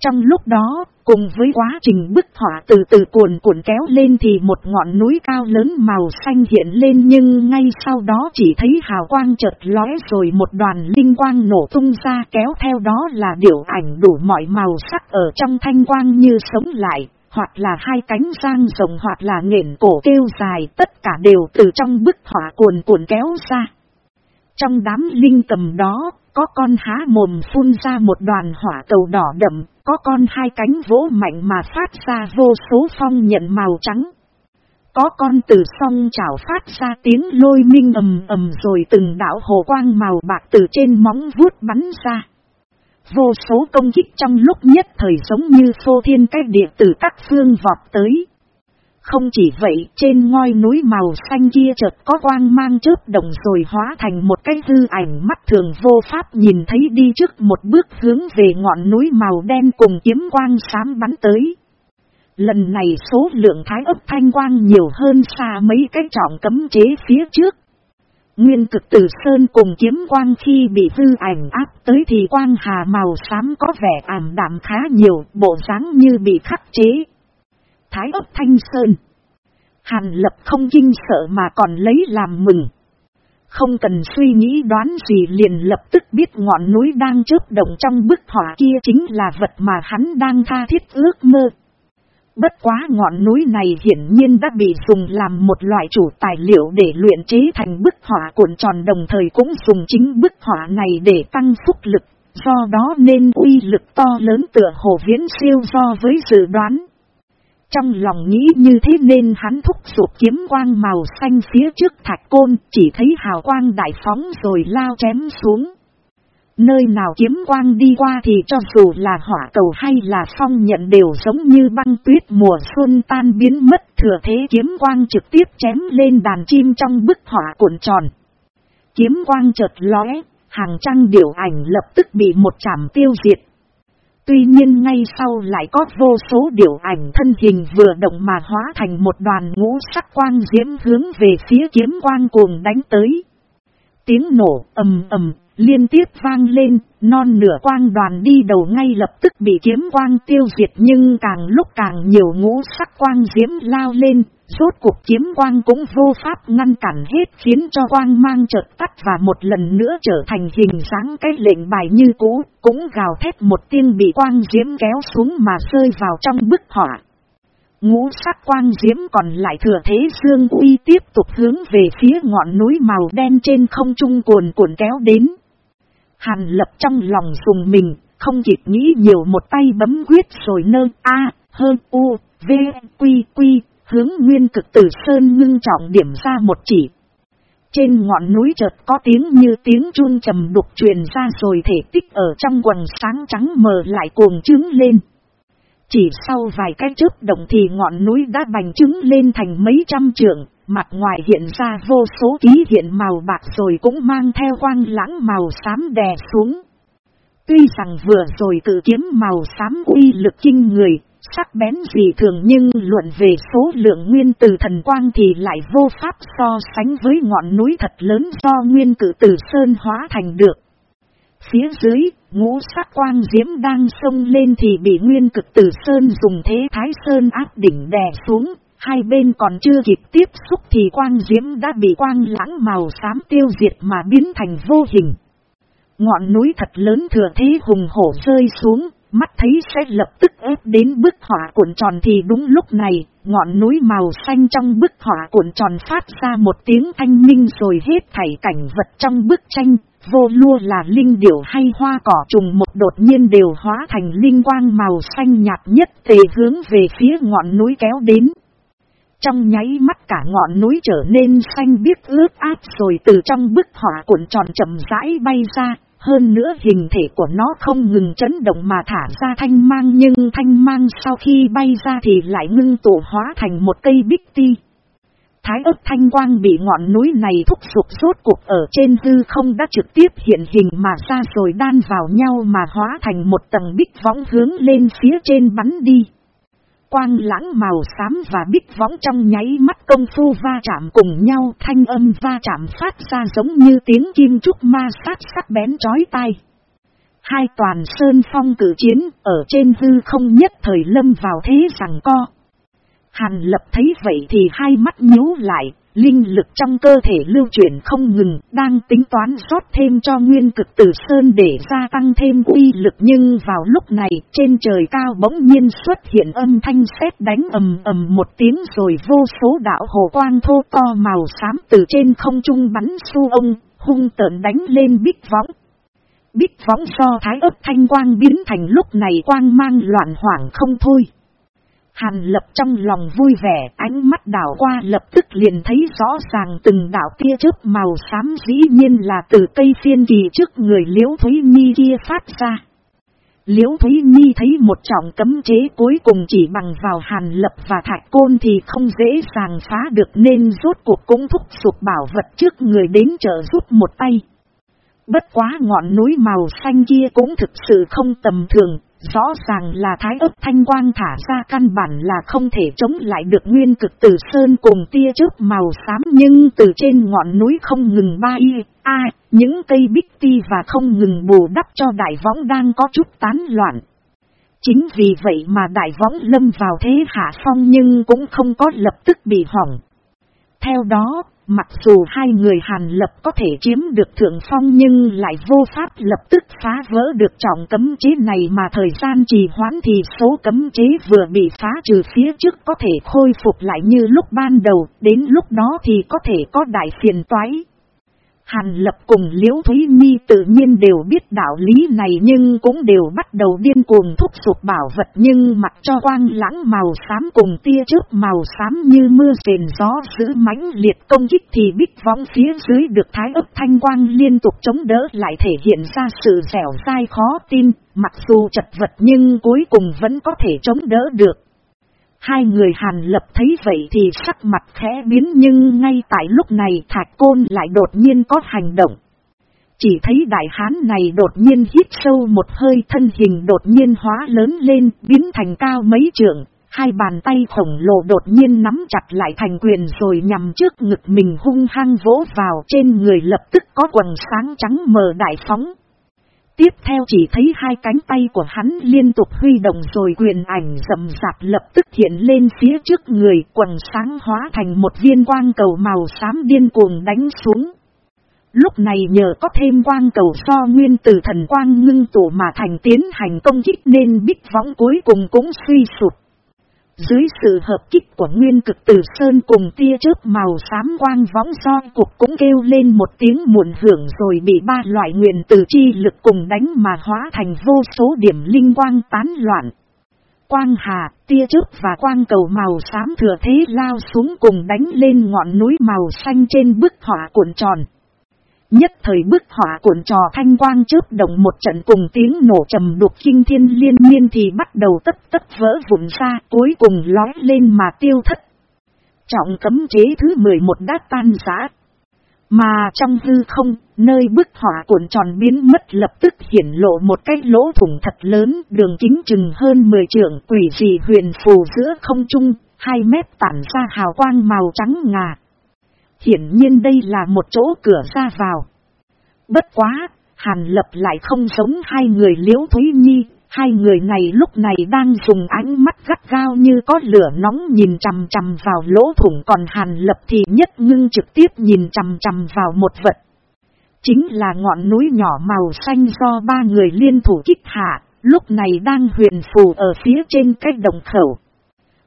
Trong lúc đó, cùng với quá trình bức họa từ từ cuồn cuộn kéo lên thì một ngọn núi cao lớn màu xanh hiện lên nhưng ngay sau đó chỉ thấy hào quang chợt lóe rồi một đoàn linh quang nổ tung ra kéo theo đó là điệu ảnh đủ mọi màu sắc ở trong thanh quang như sống lại, hoặc là hai cánh giang rộng hoặc là nghển cổ kêu dài tất cả đều từ trong bức họa cuồn cuộn kéo ra. Trong đám linh cầm đó, có con há mồm phun ra một đoàn hỏa cầu đỏ đậm, có con hai cánh vỗ mạnh mà phát ra vô số phong nhận màu trắng. Có con từ song chảo phát ra tiếng lôi minh ầm ầm rồi từng đảo hồ quang màu bạc từ trên móng vuốt bắn ra. Vô số công kích trong lúc nhất thời giống như phô thiên cách địa từ các phương vọt tới. Không chỉ vậy, trên ngôi núi màu xanh kia chợt có quang mang chớp động rồi hóa thành một cái hư ảnh mắt thường vô pháp nhìn thấy đi trước một bước hướng về ngọn núi màu đen cùng kiếm quang sám bắn tới. Lần này số lượng thái ấp thanh quang nhiều hơn xa mấy cái trọng cấm chế phía trước. Nguyên cực tử sơn cùng kiếm quang khi bị hư ảnh áp tới thì quang hà màu xám có vẻ ảm đạm khá nhiều, bộ dáng như bị khắc chế. Thái ấp thanh sơn. Hàn lập không kinh sợ mà còn lấy làm mừng. Không cần suy nghĩ đoán gì liền lập tức biết ngọn núi đang chớp động trong bức họa kia chính là vật mà hắn đang tha thiết ước mơ. Bất quá ngọn núi này hiển nhiên đã bị dùng làm một loại chủ tài liệu để luyện chế thành bức họa cuộn tròn đồng thời cũng dùng chính bức họa này để tăng phúc lực, do đó nên uy lực to lớn tựa hồ viễn siêu so với dự đoán. Trong lòng nghĩ như thế nên hắn thúc sụp kiếm quang màu xanh phía trước thạch côn, chỉ thấy hào quang đại phóng rồi lao chém xuống. Nơi nào kiếm quang đi qua thì cho dù là hỏa cầu hay là phong nhận đều giống như băng tuyết mùa xuân tan biến mất thừa thế kiếm quang trực tiếp chém lên đàn chim trong bức hỏa cuộn tròn. Kiếm quang chợt lóe, hàng trăng điểu ảnh lập tức bị một chảm tiêu diệt. Tuy nhiên ngay sau lại có vô số điều ảnh thân hình vừa động mà hóa thành một đoàn ngũ sắc quang diễm hướng về phía kiếm quang cuồng đánh tới. Tiếng nổ ầm ầm liên tiếp vang lên, non nửa quang đoàn đi đầu ngay lập tức bị kiếm quang tiêu diệt nhưng càng lúc càng nhiều ngũ sắc quang diễm lao lên, rốt cuộc kiếm quang cũng vô pháp ngăn cản hết khiến cho quang mang chợt tắt và một lần nữa trở thành hình dáng cái lệnh bài như cũ, cũng gào thét một tiếng bị quang diễm kéo xuống mà rơi vào trong bức họa. Ngũ sắc quang diễm còn lại thừa thế dương uy tiếp tục hướng về phía ngọn núi màu đen trên không trung cuồn cuộn kéo đến. Hàn lập trong lòng dùng mình, không kịp nghĩ nhiều một tay bấm quyết rồi nơ A, hơn U, V, Quy, Quy, hướng nguyên cực tử sơn ngưng trọng điểm ra một chỉ. Trên ngọn núi chợt có tiếng như tiếng chuông trầm đục truyền ra rồi thể tích ở trong quần sáng trắng mờ lại cuồng trứng lên. Chỉ sau vài cái chớp động thì ngọn núi đã bành trứng lên thành mấy trăm trượng, Mặt ngoài hiện ra vô số ký hiện màu bạc rồi cũng mang theo quang lãng màu xám đè xuống. Tuy rằng vừa rồi tự kiếm màu xám uy lực kinh người, sắc bén gì thường nhưng luận về số lượng nguyên từ thần quang thì lại vô pháp so sánh với ngọn núi thật lớn do nguyên cử từ sơn hóa thành được. Phía dưới, ngũ sắc quang diễm đang sông lên thì bị nguyên cực tử sơn dùng thế thái sơn áp đỉnh đè xuống, Hai bên còn chưa kịp tiếp xúc thì quang diễm đã bị quang lãng màu xám tiêu diệt mà biến thành vô hình. Ngọn núi thật lớn thừa thế hùng hổ rơi xuống, mắt thấy sẽ lập tức ép đến bức hỏa cuộn tròn thì đúng lúc này, ngọn núi màu xanh trong bức hỏa cuộn tròn phát ra một tiếng thanh minh rồi hết thảy cảnh vật trong bức tranh, vô lua là linh điểu hay hoa cỏ trùng một đột nhiên đều hóa thành linh quang màu xanh nhạt nhất tề hướng về phía ngọn núi kéo đến. Trong nháy mắt cả ngọn núi trở nên xanh biếc ướt át rồi từ trong bức hỏa cuộn tròn chậm rãi bay ra. Hơn nữa hình thể của nó không ngừng chấn động mà thả ra thanh mang, nhưng thanh mang sau khi bay ra thì lại ngưng tụ hóa thành một cây bích ti. Thái ấp thanh quang bị ngọn núi này thúc sụp rốt cuộc ở trên hư không đã trực tiếp hiện hình mà ra rồi đan vào nhau mà hóa thành một tầng bích võng hướng lên phía trên bắn đi. Quang lãng màu xám và bích võng trong nháy mắt công phu va chạm cùng nhau thanh âm va chạm phát ra giống như tiếng kim trúc ma sát sắc bén chói tai. Hai toàn sơn phong cử chiến ở trên hư không nhất thời lâm vào thế rằng co. Hàn lập thấy vậy thì hai mắt nhíu lại, linh lực trong cơ thể lưu chuyển không ngừng, đang tính toán rót thêm cho nguyên cực tử sơn để gia tăng thêm uy lực nhưng vào lúc này trên trời cao bỗng nhiên xuất hiện âm thanh sét đánh ầm ầm một tiếng rồi vô số đạo hồ quang thô to màu xám từ trên không trung bắn su ông, hung tợn đánh lên bích võng. Bích võng do thái ấp thanh quang biến thành lúc này quang mang loạn hoảng không thôi. Hàn lập trong lòng vui vẻ, ánh mắt đảo qua lập tức liền thấy rõ ràng từng đảo tia chớp màu xám dĩ nhiên là từ cây phiên kỳ trước người liễu Thúy Nhi kia phát ra. Liễu Thúy Nhi thấy một trọng cấm chế cuối cùng chỉ bằng vào hàn lập và thạch côn thì không dễ dàng phá được nên rốt cuộc cũng thúc sụp bảo vật trước người đến trợ giúp một tay. Bất quá ngọn núi màu xanh kia cũng thực sự không tầm thường, Rõ ràng là thái ấp thanh quang thả ra căn bản là không thể chống lại được nguyên cực tử sơn cùng tia chớp màu xám nhưng từ trên ngọn núi không ngừng ba y, a, những cây bích ti và không ngừng bù đắp cho đại võng đang có chút tán loạn. Chính vì vậy mà đại võng lâm vào thế hạ phong nhưng cũng không có lập tức bị hỏng. Theo đó, Mặc dù hai người Hàn Lập có thể chiếm được thượng phong nhưng lại vô pháp lập tức phá vỡ được trọng cấm chế này mà thời gian trì hoãn thì số cấm chế vừa bị phá trừ phía trước có thể khôi phục lại như lúc ban đầu, đến lúc đó thì có thể có đại phiền toái. Hàn Lập cùng Liễu Thúy Mi tự nhiên đều biết đạo lý này nhưng cũng đều bắt đầu điên cuồng thúc sụp bảo vật nhưng mặc cho quang lãng màu xám cùng tia trước màu xám như mưa rền gió giữ mãnh liệt công kích thì bích võng phía dưới được thái ấp thanh quang liên tục chống đỡ lại thể hiện ra sự dẻo dai khó tin, mặc dù chật vật nhưng cuối cùng vẫn có thể chống đỡ được. Hai người Hàn Lập thấy vậy thì sắc mặt khẽ biến nhưng ngay tại lúc này Thạch Côn lại đột nhiên có hành động. Chỉ thấy đại hán này đột nhiên hít sâu một hơi thân hình đột nhiên hóa lớn lên biến thành cao mấy trượng. Hai bàn tay khổng lồ đột nhiên nắm chặt lại thành quyền rồi nhằm trước ngực mình hung hăng vỗ vào trên người lập tức có quần sáng trắng mờ đại phóng. Tiếp theo chỉ thấy hai cánh tay của hắn liên tục huy động rồi quyền ảnh rầm rạp lập tức hiện lên phía trước người, quần sáng hóa thành một viên quang cầu màu xám điên cuồng đánh xuống. Lúc này nhờ có thêm quang cầu so nguyên từ thần quang ngưng tụ mà thành tiến hành công kích nên bích võng cuối cùng cũng suy sụp dưới sự hợp kích của nguyên cực tử sơn cùng tia chớp màu xám quang võng do cuộc cũng kêu lên một tiếng muộn hưởng rồi bị ba loại nguyện tử chi lực cùng đánh mà hóa thành vô số điểm linh quang tán loạn. Quang hà, tia chớp và quang cầu màu xám thừa thế lao xuống cùng đánh lên ngọn núi màu xanh trên bức họa cuộn tròn. Nhất thời bức hỏa cuộn trò thanh quang trước động một trận cùng tiếng nổ trầm đục kinh thiên liên miên thì bắt đầu tất tất vỡ vụn ra cuối cùng lói lên mà tiêu thất. Trọng cấm chế thứ 11 đã tan giã. Mà trong hư không, nơi bức hỏa cuộn tròn biến mất lập tức hiển lộ một cái lỗ thủng thật lớn, đường kính chừng hơn 10 trượng quỷ dị huyền phù giữa không trung, 2 mét tản ra hào quang màu trắng ngà. Hiển nhiên đây là một chỗ cửa ra vào. Bất quá, Hàn Lập lại không giống hai người liễu Thúy Nhi, hai người này lúc này đang dùng ánh mắt gắt gao như có lửa nóng nhìn chằm chằm vào lỗ thủng còn Hàn Lập thì nhất ngưng trực tiếp nhìn chằm chằm vào một vật. Chính là ngọn núi nhỏ màu xanh do ba người liên thủ kích hạ, lúc này đang huyền phù ở phía trên cái đồng khẩu.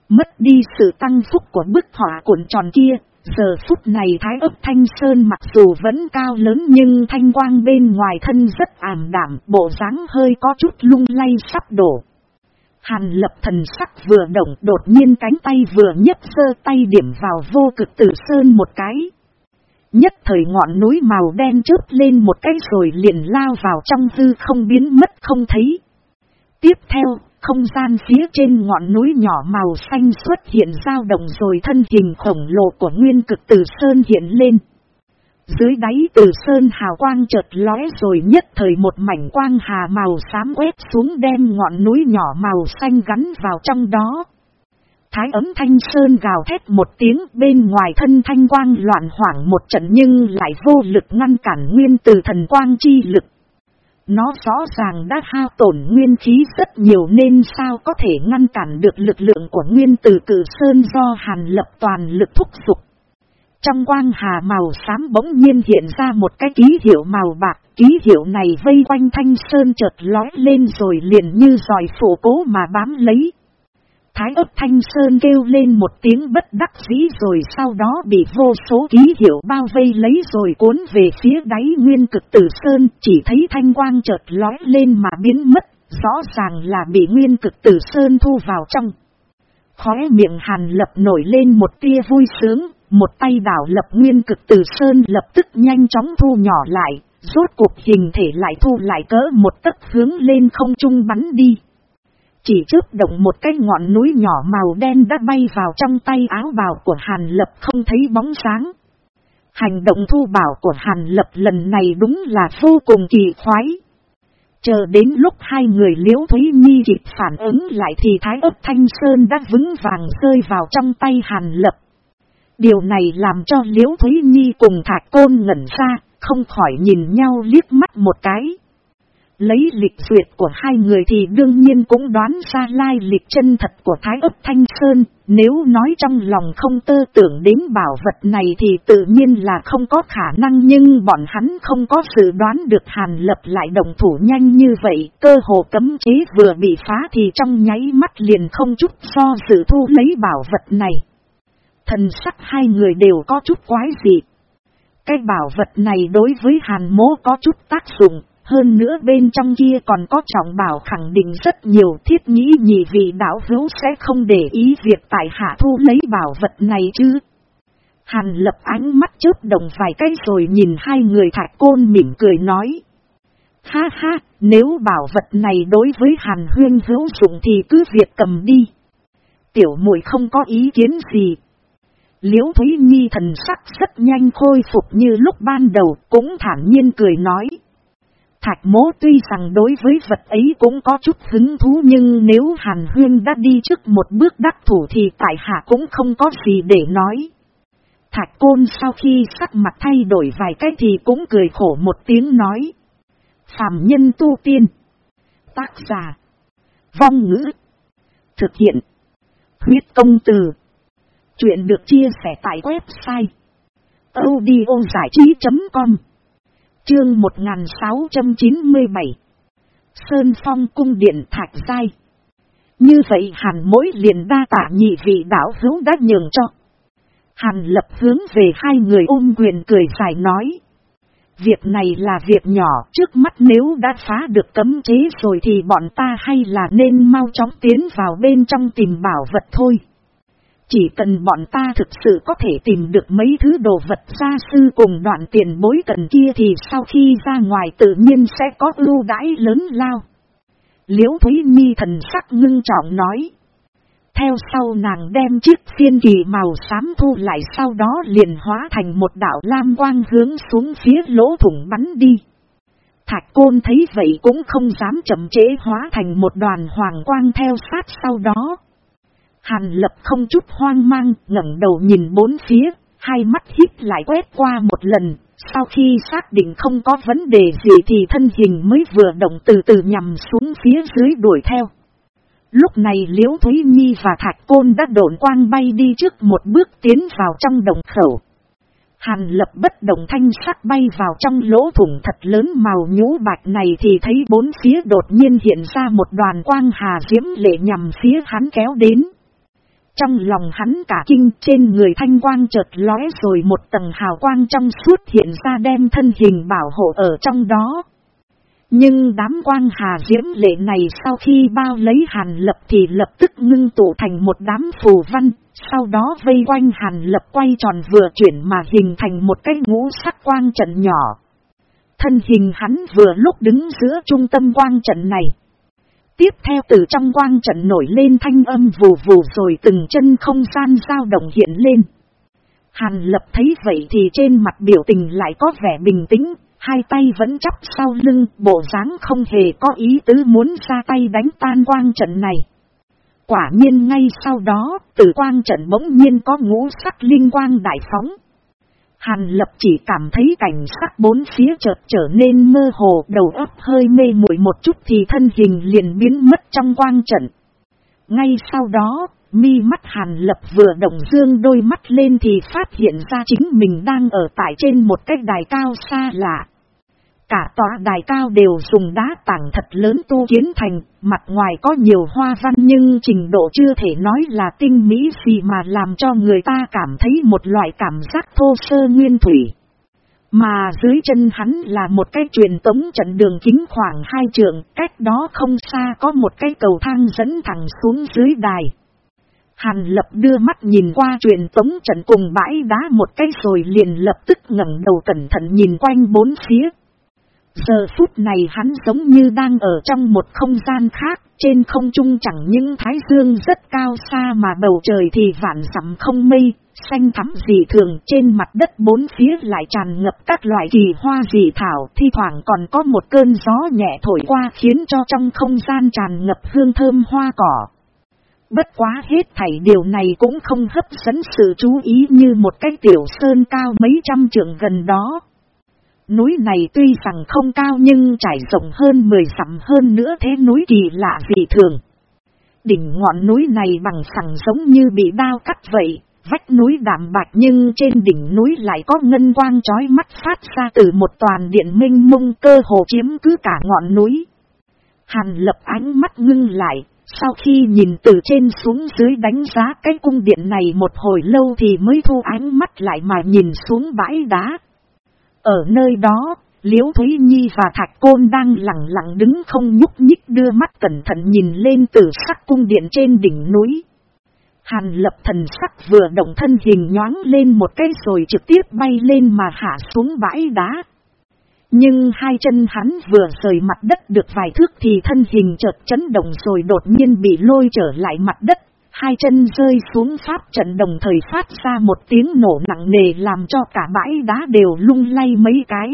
Mất đi sự tăng phúc của bức họa cuộn tròn kia, Giờ phút này thái ấp thanh sơn mặc dù vẫn cao lớn nhưng thanh quang bên ngoài thân rất ảm đảm, bộ dáng hơi có chút lung lay sắp đổ. Hàn lập thần sắc vừa động đột nhiên cánh tay vừa nhấc sơ tay điểm vào vô cực tử sơn một cái. Nhất thời ngọn núi màu đen chớp lên một cái rồi liền lao vào trong hư không biến mất không thấy. Tiếp theo, không gian phía trên ngọn núi nhỏ màu xanh xuất hiện dao động rồi thân hình khổng lồ của nguyên cực tử sơn hiện lên. Dưới đáy tử sơn hào quang chợt lóe rồi nhất thời một mảnh quang hà màu xám quét xuống đem ngọn núi nhỏ màu xanh gắn vào trong đó. Thái ấm thanh sơn gào thét một tiếng bên ngoài thân thanh quang loạn hoảng một trận nhưng lại vô lực ngăn cản nguyên từ thần quang chi lực. Nó rõ ràng đã hao tổn nguyên khí rất nhiều nên sao có thể ngăn cản được lực lượng của nguyên tử cử sơn do hàn lập toàn lực thúc dục. Trong quang hà màu xám bỗng nhiên hiện ra một cái ký hiệu màu bạc, ký hiệu này vây quanh thanh sơn chợt lói lên rồi liền như dòi phủ cố mà bám lấy. Thái ấp thanh sơn kêu lên một tiếng bất đắc dĩ rồi sau đó bị vô số ký hiệu bao vây lấy rồi cuốn về phía đáy nguyên cực tử sơn chỉ thấy thanh quang chợt lói lên mà biến mất, rõ ràng là bị nguyên cực tử sơn thu vào trong. Khóe miệng hàn lập nổi lên một tia vui sướng, một tay đảo lập nguyên cực tử sơn lập tức nhanh chóng thu nhỏ lại, rốt cuộc hình thể lại thu lại cỡ một tấc hướng lên không trung bắn đi. Chỉ trước động một cái ngọn núi nhỏ màu đen đã bay vào trong tay áo bào của Hàn Lập không thấy bóng sáng. Hành động thu bảo của Hàn Lập lần này đúng là vô cùng kỳ khoái. Chờ đến lúc hai người liễu Thúy Nhi kịp phản ứng lại thì Thái ấp Thanh Sơn đã vững vàng rơi vào trong tay Hàn Lập. Điều này làm cho liễu Thúy Nhi cùng Thạch Côn ngẩn ra, không khỏi nhìn nhau liếc mắt một cái. Lấy lịch duyệt của hai người thì đương nhiên cũng đoán ra lai lịch chân thật của Thái ấp Thanh Sơn, nếu nói trong lòng không tơ tưởng đến bảo vật này thì tự nhiên là không có khả năng nhưng bọn hắn không có sự đoán được Hàn Lập lại đồng thủ nhanh như vậy, cơ hồ cấm chế vừa bị phá thì trong nháy mắt liền không chút do sự thu lấy bảo vật này. Thần sắc hai người đều có chút quái dị. Cái bảo vật này đối với Hàn Mố có chút tác dụng, hơn nữa bên trong kia còn có trọng bảo khẳng định rất nhiều thiết nghĩ nhị vị đạo hữu sẽ không để ý việc tại hạ thu lấy bảo vật này chứ. Hàn lập ánh mắt chớp đồng vài cái rồi nhìn hai người thạch côn mỉm cười nói. Ha ha, nếu bảo vật này đối với hàn huyên hữu dụng thì cứ việc cầm đi. Tiểu muội không có ý kiến gì. Liễu Thúy Nhi thần sắc rất nhanh khôi phục như lúc ban đầu cũng thản nhiên cười nói. Thạch mố tuy rằng đối với vật ấy cũng có chút hứng thú nhưng nếu Hàn Huyên đã đi trước một bước đắc thủ thì tại hạ cũng không có gì để nói. Thạch côn sau khi sắc mặt thay đổi vài cái thì cũng cười khổ một tiếng nói. Phạm nhân tu tiên. Tác giả. Vong ngữ. Thực hiện. Huyết công từ. Chuyện được chia sẻ tại website. audiozải trí.com Chương 1697 Sơn Phong Cung Điện Thạch Giai Như vậy hàn mỗi liền đa tả nhị vị đảo hữu đã nhường cho. Hàn lập hướng về hai người ôm quyền cười dài nói. Việc này là việc nhỏ, trước mắt nếu đã phá được cấm chế rồi thì bọn ta hay là nên mau chóng tiến vào bên trong tìm bảo vật thôi. Chỉ cần bọn ta thực sự có thể tìm được mấy thứ đồ vật gia sư cùng đoạn tiền bối cần kia thì sau khi ra ngoài tự nhiên sẽ có ưu đãi lớn lao. Liễu Thúy Nhi thần sắc ngưng trọng nói. Theo sau nàng đem chiếc phiên kỳ màu xám thu lại sau đó liền hóa thành một đạo lam quang hướng xuống phía lỗ thủng bắn đi. Thạch côn thấy vậy cũng không dám chậm chế hóa thành một đoàn hoàng quang theo sát sau đó. Hàn lập không chút hoang mang, ngẩng đầu nhìn bốn phía, hai mắt hít lại quét qua một lần, sau khi xác định không có vấn đề gì thì thân hình mới vừa động từ từ nhằm xuống phía dưới đuổi theo. Lúc này Liễu Thúy Nhi và Thạch Côn đã độn quang bay đi trước một bước tiến vào trong đồng khẩu. Hàn lập bất động thanh sắc bay vào trong lỗ thủng thật lớn màu nhũ bạch này thì thấy bốn phía đột nhiên hiện ra một đoàn quang hà diễm lệ nhằm phía hắn kéo đến. Trong lòng hắn cả kinh trên người thanh quang chợt lóe rồi một tầng hào quang trong suốt hiện ra đem thân hình bảo hộ ở trong đó. Nhưng đám quang hà diễm lệ này sau khi bao lấy hàn lập thì lập tức ngưng tụ thành một đám phù văn, sau đó vây quanh hàn lập quay tròn vừa chuyển mà hình thành một cái ngũ sắc quang trận nhỏ. Thân hình hắn vừa lúc đứng giữa trung tâm quang trận này. Tiếp theo từ trong quang trận nổi lên thanh âm vù vù rồi từng chân không gian dao động hiện lên. Hàn lập thấy vậy thì trên mặt biểu tình lại có vẻ bình tĩnh, hai tay vẫn chắp sau lưng, bộ dáng không hề có ý tứ muốn ra tay đánh tan quang trận này. Quả nhiên ngay sau đó, từ quang trận bỗng nhiên có ngũ sắc linh quang đại phóng. Hàn lập chỉ cảm thấy cảnh sắc bốn phía chợt trở nên mơ hồ đầu óc hơi mê muội một chút thì thân hình liền biến mất trong quang trận. Ngay sau đó, mi mắt hàn lập vừa động dương đôi mắt lên thì phát hiện ra chính mình đang ở tại trên một cái đài cao xa lạ. Cả tòa đài cao đều dùng đá tảng thật lớn tu kiến thành, mặt ngoài có nhiều hoa văn nhưng trình độ chưa thể nói là tinh mỹ gì mà làm cho người ta cảm thấy một loại cảm giác thô sơ nguyên thủy. Mà dưới chân hắn là một cái truyền tống trận đường kính khoảng hai trượng, cách đó không xa có một cái cầu thang dẫn thẳng xuống dưới đài. Hàn lập đưa mắt nhìn qua truyền tống trận cùng bãi đá một cái rồi liền lập tức ngẩng đầu cẩn thận nhìn quanh bốn phía. Giờ phút này hắn giống như đang ở trong một không gian khác, trên không trung chẳng những thái dương rất cao xa mà bầu trời thì vạn dặm không mây, xanh thắm dị thường trên mặt đất bốn phía lại tràn ngập các loại kỳ hoa dị thảo, thi thoảng còn có một cơn gió nhẹ thổi qua khiến cho trong không gian tràn ngập hương thơm hoa cỏ. Bất quá hết thảy điều này cũng không hấp dẫn sự chú ý như một cái tiểu sơn cao mấy trăm trượng gần đó. Núi này tuy rằng không cao nhưng trải rộng hơn 10 dặm hơn nữa thế núi kỳ lạ dị thường. Đỉnh ngọn núi này bằng sẳng giống như bị đao cắt vậy, vách núi đạm bạch nhưng trên đỉnh núi lại có ngân quang chói mắt phát ra từ một toàn điện minh mông cơ hồ chiếm cứ cả ngọn núi. Hàn lập ánh mắt ngưng lại, sau khi nhìn từ trên xuống dưới đánh giá cái cung điện này một hồi lâu thì mới thu ánh mắt lại mà nhìn xuống bãi đá. Ở nơi đó, Liễu Thúy Nhi và Thạch Côn đang lặng lặng đứng không nhúc nhích đưa mắt cẩn thận nhìn lên từ sắc cung điện trên đỉnh núi. Hàn lập thần sắc vừa động thân hình nhoáng lên một cái rồi trực tiếp bay lên mà hạ xuống bãi đá. Nhưng hai chân hắn vừa rời mặt đất được vài thước thì thân hình chợt chấn động rồi đột nhiên bị lôi trở lại mặt đất. Hai chân rơi xuống pháp trận đồng thời phát ra một tiếng nổ nặng nề làm cho cả bãi đá đều lung lay mấy cái.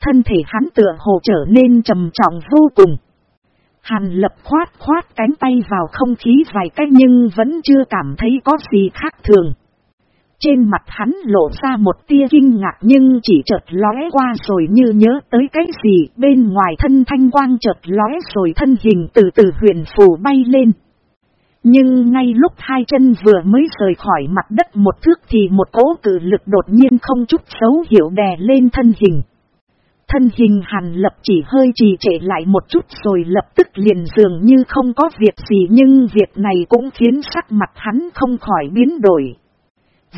Thân thể hắn tựa hồ trở nên trầm trọng vô cùng. Hàn lập khoát khoát cánh tay vào không khí vài cách nhưng vẫn chưa cảm thấy có gì khác thường. Trên mặt hắn lộ ra một tia kinh ngạc nhưng chỉ chợt lóe qua rồi như nhớ tới cái gì, bên ngoài thân thanh quang chợt lóe rồi thân hình từ từ huyền phù bay lên. Nhưng ngay lúc hai chân vừa mới rời khỏi mặt đất một thước thì một cỗ cử lực đột nhiên không chút xấu hiểu đè lên thân hình. Thân hình hàn lập chỉ hơi trì trệ lại một chút rồi lập tức liền dường như không có việc gì nhưng việc này cũng khiến sắc mặt hắn không khỏi biến đổi.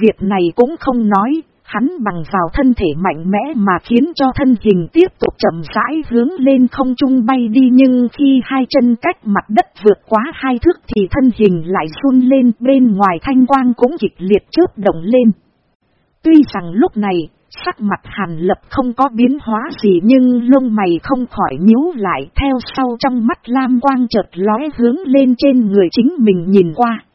Việc này cũng không nói, hắn bằng vào thân thể mạnh mẽ mà khiến cho thân hình tiếp tục chậm rãi hướng lên không trung bay đi nhưng khi hai chân cách mặt đất vượt quá hai thước thì thân hình lại run lên bên ngoài thanh quang cũng kịch liệt chớp động lên. Tuy rằng lúc này, sắc mặt hàn lập không có biến hóa gì nhưng lông mày không khỏi nhíu lại theo sau trong mắt lam quang chợt lóe hướng lên trên người chính mình nhìn qua.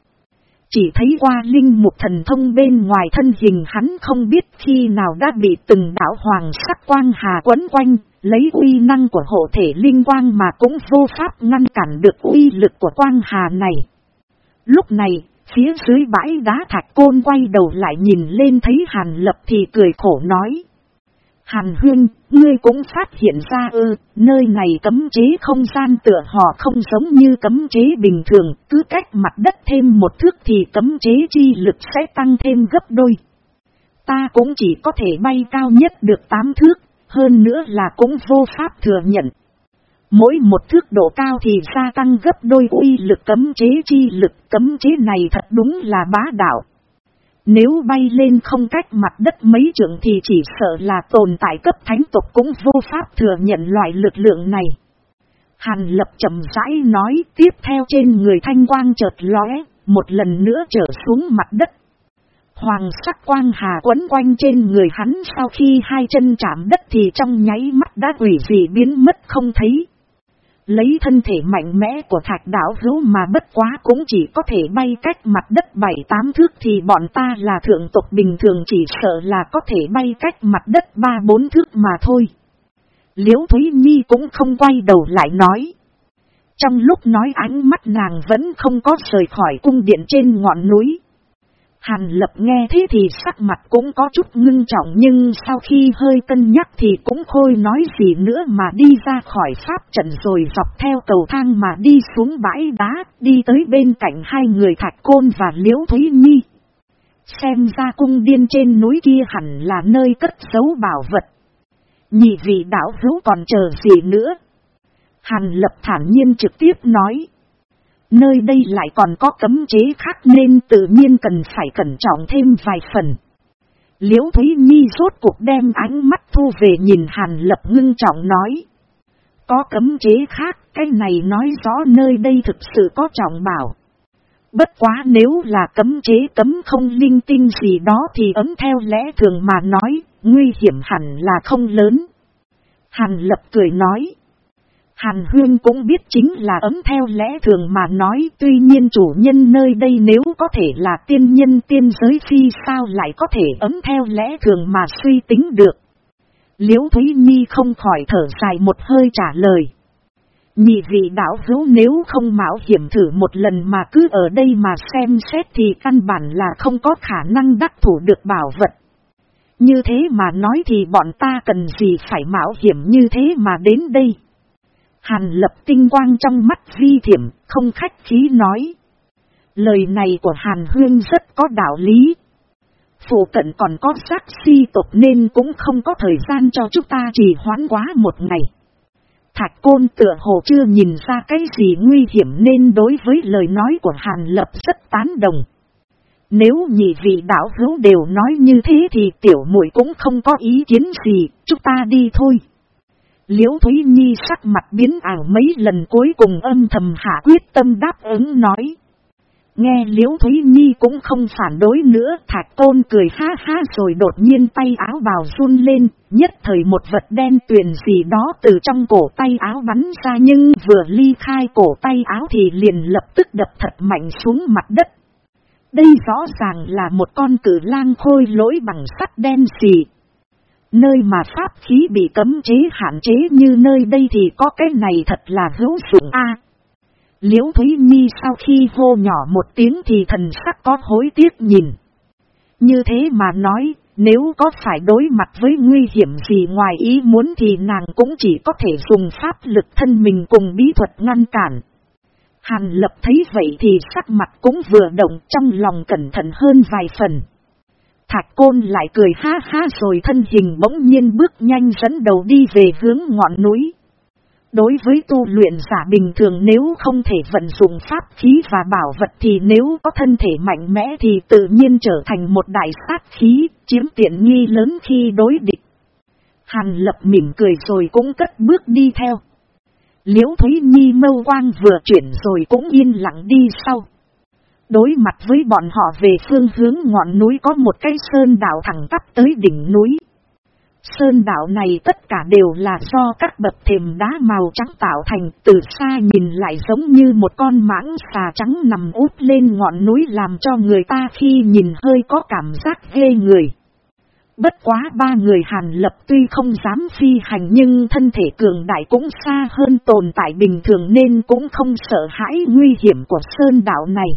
Chỉ thấy qua linh một thần thông bên ngoài thân hình hắn không biết khi nào đã bị từng đảo hoàng sắc quang hà quấn quanh, lấy uy năng của hộ thể linh quang mà cũng vô pháp ngăn cản được uy lực của quang hà này. Lúc này, phía dưới bãi đá thạch côn quay đầu lại nhìn lên thấy hàn lập thì cười khổ nói. Hàn huyên, ngươi cũng phát hiện ra ư, nơi này cấm chế không gian tựa họ không giống như cấm chế bình thường, cứ cách mặt đất thêm một thước thì cấm chế chi lực sẽ tăng thêm gấp đôi. Ta cũng chỉ có thể bay cao nhất được 8 thước, hơn nữa là cũng vô pháp thừa nhận. Mỗi một thước độ cao thì gia tăng gấp đôi uy lực cấm chế chi lực, cấm chế này thật đúng là bá đạo. Nếu bay lên không cách mặt đất mấy trường thì chỉ sợ là tồn tại cấp thánh tục cũng vô pháp thừa nhận loại lực lượng này. Hàn lập chậm rãi nói tiếp theo trên người thanh quang chợt lóe, một lần nữa trở xuống mặt đất. Hoàng sắc quang hà quấn quanh trên người hắn sau khi hai chân chạm đất thì trong nháy mắt đã quỷ dị biến mất không thấy. Lấy thân thể mạnh mẽ của thạch đảo hữu mà bất quá cũng chỉ có thể bay cách mặt đất bảy tám thước thì bọn ta là thượng tộc bình thường chỉ sợ là có thể bay cách mặt đất ba bốn thước mà thôi. Liễu Thúy Nhi cũng không quay đầu lại nói. Trong lúc nói ánh mắt nàng vẫn không có rời khỏi cung điện trên ngọn núi. Hàn lập nghe thế thì sắc mặt cũng có chút ngưng trọng nhưng sau khi hơi cân nhắc thì cũng khôi nói gì nữa mà đi ra khỏi pháp trận rồi dọc theo cầu thang mà đi xuống bãi đá, đi tới bên cạnh hai người thạch côn và liễu thúy nhi. Xem ra cung điên trên núi kia hẳn là nơi cất giấu bảo vật. Nhị vị đảo hữu còn chờ gì nữa? Hàn lập thản nhiên trực tiếp nói. Nơi đây lại còn có cấm chế khác nên tự nhiên cần phải cẩn trọng thêm vài phần. Liễu Thúy Nhi rốt cuộc đem ánh mắt thu về nhìn Hàn Lập ngưng trọng nói. Có cấm chế khác, cái này nói rõ nơi đây thực sự có trọng bảo. Bất quá nếu là cấm chế cấm không linh tinh gì đó thì ấm theo lẽ thường mà nói, nguy hiểm hẳn là không lớn. Hàn Lập cười nói. Hàn Huyên cũng biết chính là ấm theo lẽ thường mà nói, tuy nhiên chủ nhân nơi đây nếu có thể là tiên nhân, tiên giới phi sao lại có thể ấm theo lẽ thường mà suy tính được. Liễu Thúy Nhi không khỏi thở dài một hơi trả lời. Nhị vị đảo hữu nếu không mạo hiểm thử một lần mà cứ ở đây mà xem xét thì căn bản là không có khả năng đắc thủ được bảo vật. Như thế mà nói thì bọn ta cần gì phải mạo hiểm như thế mà đến đây. Hàn lập tinh quang trong mắt vi thiểm, không khách khí nói. Lời này của Hàn Huyên rất có đạo lý. Phụ cận còn có sắc si tộc nên cũng không có thời gian cho chúng ta trì hoãn quá một ngày. Thạch côn tựa hồ chưa nhìn ra cái gì nguy hiểm nên đối với lời nói của Hàn Lập rất tán đồng. Nếu nhị vị đạo hữu đều nói như thế thì tiểu muội cũng không có ý kiến gì, chúng ta đi thôi. Liễu Thúy Nhi sắc mặt biến ảo mấy lần cuối cùng âm thầm hạ quyết tâm đáp ứng nói. Nghe Liễu Thúy Nhi cũng không phản đối nữa, thạch tôn cười ha ha rồi đột nhiên tay áo bào run lên, nhất thời một vật đen tuyền gì đó từ trong cổ tay áo bắn ra nhưng vừa ly khai cổ tay áo thì liền lập tức đập thật mạnh xuống mặt đất. Đây rõ ràng là một con cử lang khôi lỗi bằng sắt đen xì, Nơi mà pháp khí bị cấm chế hạn chế như nơi đây thì có cái này thật là hữu dụng a. Liễu Thúy Nhi sau khi hô nhỏ một tiếng thì thần sắc có hối tiếc nhìn. Như thế mà nói, nếu có phải đối mặt với nguy hiểm gì ngoài ý muốn thì nàng cũng chỉ có thể dùng pháp lực thân mình cùng bí thuật ngăn cản. Hàn lập thấy vậy thì sắc mặt cũng vừa động trong lòng cẩn thận hơn vài phần. Thạch côn lại cười ha ha rồi thân hình bỗng nhiên bước nhanh dẫn đầu đi về hướng ngọn núi. Đối với tu luyện giả bình thường nếu không thể vận dụng pháp khí và bảo vật thì nếu có thân thể mạnh mẽ thì tự nhiên trở thành một đại sát khí, chiếm tiện nghi lớn khi đối địch. Hàn lập mỉm cười rồi cũng cất bước đi theo. Liễu Thúy Nhi mâu quang vừa chuyển rồi cũng yên lặng đi sau. Đối mặt với bọn họ về phương hướng ngọn núi có một cái sơn đảo thẳng tắp tới đỉnh núi. Sơn đảo này tất cả đều là do các bậc thềm đá màu trắng tạo thành, từ xa nhìn lại giống như một con mãng xà trắng nằm út lên ngọn núi làm cho người ta khi nhìn hơi có cảm giác ghê người. Bất quá ba người Hàn Lập tuy không dám phi hành nhưng thân thể cường đại cũng xa hơn tồn tại bình thường nên cũng không sợ hãi nguy hiểm của sơn đảo này.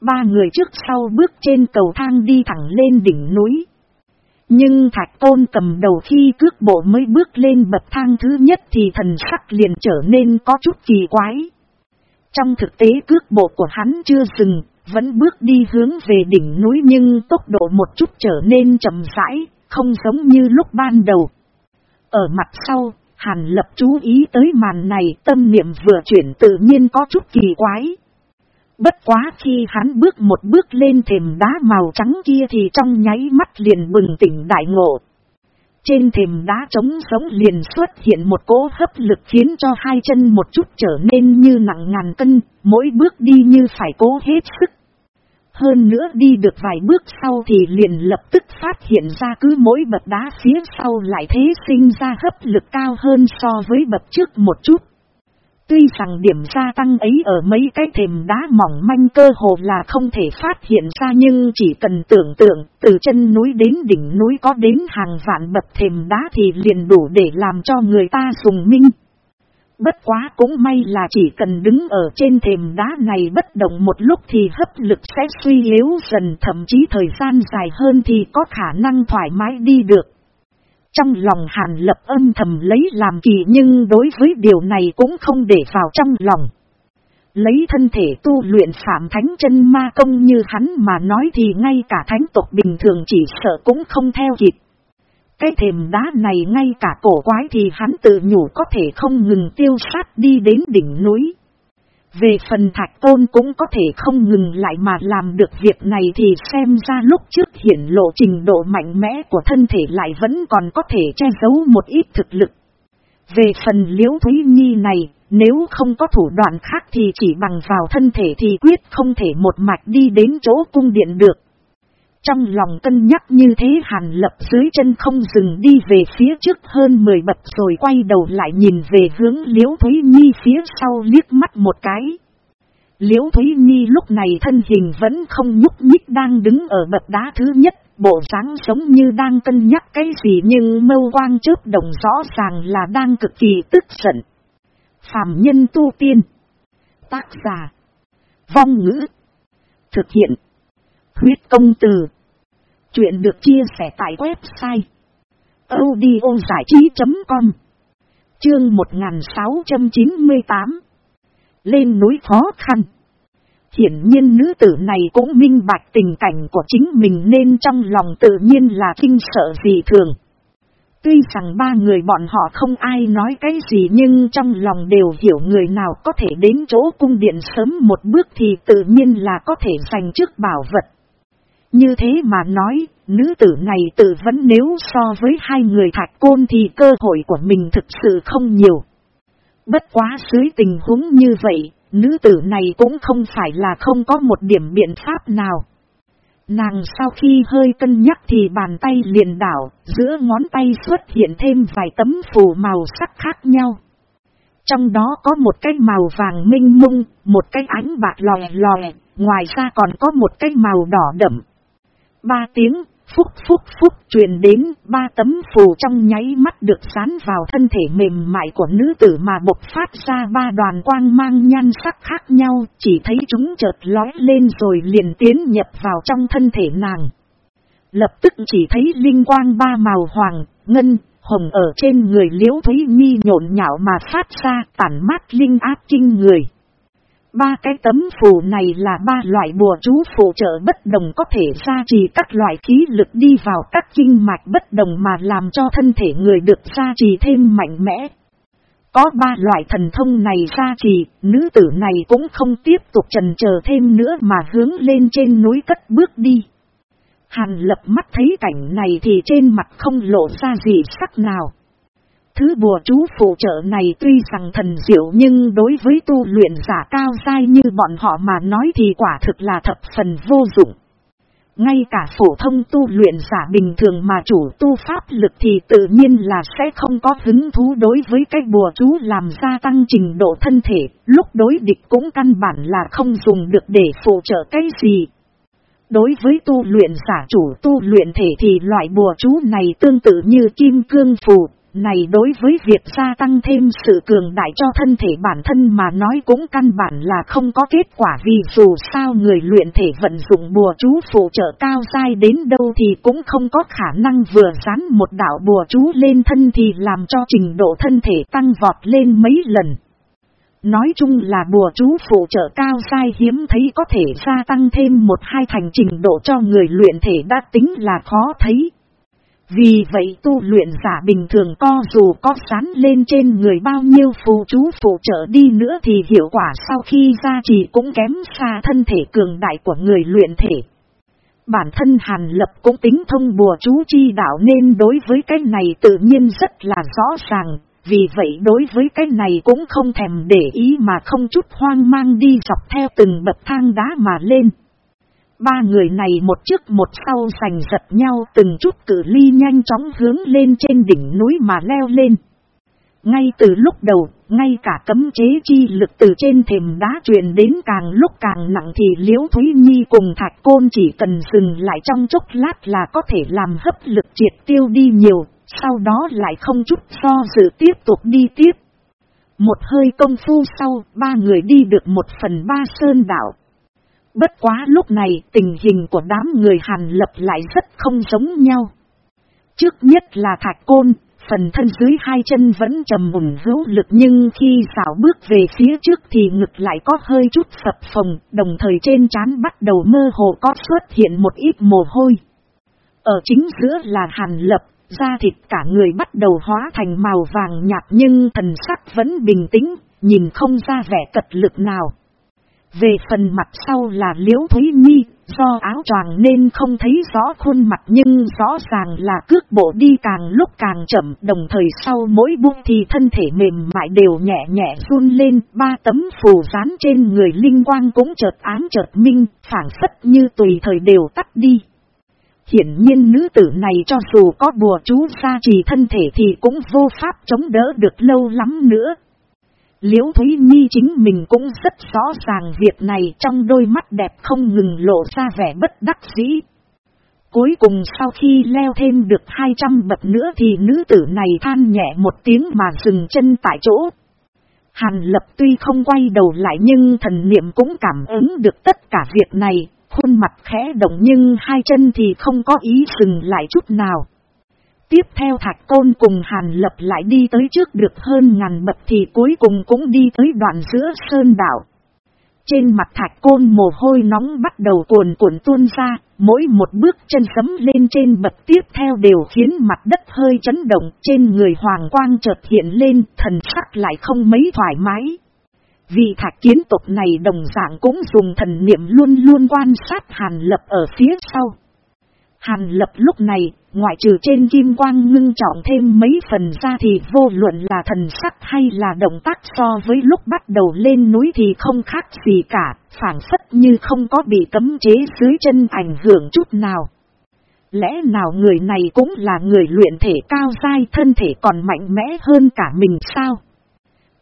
Ba người trước sau bước trên cầu thang đi thẳng lên đỉnh núi. Nhưng thạch tôn cầm đầu khi cước bộ mới bước lên bậc thang thứ nhất thì thần sắc liền trở nên có chút kỳ quái. Trong thực tế cước bộ của hắn chưa dừng, vẫn bước đi hướng về đỉnh núi nhưng tốc độ một chút trở nên chậm rãi, không giống như lúc ban đầu. Ở mặt sau, Hàn lập chú ý tới màn này tâm niệm vừa chuyển tự nhiên có chút kỳ quái. Bất quá khi hắn bước một bước lên thềm đá màu trắng kia thì trong nháy mắt liền bừng tỉnh đại ngộ. Trên thềm đá trống sống liền xuất hiện một cỗ hấp lực khiến cho hai chân một chút trở nên như nặng ngàn cân, mỗi bước đi như phải cố hết sức. Hơn nữa đi được vài bước sau thì liền lập tức phát hiện ra cứ mỗi bậc đá phía sau lại thế sinh ra hấp lực cao hơn so với bậc trước một chút. Tuy rằng điểm gia tăng ấy ở mấy cái thềm đá mỏng manh cơ hồ là không thể phát hiện ra nhưng chỉ cần tưởng tượng, từ chân núi đến đỉnh núi có đến hàng vạn bậc thềm đá thì liền đủ để làm cho người ta dùng minh. Bất quá cũng may là chỉ cần đứng ở trên thềm đá này bất động một lúc thì hấp lực sẽ suy yếu dần, thậm chí thời gian dài hơn thì có khả năng thoải mái đi được. Trong lòng hàn lập âm thầm lấy làm kỳ nhưng đối với điều này cũng không để vào trong lòng. Lấy thân thể tu luyện phạm thánh chân ma công như hắn mà nói thì ngay cả thánh tộc bình thường chỉ sợ cũng không theo kịp. Cái thềm đá này ngay cả cổ quái thì hắn tự nhủ có thể không ngừng tiêu sát đi đến đỉnh núi. Về phần thạch tôn cũng có thể không ngừng lại mà làm được việc này thì xem ra lúc trước hiển lộ trình độ mạnh mẽ của thân thể lại vẫn còn có thể che giấu một ít thực lực. Về phần liễu Thúy Nhi này, nếu không có thủ đoạn khác thì chỉ bằng vào thân thể thì quyết không thể một mạch đi đến chỗ cung điện được. Trong lòng cân nhắc như thế hàn lập dưới chân không dừng đi về phía trước hơn 10 bậc rồi quay đầu lại nhìn về hướng Liễu Thúy Nhi phía sau liếc mắt một cái. Liễu Thúy Nhi lúc này thân hình vẫn không nhúc nhích đang đứng ở bậc đá thứ nhất, bộ dáng giống như đang cân nhắc cái gì nhưng mâu quang chớp đồng rõ ràng là đang cực kỳ tức giận. Phạm nhân tu tiên. Tác giả. Vong ngữ. Thực hiện. Huyết công từ. Chuyện được chia sẻ tại website. audiozảichí.com Chương 1698 Lên núi khó khăn. Hiển nhiên nữ tử này cũng minh bạch tình cảnh của chính mình nên trong lòng tự nhiên là kinh sợ gì thường. Tuy rằng ba người bọn họ không ai nói cái gì nhưng trong lòng đều hiểu người nào có thể đến chỗ cung điện sớm một bước thì tự nhiên là có thể giành trước bảo vật. Như thế mà nói, nữ tử này tự vấn nếu so với hai người thạch côn thì cơ hội của mình thực sự không nhiều. Bất quá dưới tình huống như vậy, nữ tử này cũng không phải là không có một điểm biện pháp nào. Nàng sau khi hơi cân nhắc thì bàn tay liền đảo, giữa ngón tay xuất hiện thêm vài tấm phù màu sắc khác nhau. Trong đó có một cái màu vàng minh mung, một cái ánh bạc lòe lòe, ngoài ra còn có một cái màu đỏ đậm. Ba tiếng, phúc phúc phúc truyền đến, ba tấm phù trong nháy mắt được sán vào thân thể mềm mại của nữ tử mà bộc phát ra ba đoàn quang mang nhan sắc khác nhau, chỉ thấy chúng chợt lói lên rồi liền tiến nhập vào trong thân thể nàng. Lập tức chỉ thấy linh quang ba màu hoàng, ngân, hồng ở trên người liễu thúy mi nhộn nhạo mà phát ra tản mát linh áp kinh người. Ba cái tấm phù này là ba loại bùa chú phù trợ bất đồng có thể gia trì các loại khí lực đi vào các kinh mạch bất đồng mà làm cho thân thể người được gia trì thêm mạnh mẽ. Có ba loại thần thông này gia trì, nữ tử này cũng không tiếp tục trần chờ thêm nữa mà hướng lên trên núi cất bước đi. Hàn lập mắt thấy cảnh này thì trên mặt không lộ ra gì sắc nào. Thứ bùa chú phụ trợ này tuy rằng thần diệu nhưng đối với tu luyện giả cao sai như bọn họ mà nói thì quả thực là thập phần vô dụng. Ngay cả phổ thông tu luyện giả bình thường mà chủ tu pháp lực thì tự nhiên là sẽ không có hứng thú đối với cái bùa chú làm gia tăng trình độ thân thể, lúc đối địch cũng căn bản là không dùng được để phụ trợ cái gì. Đối với tu luyện giả chủ tu luyện thể thì loại bùa chú này tương tự như kim cương phù, này đối với việc gia tăng thêm sự cường đại cho thân thể bản thân mà nói cũng căn bản là không có kết quả vì dù sao người luyện thể vận dụng bùa chú phụ trợ cao dai đến đâu thì cũng không có khả năng vừa dán một đạo bùa chú lên thân thì làm cho trình độ thân thể tăng vọt lên mấy lần. Nói chung là bùa chú phụ trợ cao dai hiếm thấy có thể gia tăng thêm một hai thành trình độ cho người luyện thể đã tính là khó thấy. Vì vậy tu luyện giả bình thường co dù có sán lên trên người bao nhiêu phù chú phụ trợ đi nữa thì hiệu quả sau khi ra chỉ cũng kém xa thân thể cường đại của người luyện thể. Bản thân Hàn Lập cũng tính thông bùa chú chi đạo nên đối với cái này tự nhiên rất là rõ ràng, vì vậy đối với cái này cũng không thèm để ý mà không chút hoang mang đi dọc theo từng bậc thang đá mà lên. Ba người này một trước một sau giành giật nhau từng chút cử ly nhanh chóng hướng lên trên đỉnh núi mà leo lên. Ngay từ lúc đầu, ngay cả cấm chế chi lực từ trên thềm đá truyền đến càng lúc càng nặng thì Liễu Thúy Nhi cùng Thạch Côn chỉ cần dừng lại trong chốc lát là có thể làm hấp lực triệt tiêu đi nhiều, sau đó lại không chút do dự tiếp tục đi tiếp. Một hơi công phu sau, ba người đi được một phần ba sơn đảo. Bất quá lúc này tình hình của đám người Hàn Lập lại rất không giống nhau. Trước nhất là thạch côn, phần thân dưới hai chân vẫn trầm mùn hữu lực nhưng khi xảo bước về phía trước thì ngực lại có hơi chút sập phồng, đồng thời trên trán bắt đầu mơ hồ có xuất hiện một ít mồ hôi. Ở chính giữa là Hàn Lập, da thịt cả người bắt đầu hóa thành màu vàng nhạt nhưng thần sắc vẫn bình tĩnh, nhìn không ra vẻ cật lực nào. Về phần mặt sau là Liễu Thúy Nhi, do áo choàng nên không thấy rõ khuôn mặt nhưng rõ ràng là cước bộ đi càng lúc càng chậm đồng thời sau mỗi bước thì thân thể mềm mại đều nhẹ nhẹ run lên ba tấm phù dán trên người linh quang cũng chợt ám chợt minh phản phất như tùy thời đều tắt đi. Hiển nhiên nữ tử này cho dù có bùa chú ra trì thân thể thì cũng vô pháp chống đỡ được lâu lắm nữa. Liễu Thúy Nhi chính mình cũng rất rõ ràng việc này trong đôi mắt đẹp không ngừng lộ ra vẻ bất đắc dĩ. Cuối cùng sau khi leo thêm được 200 bậc nữa thì nữ tử này than nhẹ một tiếng mà dừng chân tại chỗ. Hàn lập tuy không quay đầu lại nhưng thần niệm cũng cảm ứng được tất cả việc này, khuôn mặt khẽ động nhưng hai chân thì không có ý dừng lại chút nào. Tiếp theo thạch côn cùng hàn lập lại đi tới trước được hơn ngàn bậc thì cuối cùng cũng đi tới đoạn giữa sơn đảo. Trên mặt thạch côn mồ hôi nóng bắt đầu cuồn cuộn tuôn ra, mỗi một bước chân sấm lên trên bậc tiếp theo đều khiến mặt đất hơi chấn động, trên người hoàng quang chợt hiện lên, thần sắc lại không mấy thoải mái. Vì thạch kiến tộc này đồng dạng cũng dùng thần niệm luôn luôn quan sát hàn lập ở phía sau. Hàn lập lúc này, ngoại trừ trên kim quang ngưng trọng thêm mấy phần ra thì vô luận là thần sắc hay là động tác so với lúc bắt đầu lên núi thì không khác gì cả, phản phất như không có bị cấm chế dưới chân ảnh hưởng chút nào. Lẽ nào người này cũng là người luyện thể cao dai thân thể còn mạnh mẽ hơn cả mình sao?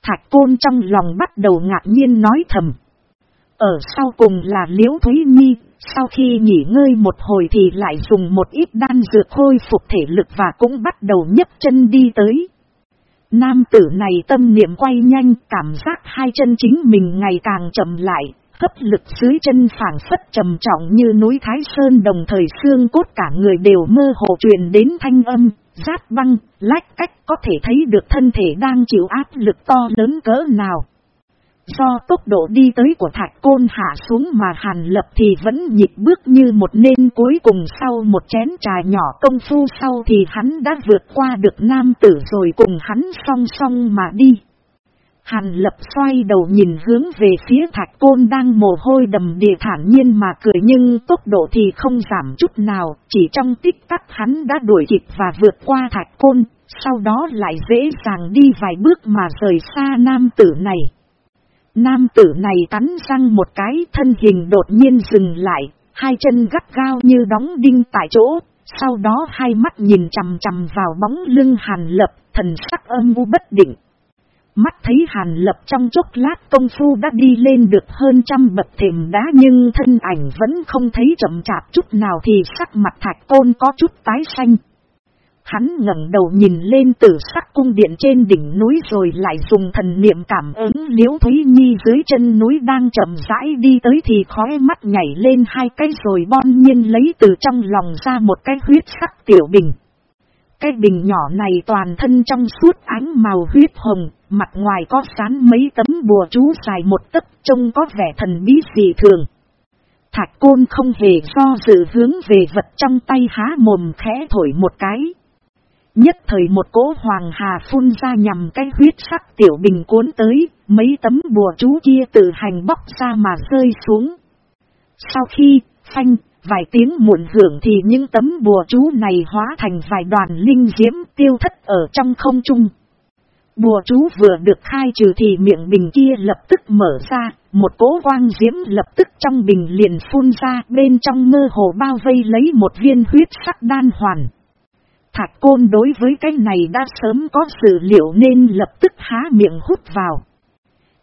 Thạch côn trong lòng bắt đầu ngạc nhiên nói thầm. Ở sau cùng là Liễu Thúy Nhi, sau khi nghỉ ngơi một hồi thì lại dùng một ít đan dược khôi phục thể lực và cũng bắt đầu nhấc chân đi tới. Nam tử này tâm niệm quay nhanh, cảm giác hai chân chính mình ngày càng chậm lại, hấp lực dưới chân phản phất trầm trọng như núi Thái Sơn đồng thời xương cốt cả người đều mơ hồ truyền đến thanh âm, rát băng, lách cách có thể thấy được thân thể đang chịu áp lực to lớn cỡ nào. Do tốc độ đi tới của thạch côn hạ xuống mà hàn lập thì vẫn nhịp bước như một nên cuối cùng sau một chén trà nhỏ công phu sau thì hắn đã vượt qua được nam tử rồi cùng hắn song song mà đi. Hàn lập xoay đầu nhìn hướng về phía thạch côn đang mồ hôi đầm địa thản nhiên mà cười nhưng tốc độ thì không giảm chút nào, chỉ trong tích tắc hắn đã đuổi kịp và vượt qua thạch côn, sau đó lại dễ dàng đi vài bước mà rời xa nam tử này. Nam tử này cắn răng một cái thân hình đột nhiên dừng lại, hai chân gắt gao như đóng đinh tại chỗ, sau đó hai mắt nhìn chằm chằm vào bóng lưng hàn lập, thần sắc âm u bất định. Mắt thấy hàn lập trong chốc lát công phu đã đi lên được hơn trăm bậc thềm đá nhưng thân ảnh vẫn không thấy chậm chạp chút nào thì sắc mặt thạch côn có chút tái xanh. Hắn ngẩng đầu nhìn lên tử sắc cung điện trên đỉnh núi rồi lại dùng thần niệm cảm ứng liễu Thúy Nhi dưới chân núi đang chậm rãi đi tới thì khói mắt nhảy lên hai cái rồi bon nhiên lấy từ trong lòng ra một cái huyết sắc tiểu bình. Cái bình nhỏ này toàn thân trong suốt ánh màu huyết hồng, mặt ngoài có sán mấy tấm bùa chú dài một tấc trông có vẻ thần bí dị thường. Thạch côn không hề do dự hướng về vật trong tay há mồm khẽ thổi một cái. Nhất thời một cỗ hoàng hà phun ra nhằm cái huyết sắc tiểu bình cuốn tới, mấy tấm bùa chú kia tự hành bóc ra mà rơi xuống. Sau khi, phanh, vài tiếng muộn hưởng thì những tấm bùa chú này hóa thành vài đoàn linh diễm tiêu thất ở trong không trung. Bùa chú vừa được khai trừ thì miệng bình kia lập tức mở ra, một cỗ quang diễm lập tức trong bình liền phun ra bên trong mơ hồ bao vây lấy một viên huyết sắc đan hoàn thạc côn đối với cái này đã sớm có sự liệu nên lập tức há miệng hút vào.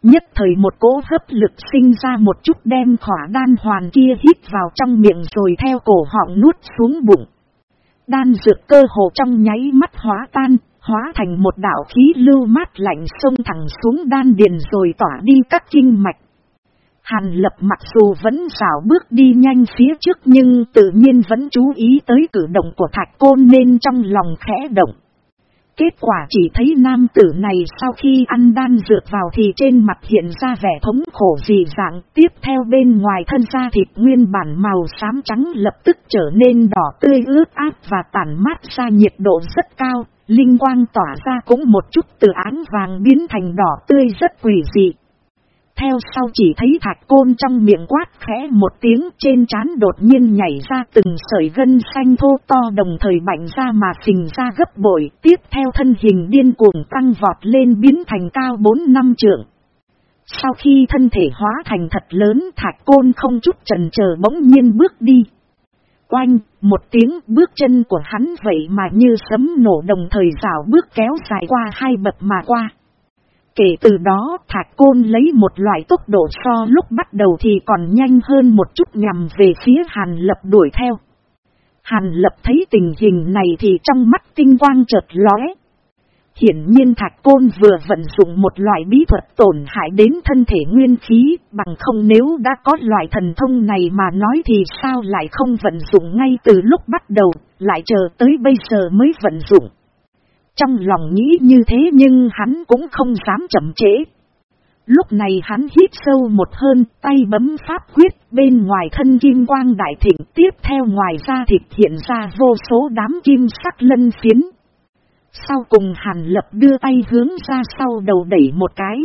Nhất thời một cỗ hấp lực sinh ra một chút đem khỏa đan hoàn kia hít vào trong miệng rồi theo cổ họng nuốt xuống bụng. Đan dược cơ hồ trong nháy mắt hóa tan, hóa thành một đạo khí lưu mát lạnh sông thẳng xuống đan điền rồi tỏa đi các kinh mạch. Hàn lập mặc dù vẫn xảo bước đi nhanh phía trước nhưng tự nhiên vẫn chú ý tới cử động của thạch côn nên trong lòng khẽ động. Kết quả chỉ thấy nam tử này sau khi ăn đan dược vào thì trên mặt hiện ra vẻ thống khổ dị dạng. Tiếp theo bên ngoài thân da thịt nguyên bản màu xám trắng lập tức trở nên đỏ tươi ướt át và tản mát ra nhiệt độ rất cao. Linh quang tỏa ra cũng một chút từ ánh vàng biến thành đỏ tươi rất quỷ dị. Theo sau chỉ thấy thạch côn trong miệng quát khẽ một tiếng trên trán đột nhiên nhảy ra từng sợi gân xanh thô to đồng thời mạnh ra mà phình ra gấp bội. Tiếp theo thân hình điên cuồng tăng vọt lên biến thành cao 4 năm trượng. Sau khi thân thể hóa thành thật lớn thạch côn không chút trần chờ bỗng nhiên bước đi. Oanh, một tiếng bước chân của hắn vậy mà như sấm nổ đồng thời rào bước kéo dài qua hai bậc mà qua. Kể từ đó thạch côn lấy một loại tốc độ so lúc bắt đầu thì còn nhanh hơn một chút nhằm về phía Hàn Lập đuổi theo. Hàn Lập thấy tình hình này thì trong mắt tinh quang chợt lóe. Hiển nhiên thạch côn vừa vận dụng một loại bí thuật tổn hại đến thân thể nguyên khí, bằng không nếu đã có loại thần thông này mà nói thì sao lại không vận dụng ngay từ lúc bắt đầu, lại chờ tới bây giờ mới vận dụng. Trong lòng nghĩ như thế nhưng hắn cũng không dám chậm trễ. Lúc này hắn hít sâu một hơn, tay bấm pháp quyết, bên ngoài thân kim quang đại thịnh tiếp theo ngoài ra thịt hiện ra vô số đám kim sắc lân phiến. Sau cùng hàn lập đưa tay hướng ra sau đầu đẩy một cái.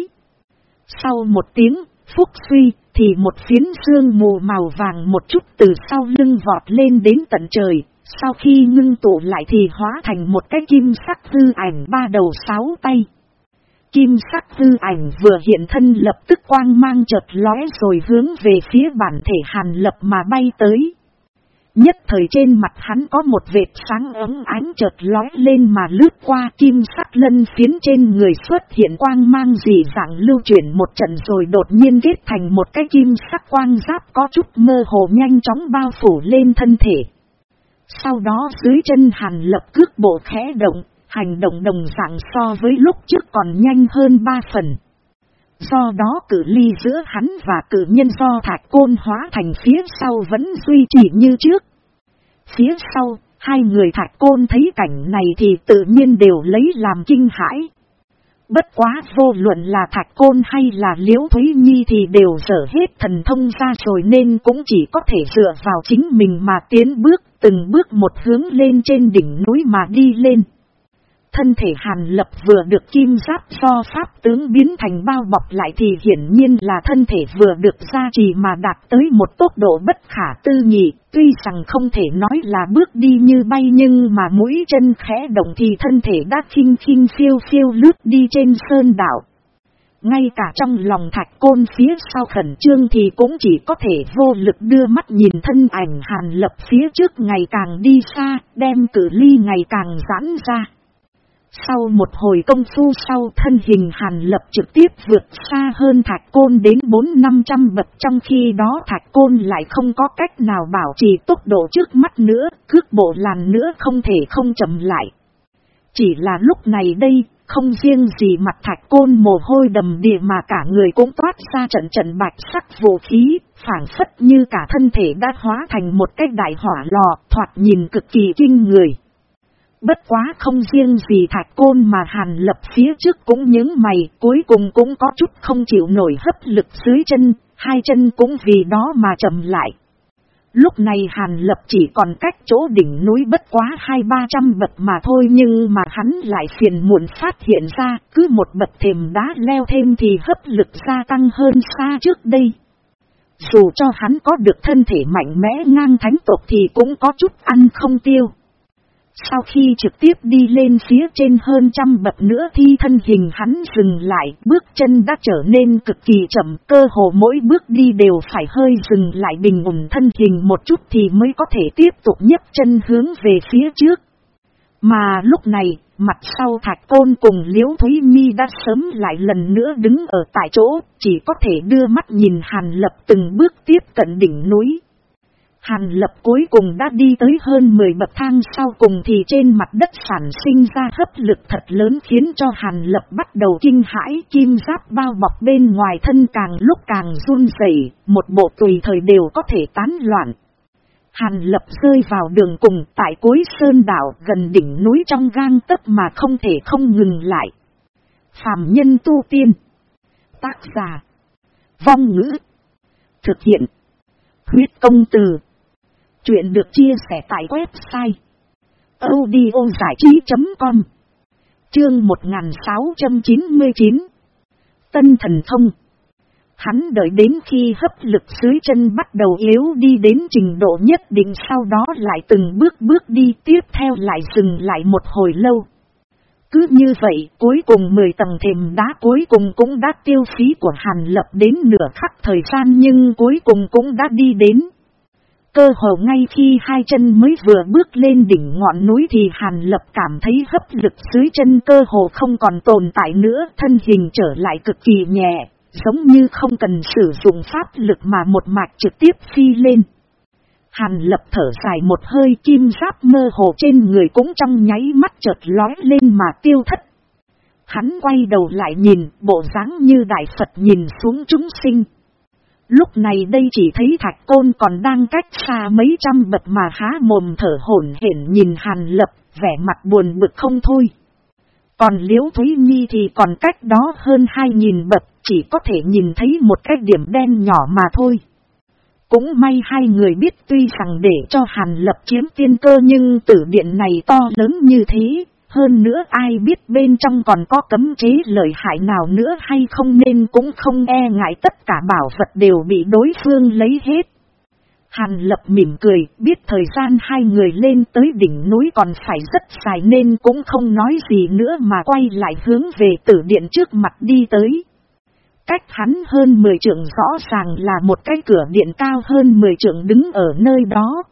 Sau một tiếng, phúc suy, thì một phiến xương mù màu vàng một chút từ sau lưng vọt lên đến tận trời, sau khi ngưng tụ lại thì hóa thành một cái kim sắc hư ảnh ba đầu sáu tay. Kim sắc hư ảnh vừa hiện thân lập tức quang mang chợt lóe rồi hướng về phía bản thể hàn lập mà bay tới. Nhất thời trên mặt hắn có một vệt sáng ấm ánh chợt lóe lên mà lướt qua kim sắc lân phiến trên người xuất hiện quang mang dị dạng lưu chuyển một trận rồi đột nhiên kết thành một cái kim sắc quang giáp có chút mơ hồ nhanh chóng bao phủ lên thân thể. Sau đó dưới chân hàn lập cước bộ khẽ động, hành động đồng dạng so với lúc trước còn nhanh hơn ba phần. Do đó cử ly giữa hắn và cử nhân do thạch côn hóa thành phía sau vẫn duy trì như trước. Phía sau, hai người thạch côn thấy cảnh này thì tự nhiên đều lấy làm kinh hãi. Bất quá vô luận là thạch côn hay là liễu thúy nhi thì đều dở hết thần thông ra rồi nên cũng chỉ có thể dựa vào chính mình mà tiến bước, từng bước một hướng lên trên đỉnh núi mà đi lên. Thân thể hàn lập vừa được kim giáp do pháp tướng biến thành bao bọc lại thì hiển nhiên là thân thể vừa được gia trì mà đạt tới một tốc độ bất khả tư nghị, tuy rằng không thể nói là bước đi như bay nhưng mà mũi chân khẽ động thì thân thể đã khinh khinh phiêu phiêu lướt đi trên sơn đảo. Ngay cả trong lòng thạch côn phía sau khẩn trương thì cũng chỉ có thể vô lực đưa mắt nhìn thân ảnh hàn lập phía trước ngày càng đi xa, đem cử ly ngày càng giãn ra. Sau một hồi công phu sau thân hình hàn lập trực tiếp vượt xa hơn thạch côn đến 4-500 bậc trong khi đó thạch côn lại không có cách nào bảo trì tốc độ trước mắt nữa, cước bộ làn nữa không thể không chậm lại. Chỉ là lúc này đây, không riêng gì mặt thạch côn mồ hôi đầm địa mà cả người cũng toát ra trận trận bạch sắc vũ khí, phản phất như cả thân thể đã hóa thành một cái đại hỏa lò, thoạt nhìn cực kỳ kinh người. Bất quá không riêng gì thạch côn mà hàn lập phía trước cũng những mày cuối cùng cũng có chút không chịu nổi hấp lực dưới chân, hai chân cũng vì đó mà chậm lại. Lúc này hàn lập chỉ còn cách chỗ đỉnh núi bất quá hai ba trăm bậc mà thôi nhưng mà hắn lại phiền muộn phát hiện ra cứ một bậc thềm đá leo thêm thì hấp lực gia tăng hơn xa trước đây. Dù cho hắn có được thân thể mạnh mẽ ngang thánh tộc thì cũng có chút ăn không tiêu. Sau khi trực tiếp đi lên phía trên hơn trăm bậc nữa thì thân hình hắn dừng lại, bước chân đã trở nên cực kỳ chậm, cơ hồ mỗi bước đi đều phải hơi dừng lại bình ổn thân hình một chút thì mới có thể tiếp tục nhấc chân hướng về phía trước. Mà lúc này, mặt sau thạch tôn cùng liễu Thúy Mi đã sớm lại lần nữa đứng ở tại chỗ, chỉ có thể đưa mắt nhìn hàn lập từng bước tiếp cận đỉnh núi. Hàn lập cuối cùng đã đi tới hơn 10 bậc thang sau cùng thì trên mặt đất sản sinh ra hấp lực thật lớn khiến cho hàn lập bắt đầu kinh hãi, kim giáp bao bọc bên ngoài thân càng lúc càng run rẩy, một bộ tùy thời đều có thể tán loạn. Hàn lập rơi vào đường cùng tại cuối sơn đảo gần đỉnh núi trong gang tấc mà không thể không ngừng lại. Phạm nhân tu tiên. Tác giả. Vong ngữ. Thực hiện. Huyết công từ. Chuyện được chia sẻ tại website. audiozảichí.com Chương 1699 Tân thần thông Hắn đợi đến khi hấp lực dưới chân bắt đầu yếu đi đến trình độ nhất định sau đó lại từng bước bước đi, tiếp theo lại dừng lại một hồi lâu. Cứ như vậy, cuối cùng 10 tầng thềm đá cuối cùng cũng đã tiêu phí của Hàn Lập đến nửa khắc thời gian nhưng cuối cùng cũng đã đi đến. Cơ hồ ngay khi hai chân mới vừa bước lên đỉnh ngọn núi thì Hàn Lập cảm thấy hấp lực dưới chân cơ hồ không còn tồn tại nữa, thân hình trở lại cực kỳ nhẹ, giống như không cần sử dụng pháp lực mà một mạch trực tiếp phi lên. Hàn Lập thở dài một hơi kim giáp mơ hồ trên người cũng trong nháy mắt chợt lói lên mà tiêu thất. Hắn quay đầu lại nhìn, bộ dáng như đại Phật nhìn xuống chúng sinh. Lúc này đây chỉ thấy thạch côn còn đang cách xa mấy trăm bậc mà há mồm thở hổn hển nhìn hàn lập, vẻ mặt buồn bực không thôi. Còn liễu Thúy Nhi thì còn cách đó hơn hai nghìn bậc, chỉ có thể nhìn thấy một cái điểm đen nhỏ mà thôi. Cũng may hai người biết tuy rằng để cho hàn lập chiếm tiên cơ nhưng tử điện này to lớn như thế, hơn nữa ai biết bên trong còn có cấm chế lợi hại nào nữa hay không nên cũng không e ngại tất cả bảo vật đều bị đối phương lấy hết. Hàn lập mỉm cười, biết thời gian hai người lên tới đỉnh núi còn phải rất dài nên cũng không nói gì nữa mà quay lại hướng về tử điện trước mặt đi tới. Cách hắn hơn 10 trượng rõ ràng là một cái cửa điện cao hơn 10 trượng đứng ở nơi đó.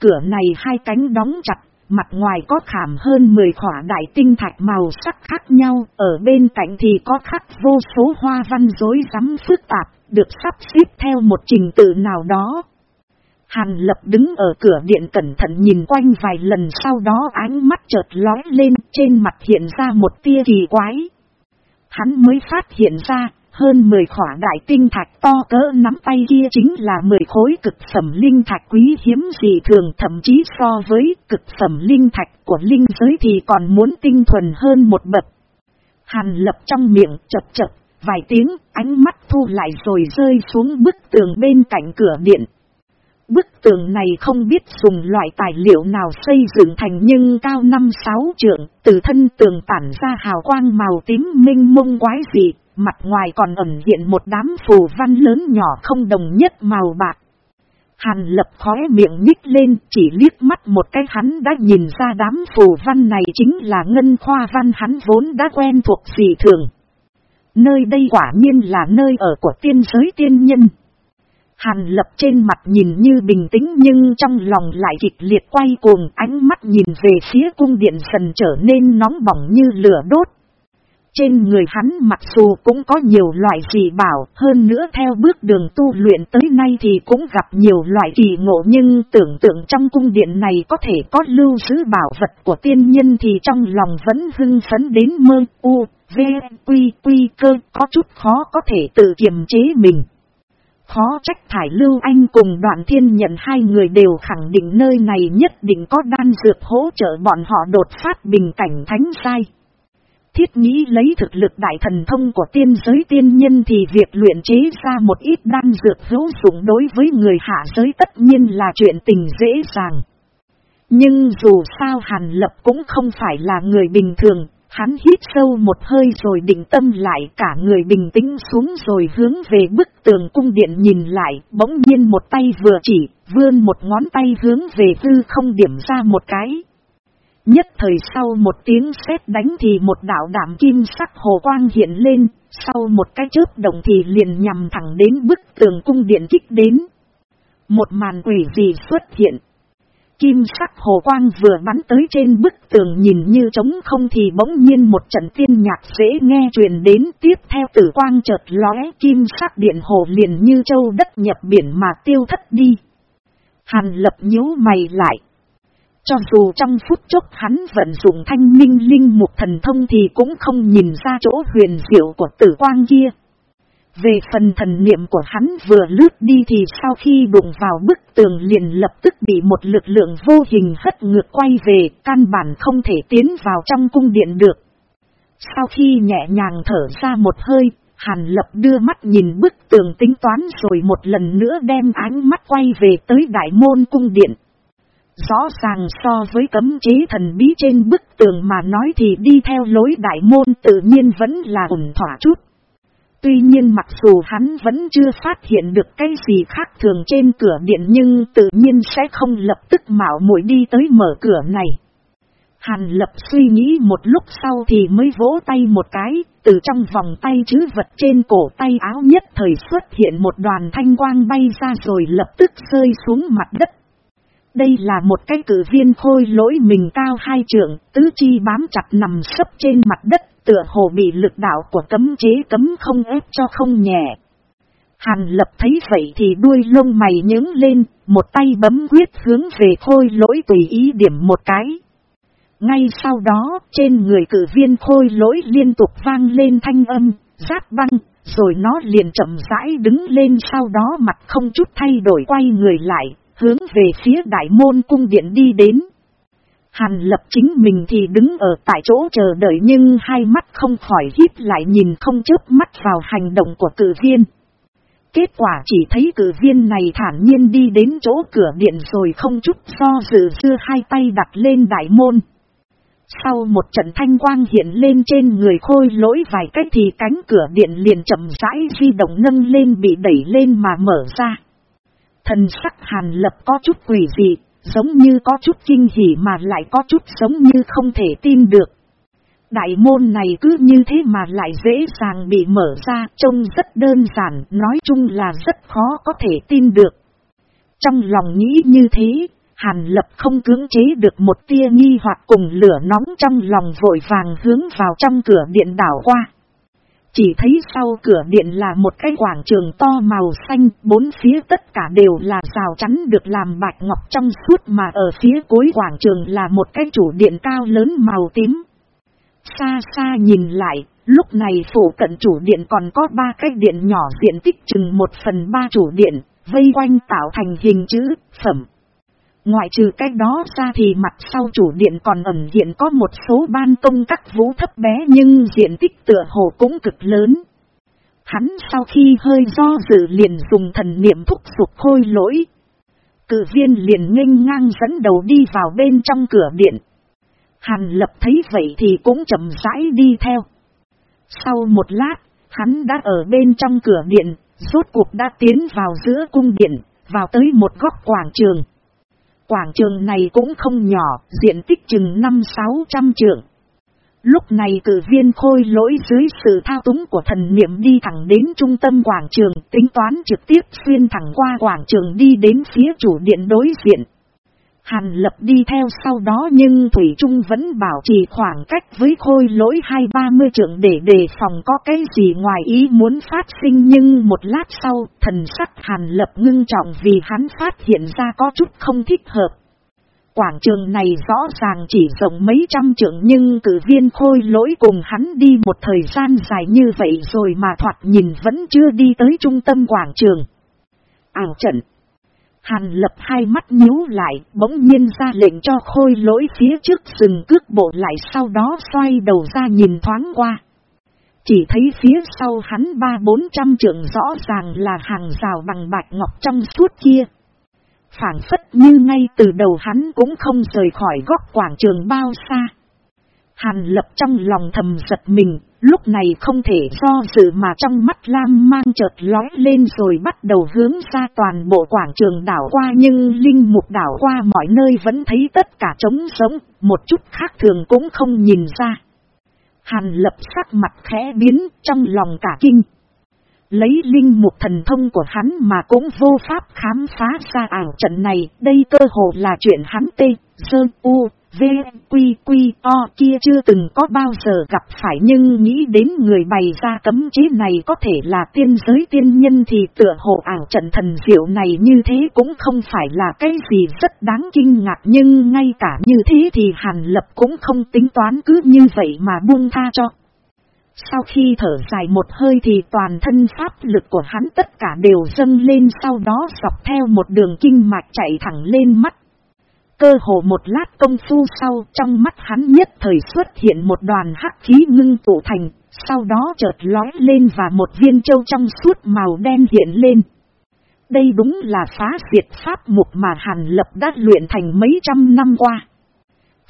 Cửa này hai cánh đóng chặt mặt ngoài có khảm hơn 10 khỏa đại tinh thạch màu sắc khác nhau, ở bên cạnh thì có khắc vô số hoa văn rối rắm phức tạp, được sắp xếp theo một trình tự nào đó. Hàn lập đứng ở cửa điện cẩn thận nhìn quanh vài lần sau đó ánh mắt chợt lói lên trên mặt hiện ra một tia kỳ quái. Hắn mới phát hiện ra hơn 10 khỏa đại tinh thạch to cỡ nắm tay kia chính là 10 khối cực phẩm linh thạch quý hiếm gì thường thậm chí so với cực phẩm linh thạch của linh giới thì còn muốn tinh thuần hơn một bậc. Hàn lập trong miệng chập chập, vài tiếng ánh mắt thu lại rồi rơi xuống bức tường bên cạnh cửa điện. Bức tường này không biết dùng loại tài liệu nào xây dựng thành nhưng cao năm sáu trượng, từ thân tường tản ra hào quang màu tím minh mông quái dị, mặt ngoài còn ẩn hiện một đám phù văn lớn nhỏ không đồng nhất màu bạc. Hàn lập khóe miệng nhích lên, chỉ liếc mắt một cái hắn đã nhìn ra đám phù văn này chính là ngân khoa văn hắn vốn đã quen thuộc dị thường. Nơi đây quả nhiên là nơi ở của tiên giới tiên nhân. Hàn lập trên mặt nhìn như bình tĩnh nhưng trong lòng lại kịch liệt quay cuồng, ánh mắt nhìn về phía cung điện dần trở nên nóng bỏng như lửa đốt. Trên người hắn mặc dù cũng có nhiều loại dị bảo, hơn nữa theo bước đường tu luyện tới nay thì cũng gặp nhiều loại kỳ ngộ nhưng tưởng tượng trong cung điện này có thể có lưu giữ bảo vật của tiên nhân thì trong lòng vẫn hưng phấn đến mơ u, v, quy, quy cơ, có chút khó có thể tự kiềm chế mình. Khó trách Thải Lưu Anh cùng đoạn thiên nhận hai người đều khẳng định nơi này nhất định có đan dược hỗ trợ bọn họ đột phát bình cảnh thánh sai. Thiết nghĩ lấy thực lực đại thần thông của tiên giới tiên nhân thì việc luyện chế ra một ít đan dược hữu dụng đối với người hạ giới tất nhiên là chuyện tình dễ dàng. Nhưng dù sao Hàn Lập cũng không phải là người bình thường, hắn hít sâu một hơi rồi định tâm lại cả người bình tĩnh xuống rồi hướng về bức tường cung điện nhìn lại, bỗng nhiên một tay vừa chỉ, vươn một ngón tay hướng về hư không điểm ra một cái. Nhất thời sau một tiếng sét đánh thì một đạo đảm kim sắc hồ quang hiện lên, sau một cái chớp động thì liền nhằm thẳng đến bức tường cung điện kích đến. Một màn quỷ gì xuất hiện. Kim sắc hồ quang vừa bắn tới trên bức tường nhìn như trống không thì bỗng nhiên một trận tiên nhạc dễ nghe truyền đến tiếp theo tử quang chợt lóe kim sắc điện hồ liền như châu đất nhập biển mà tiêu thất đi. Hàn lập nhíu mày lại. Cho dù trong phút chốc hắn vận dụng thanh minh linh mục thần thông thì cũng không nhìn ra chỗ huyền diệu của tử quang kia. Về phần thần niệm của hắn vừa lướt đi thì sau khi đụng vào bức tường liền lập tức bị một lực lượng vô hình hất ngược quay về, căn bản không thể tiến vào trong cung điện được. Sau khi nhẹ nhàng thở ra một hơi, Hàn Lập đưa mắt nhìn bức tường tính toán rồi một lần nữa đem ánh mắt quay về tới đại môn cung điện. Rõ ràng so với cấm chế thần bí trên bức tường mà nói thì đi theo lối đại môn tự nhiên vẫn là ổn thỏa chút. Tuy nhiên mặc dù hắn vẫn chưa phát hiện được cái gì khác thường trên cửa điện nhưng tự nhiên sẽ không lập tức mạo muội đi tới mở cửa này. Hàn lập suy nghĩ một lúc sau thì mới vỗ tay một cái, từ trong vòng tay chứ vật trên cổ tay áo nhất thời xuất hiện một đoàn thanh quang bay ra rồi lập tức rơi xuống mặt đất. Đây là một cái cử viên khôi lỗi mình cao hai trượng, tứ chi bám chặt nằm sấp trên mặt đất, tựa hồ bị lực đạo của cấm chế cấm không ép cho không nhẹ. Hàn lập thấy vậy thì đuôi lông mày nhướng lên, một tay bấm quyết hướng về khôi lỗi tùy ý điểm một cái. Ngay sau đó, trên người cử viên khôi lỗi liên tục vang lên thanh âm, giáp băng, rồi nó liền chậm rãi đứng lên sau đó mặt không chút thay đổi quay người lại, hướng về phía đại môn cung điện đi đến. Hàn lập chính mình thì đứng ở tại chỗ chờ đợi nhưng hai mắt không khỏi hít lại nhìn không chớp mắt vào hành động của cử viên. Kết quả chỉ thấy cử viên này thản nhiên đi đến chỗ cửa điện rồi không chút do dự dưa hai tay đặt lên đại môn. Sau một trận thanh quang hiện lên trên người khôi lỗi vài cách thì cánh cửa điện liền chậm rãi di động nâng lên bị đẩy lên mà mở ra. Thần sắc hàn lập có chút quỷ dị, giống như có chút kinh hỉ mà lại có chút giống như không thể tin được. Đại môn này cứ như thế mà lại dễ dàng bị mở ra, trông rất đơn giản, nói chung là rất khó có thể tin được. Trong lòng nghĩ như thế, Hàn lập không cưỡng chế được một tia nghi hoặc cùng lửa nóng trong lòng vội vàng hướng vào trong cửa điện đảo qua. Chỉ thấy sau cửa điện là một cái quảng trường to màu xanh, bốn phía tất cả đều là rào chắn được làm bạch ngọc trong suốt mà ở phía cuối quảng trường là một cái chủ điện cao lớn màu tím. Xa xa nhìn lại, lúc này phủ cận chủ điện còn có ba cái điện nhỏ diện tích chừng một phần ba chủ điện, vây quanh tạo thành hình chữ, phẩm. Ngoại trừ cái đó ra thì mặt sau chủ điện còn ẩn hiện có một số ban công các vũ thấp bé nhưng diện tích tựa hồ cũng cực lớn. Hắn sau khi hơi do dự liền dùng thần niệm thúc sụp khôi lỗi. Cử viên liền nghênh ngang dẫn đầu đi vào bên trong cửa điện. Hàn lập thấy vậy thì cũng chậm rãi đi theo. Sau một lát, hắn đã ở bên trong cửa điện, rốt cuộc đã tiến vào giữa cung điện, vào tới một góc quảng trường. Quảng trường này cũng không nhỏ, diện tích chừng 5-600 trượng. Lúc này cử viên khôi lỗi dưới sự thao túng của thần niệm đi thẳng đến trung tâm quảng trường, tính toán trực tiếp xuyên thẳng qua quảng trường đi đến phía chủ điện đối diện. Hàn lập đi theo sau đó nhưng Thủy Trung vẫn bảo trì khoảng cách với khôi lỗi hai ba mươi trượng để đề phòng có cái gì ngoài ý muốn phát sinh nhưng một lát sau, thần sắc hàn lập ngưng trọng vì hắn phát hiện ra có chút không thích hợp. Quảng trường này rõ ràng chỉ rộng mấy trăm trượng nhưng cử viên khôi lỗi cùng hắn đi một thời gian dài như vậy rồi mà thoạt nhìn vẫn chưa đi tới trung tâm quảng trường. Ảo trận Hàn lập hai mắt nhíu lại, bỗng nhiên ra lệnh cho khôi lỗi phía trước rừng cước bộ lại sau đó xoay đầu ra nhìn thoáng qua. Chỉ thấy phía sau hắn ba bốn trăm trượng rõ ràng là hàng rào bằng bạch ngọc trong suốt kia. phản phất như ngay từ đầu hắn cũng không rời khỏi góc quảng trường bao xa. Hàn lập trong lòng thầm giật mình, lúc này không thể do dự mà trong mắt lam mang chợt lói lên rồi bắt đầu hướng ra toàn bộ quảng trường đảo qua nhưng linh mục đảo qua mọi nơi vẫn thấy tất cả trống sống, một chút khác thường cũng không nhìn ra. Hàn lập sắc mặt khẽ biến trong lòng cả kinh. Lấy linh mục thần thông của hắn mà cũng vô pháp khám phá ra ảo trận này, đây cơ hồ là chuyện hắn tê, sơ u, V, Quy, Quy, O kia chưa từng có bao giờ gặp phải nhưng nghĩ đến người bày ra cấm chế này có thể là tiên giới tiên nhân thì tựa hồ ảo trận thần diệu này như thế cũng không phải là cái gì rất đáng kinh ngạc nhưng ngay cả như thế thì Hàn Lập cũng không tính toán cứ như vậy mà buông tha cho. Sau khi thở dài một hơi thì toàn thân pháp lực của hắn tất cả đều dâng lên sau đó dọc theo một đường kinh mạch chạy thẳng lên mắt. Cơ hồ một lát công phu sau trong mắt hắn nhất thời xuất hiện một đoàn hắc khí ngưng tụ thành, sau đó chợt lói lên và một viên châu trong suốt màu đen hiện lên. Đây đúng là phá diệt pháp mục mà Hàn Lập đã luyện thành mấy trăm năm qua.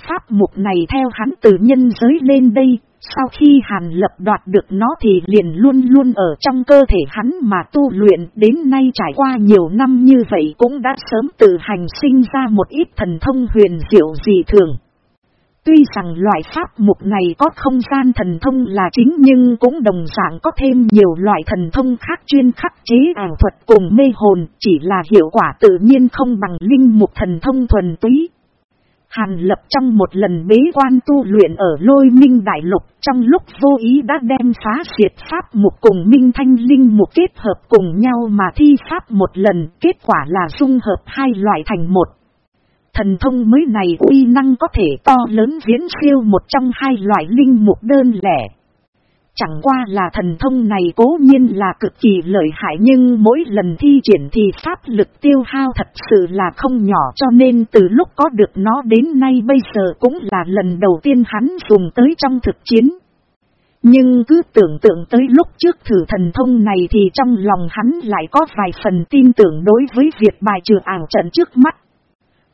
Pháp mục này theo hắn từ nhân giới lên đây, sau khi Hàn Lập đoạt được nó thì liền luôn luôn ở trong cơ thể hắn mà tu luyện đến nay trải qua nhiều năm như vậy cũng đã sớm tự hành sinh ra một ít thần thông huyền diệu dị thường. Tuy rằng loại pháp mục này có không gian thần thông là chính nhưng cũng đồng dạng có thêm nhiều loại thần thông khác chuyên khắc chế ảo thuật cùng mê hồn chỉ là hiệu quả tự nhiên không bằng linh mục thần thông thuần túy. Hàn lập trong một lần bế quan tu luyện ở lôi minh đại lục, trong lúc vô ý đã đem phá diệt pháp mục cùng minh thanh linh mục kết hợp cùng nhau mà thi pháp một lần, kết quả là dung hợp hai loại thành một. Thần thông mới này uy năng có thể to lớn viễn siêu một trong hai loại linh mục đơn lẻ. Chẳng qua là thần thông này cố nhiên là cực kỳ lợi hại nhưng mỗi lần thi triển thì pháp lực tiêu hao thật sự là không nhỏ cho nên từ lúc có được nó đến nay bây giờ cũng là lần đầu tiên hắn dùng tới trong thực chiến. Nhưng cứ tưởng tượng tới lúc trước thử thần thông này thì trong lòng hắn lại có vài phần tin tưởng đối với việc bài trừ ảo trận trước mắt.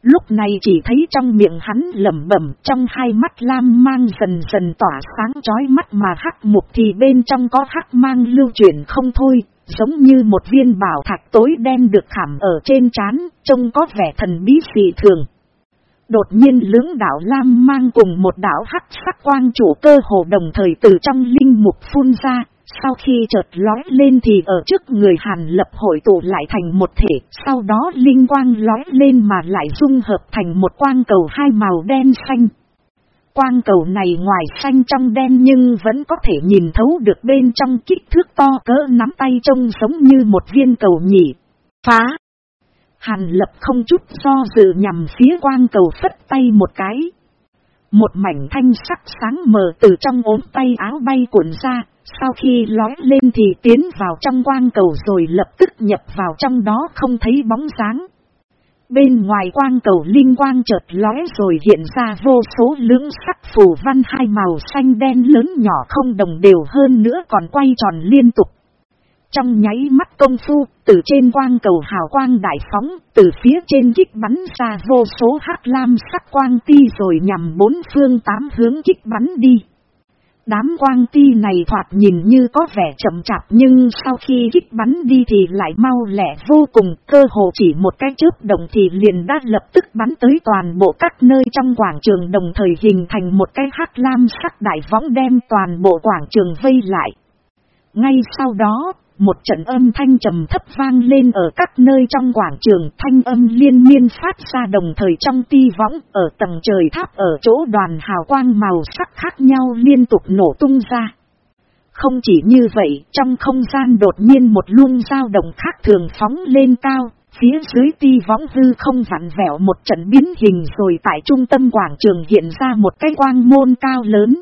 Lúc này chỉ thấy trong miệng hắn lẩm bẩm trong hai mắt lam mang dần dần tỏa sáng chói mắt mà hắc mục thì bên trong có hắc mang lưu chuyển không thôi, giống như một viên bảo thạch tối đen được khảm ở trên trán, trông có vẻ thần bí dị thường. Đột nhiên lưỡng đảo lam mang cùng một đảo hắc sắc quang chủ cơ hồ đồng thời từ trong linh mục phun ra, sau khi chợt lói lên thì ở trước người Hàn lập hội tụ lại thành một thể, sau đó linh quang lói lên mà lại dung hợp thành một quang cầu hai màu đen xanh. Quang cầu này ngoài xanh trong đen nhưng vẫn có thể nhìn thấu được bên trong kích thước to cỡ nắm tay trông giống như một viên cầu nhỉ. Phá! Hàn lập không chút do dự nhằm phía quang cầu phất tay một cái. Một mảnh thanh sắc sáng mờ từ trong ốm tay áo bay cuộn ra, sau khi lói lên thì tiến vào trong quang cầu rồi lập tức nhập vào trong đó không thấy bóng dáng. Bên ngoài quang cầu linh quang chợt lóe rồi hiện ra vô số lưỡng sắc phù văn hai màu xanh đen lớn nhỏ không đồng đều hơn nữa còn quay tròn liên tục. Trong nháy mắt công phu, từ trên quang cầu hào quang đại phóng, từ phía trên kích bắn ra vô số hắc lam sắc quang ti rồi nhằm bốn phương tám hướng kích bắn đi. Đám quang ti này thoạt nhìn như có vẻ chậm chạp nhưng sau khi kích bắn đi thì lại mau lẻ vô cùng, cơ hồ chỉ một cái chớp đồng thì liền đã lập tức bắn tới toàn bộ các nơi trong quảng trường đồng thời hình thành một cái hắc lam sắc đại võng đem toàn bộ quảng trường vây lại. Ngay sau đó, một trận âm thanh trầm thấp vang lên ở các nơi trong quảng trường thanh âm liên miên phát ra đồng thời trong ti võng ở tầng trời tháp ở chỗ đoàn hào quang màu sắc khác nhau liên tục nổ tung ra. Không chỉ như vậy, trong không gian đột nhiên một luông dao động khác thường phóng lên cao, phía dưới ti võng hư không vặn vẹo một trận biến hình rồi tại trung tâm quảng trường hiện ra một cái quang môn cao lớn.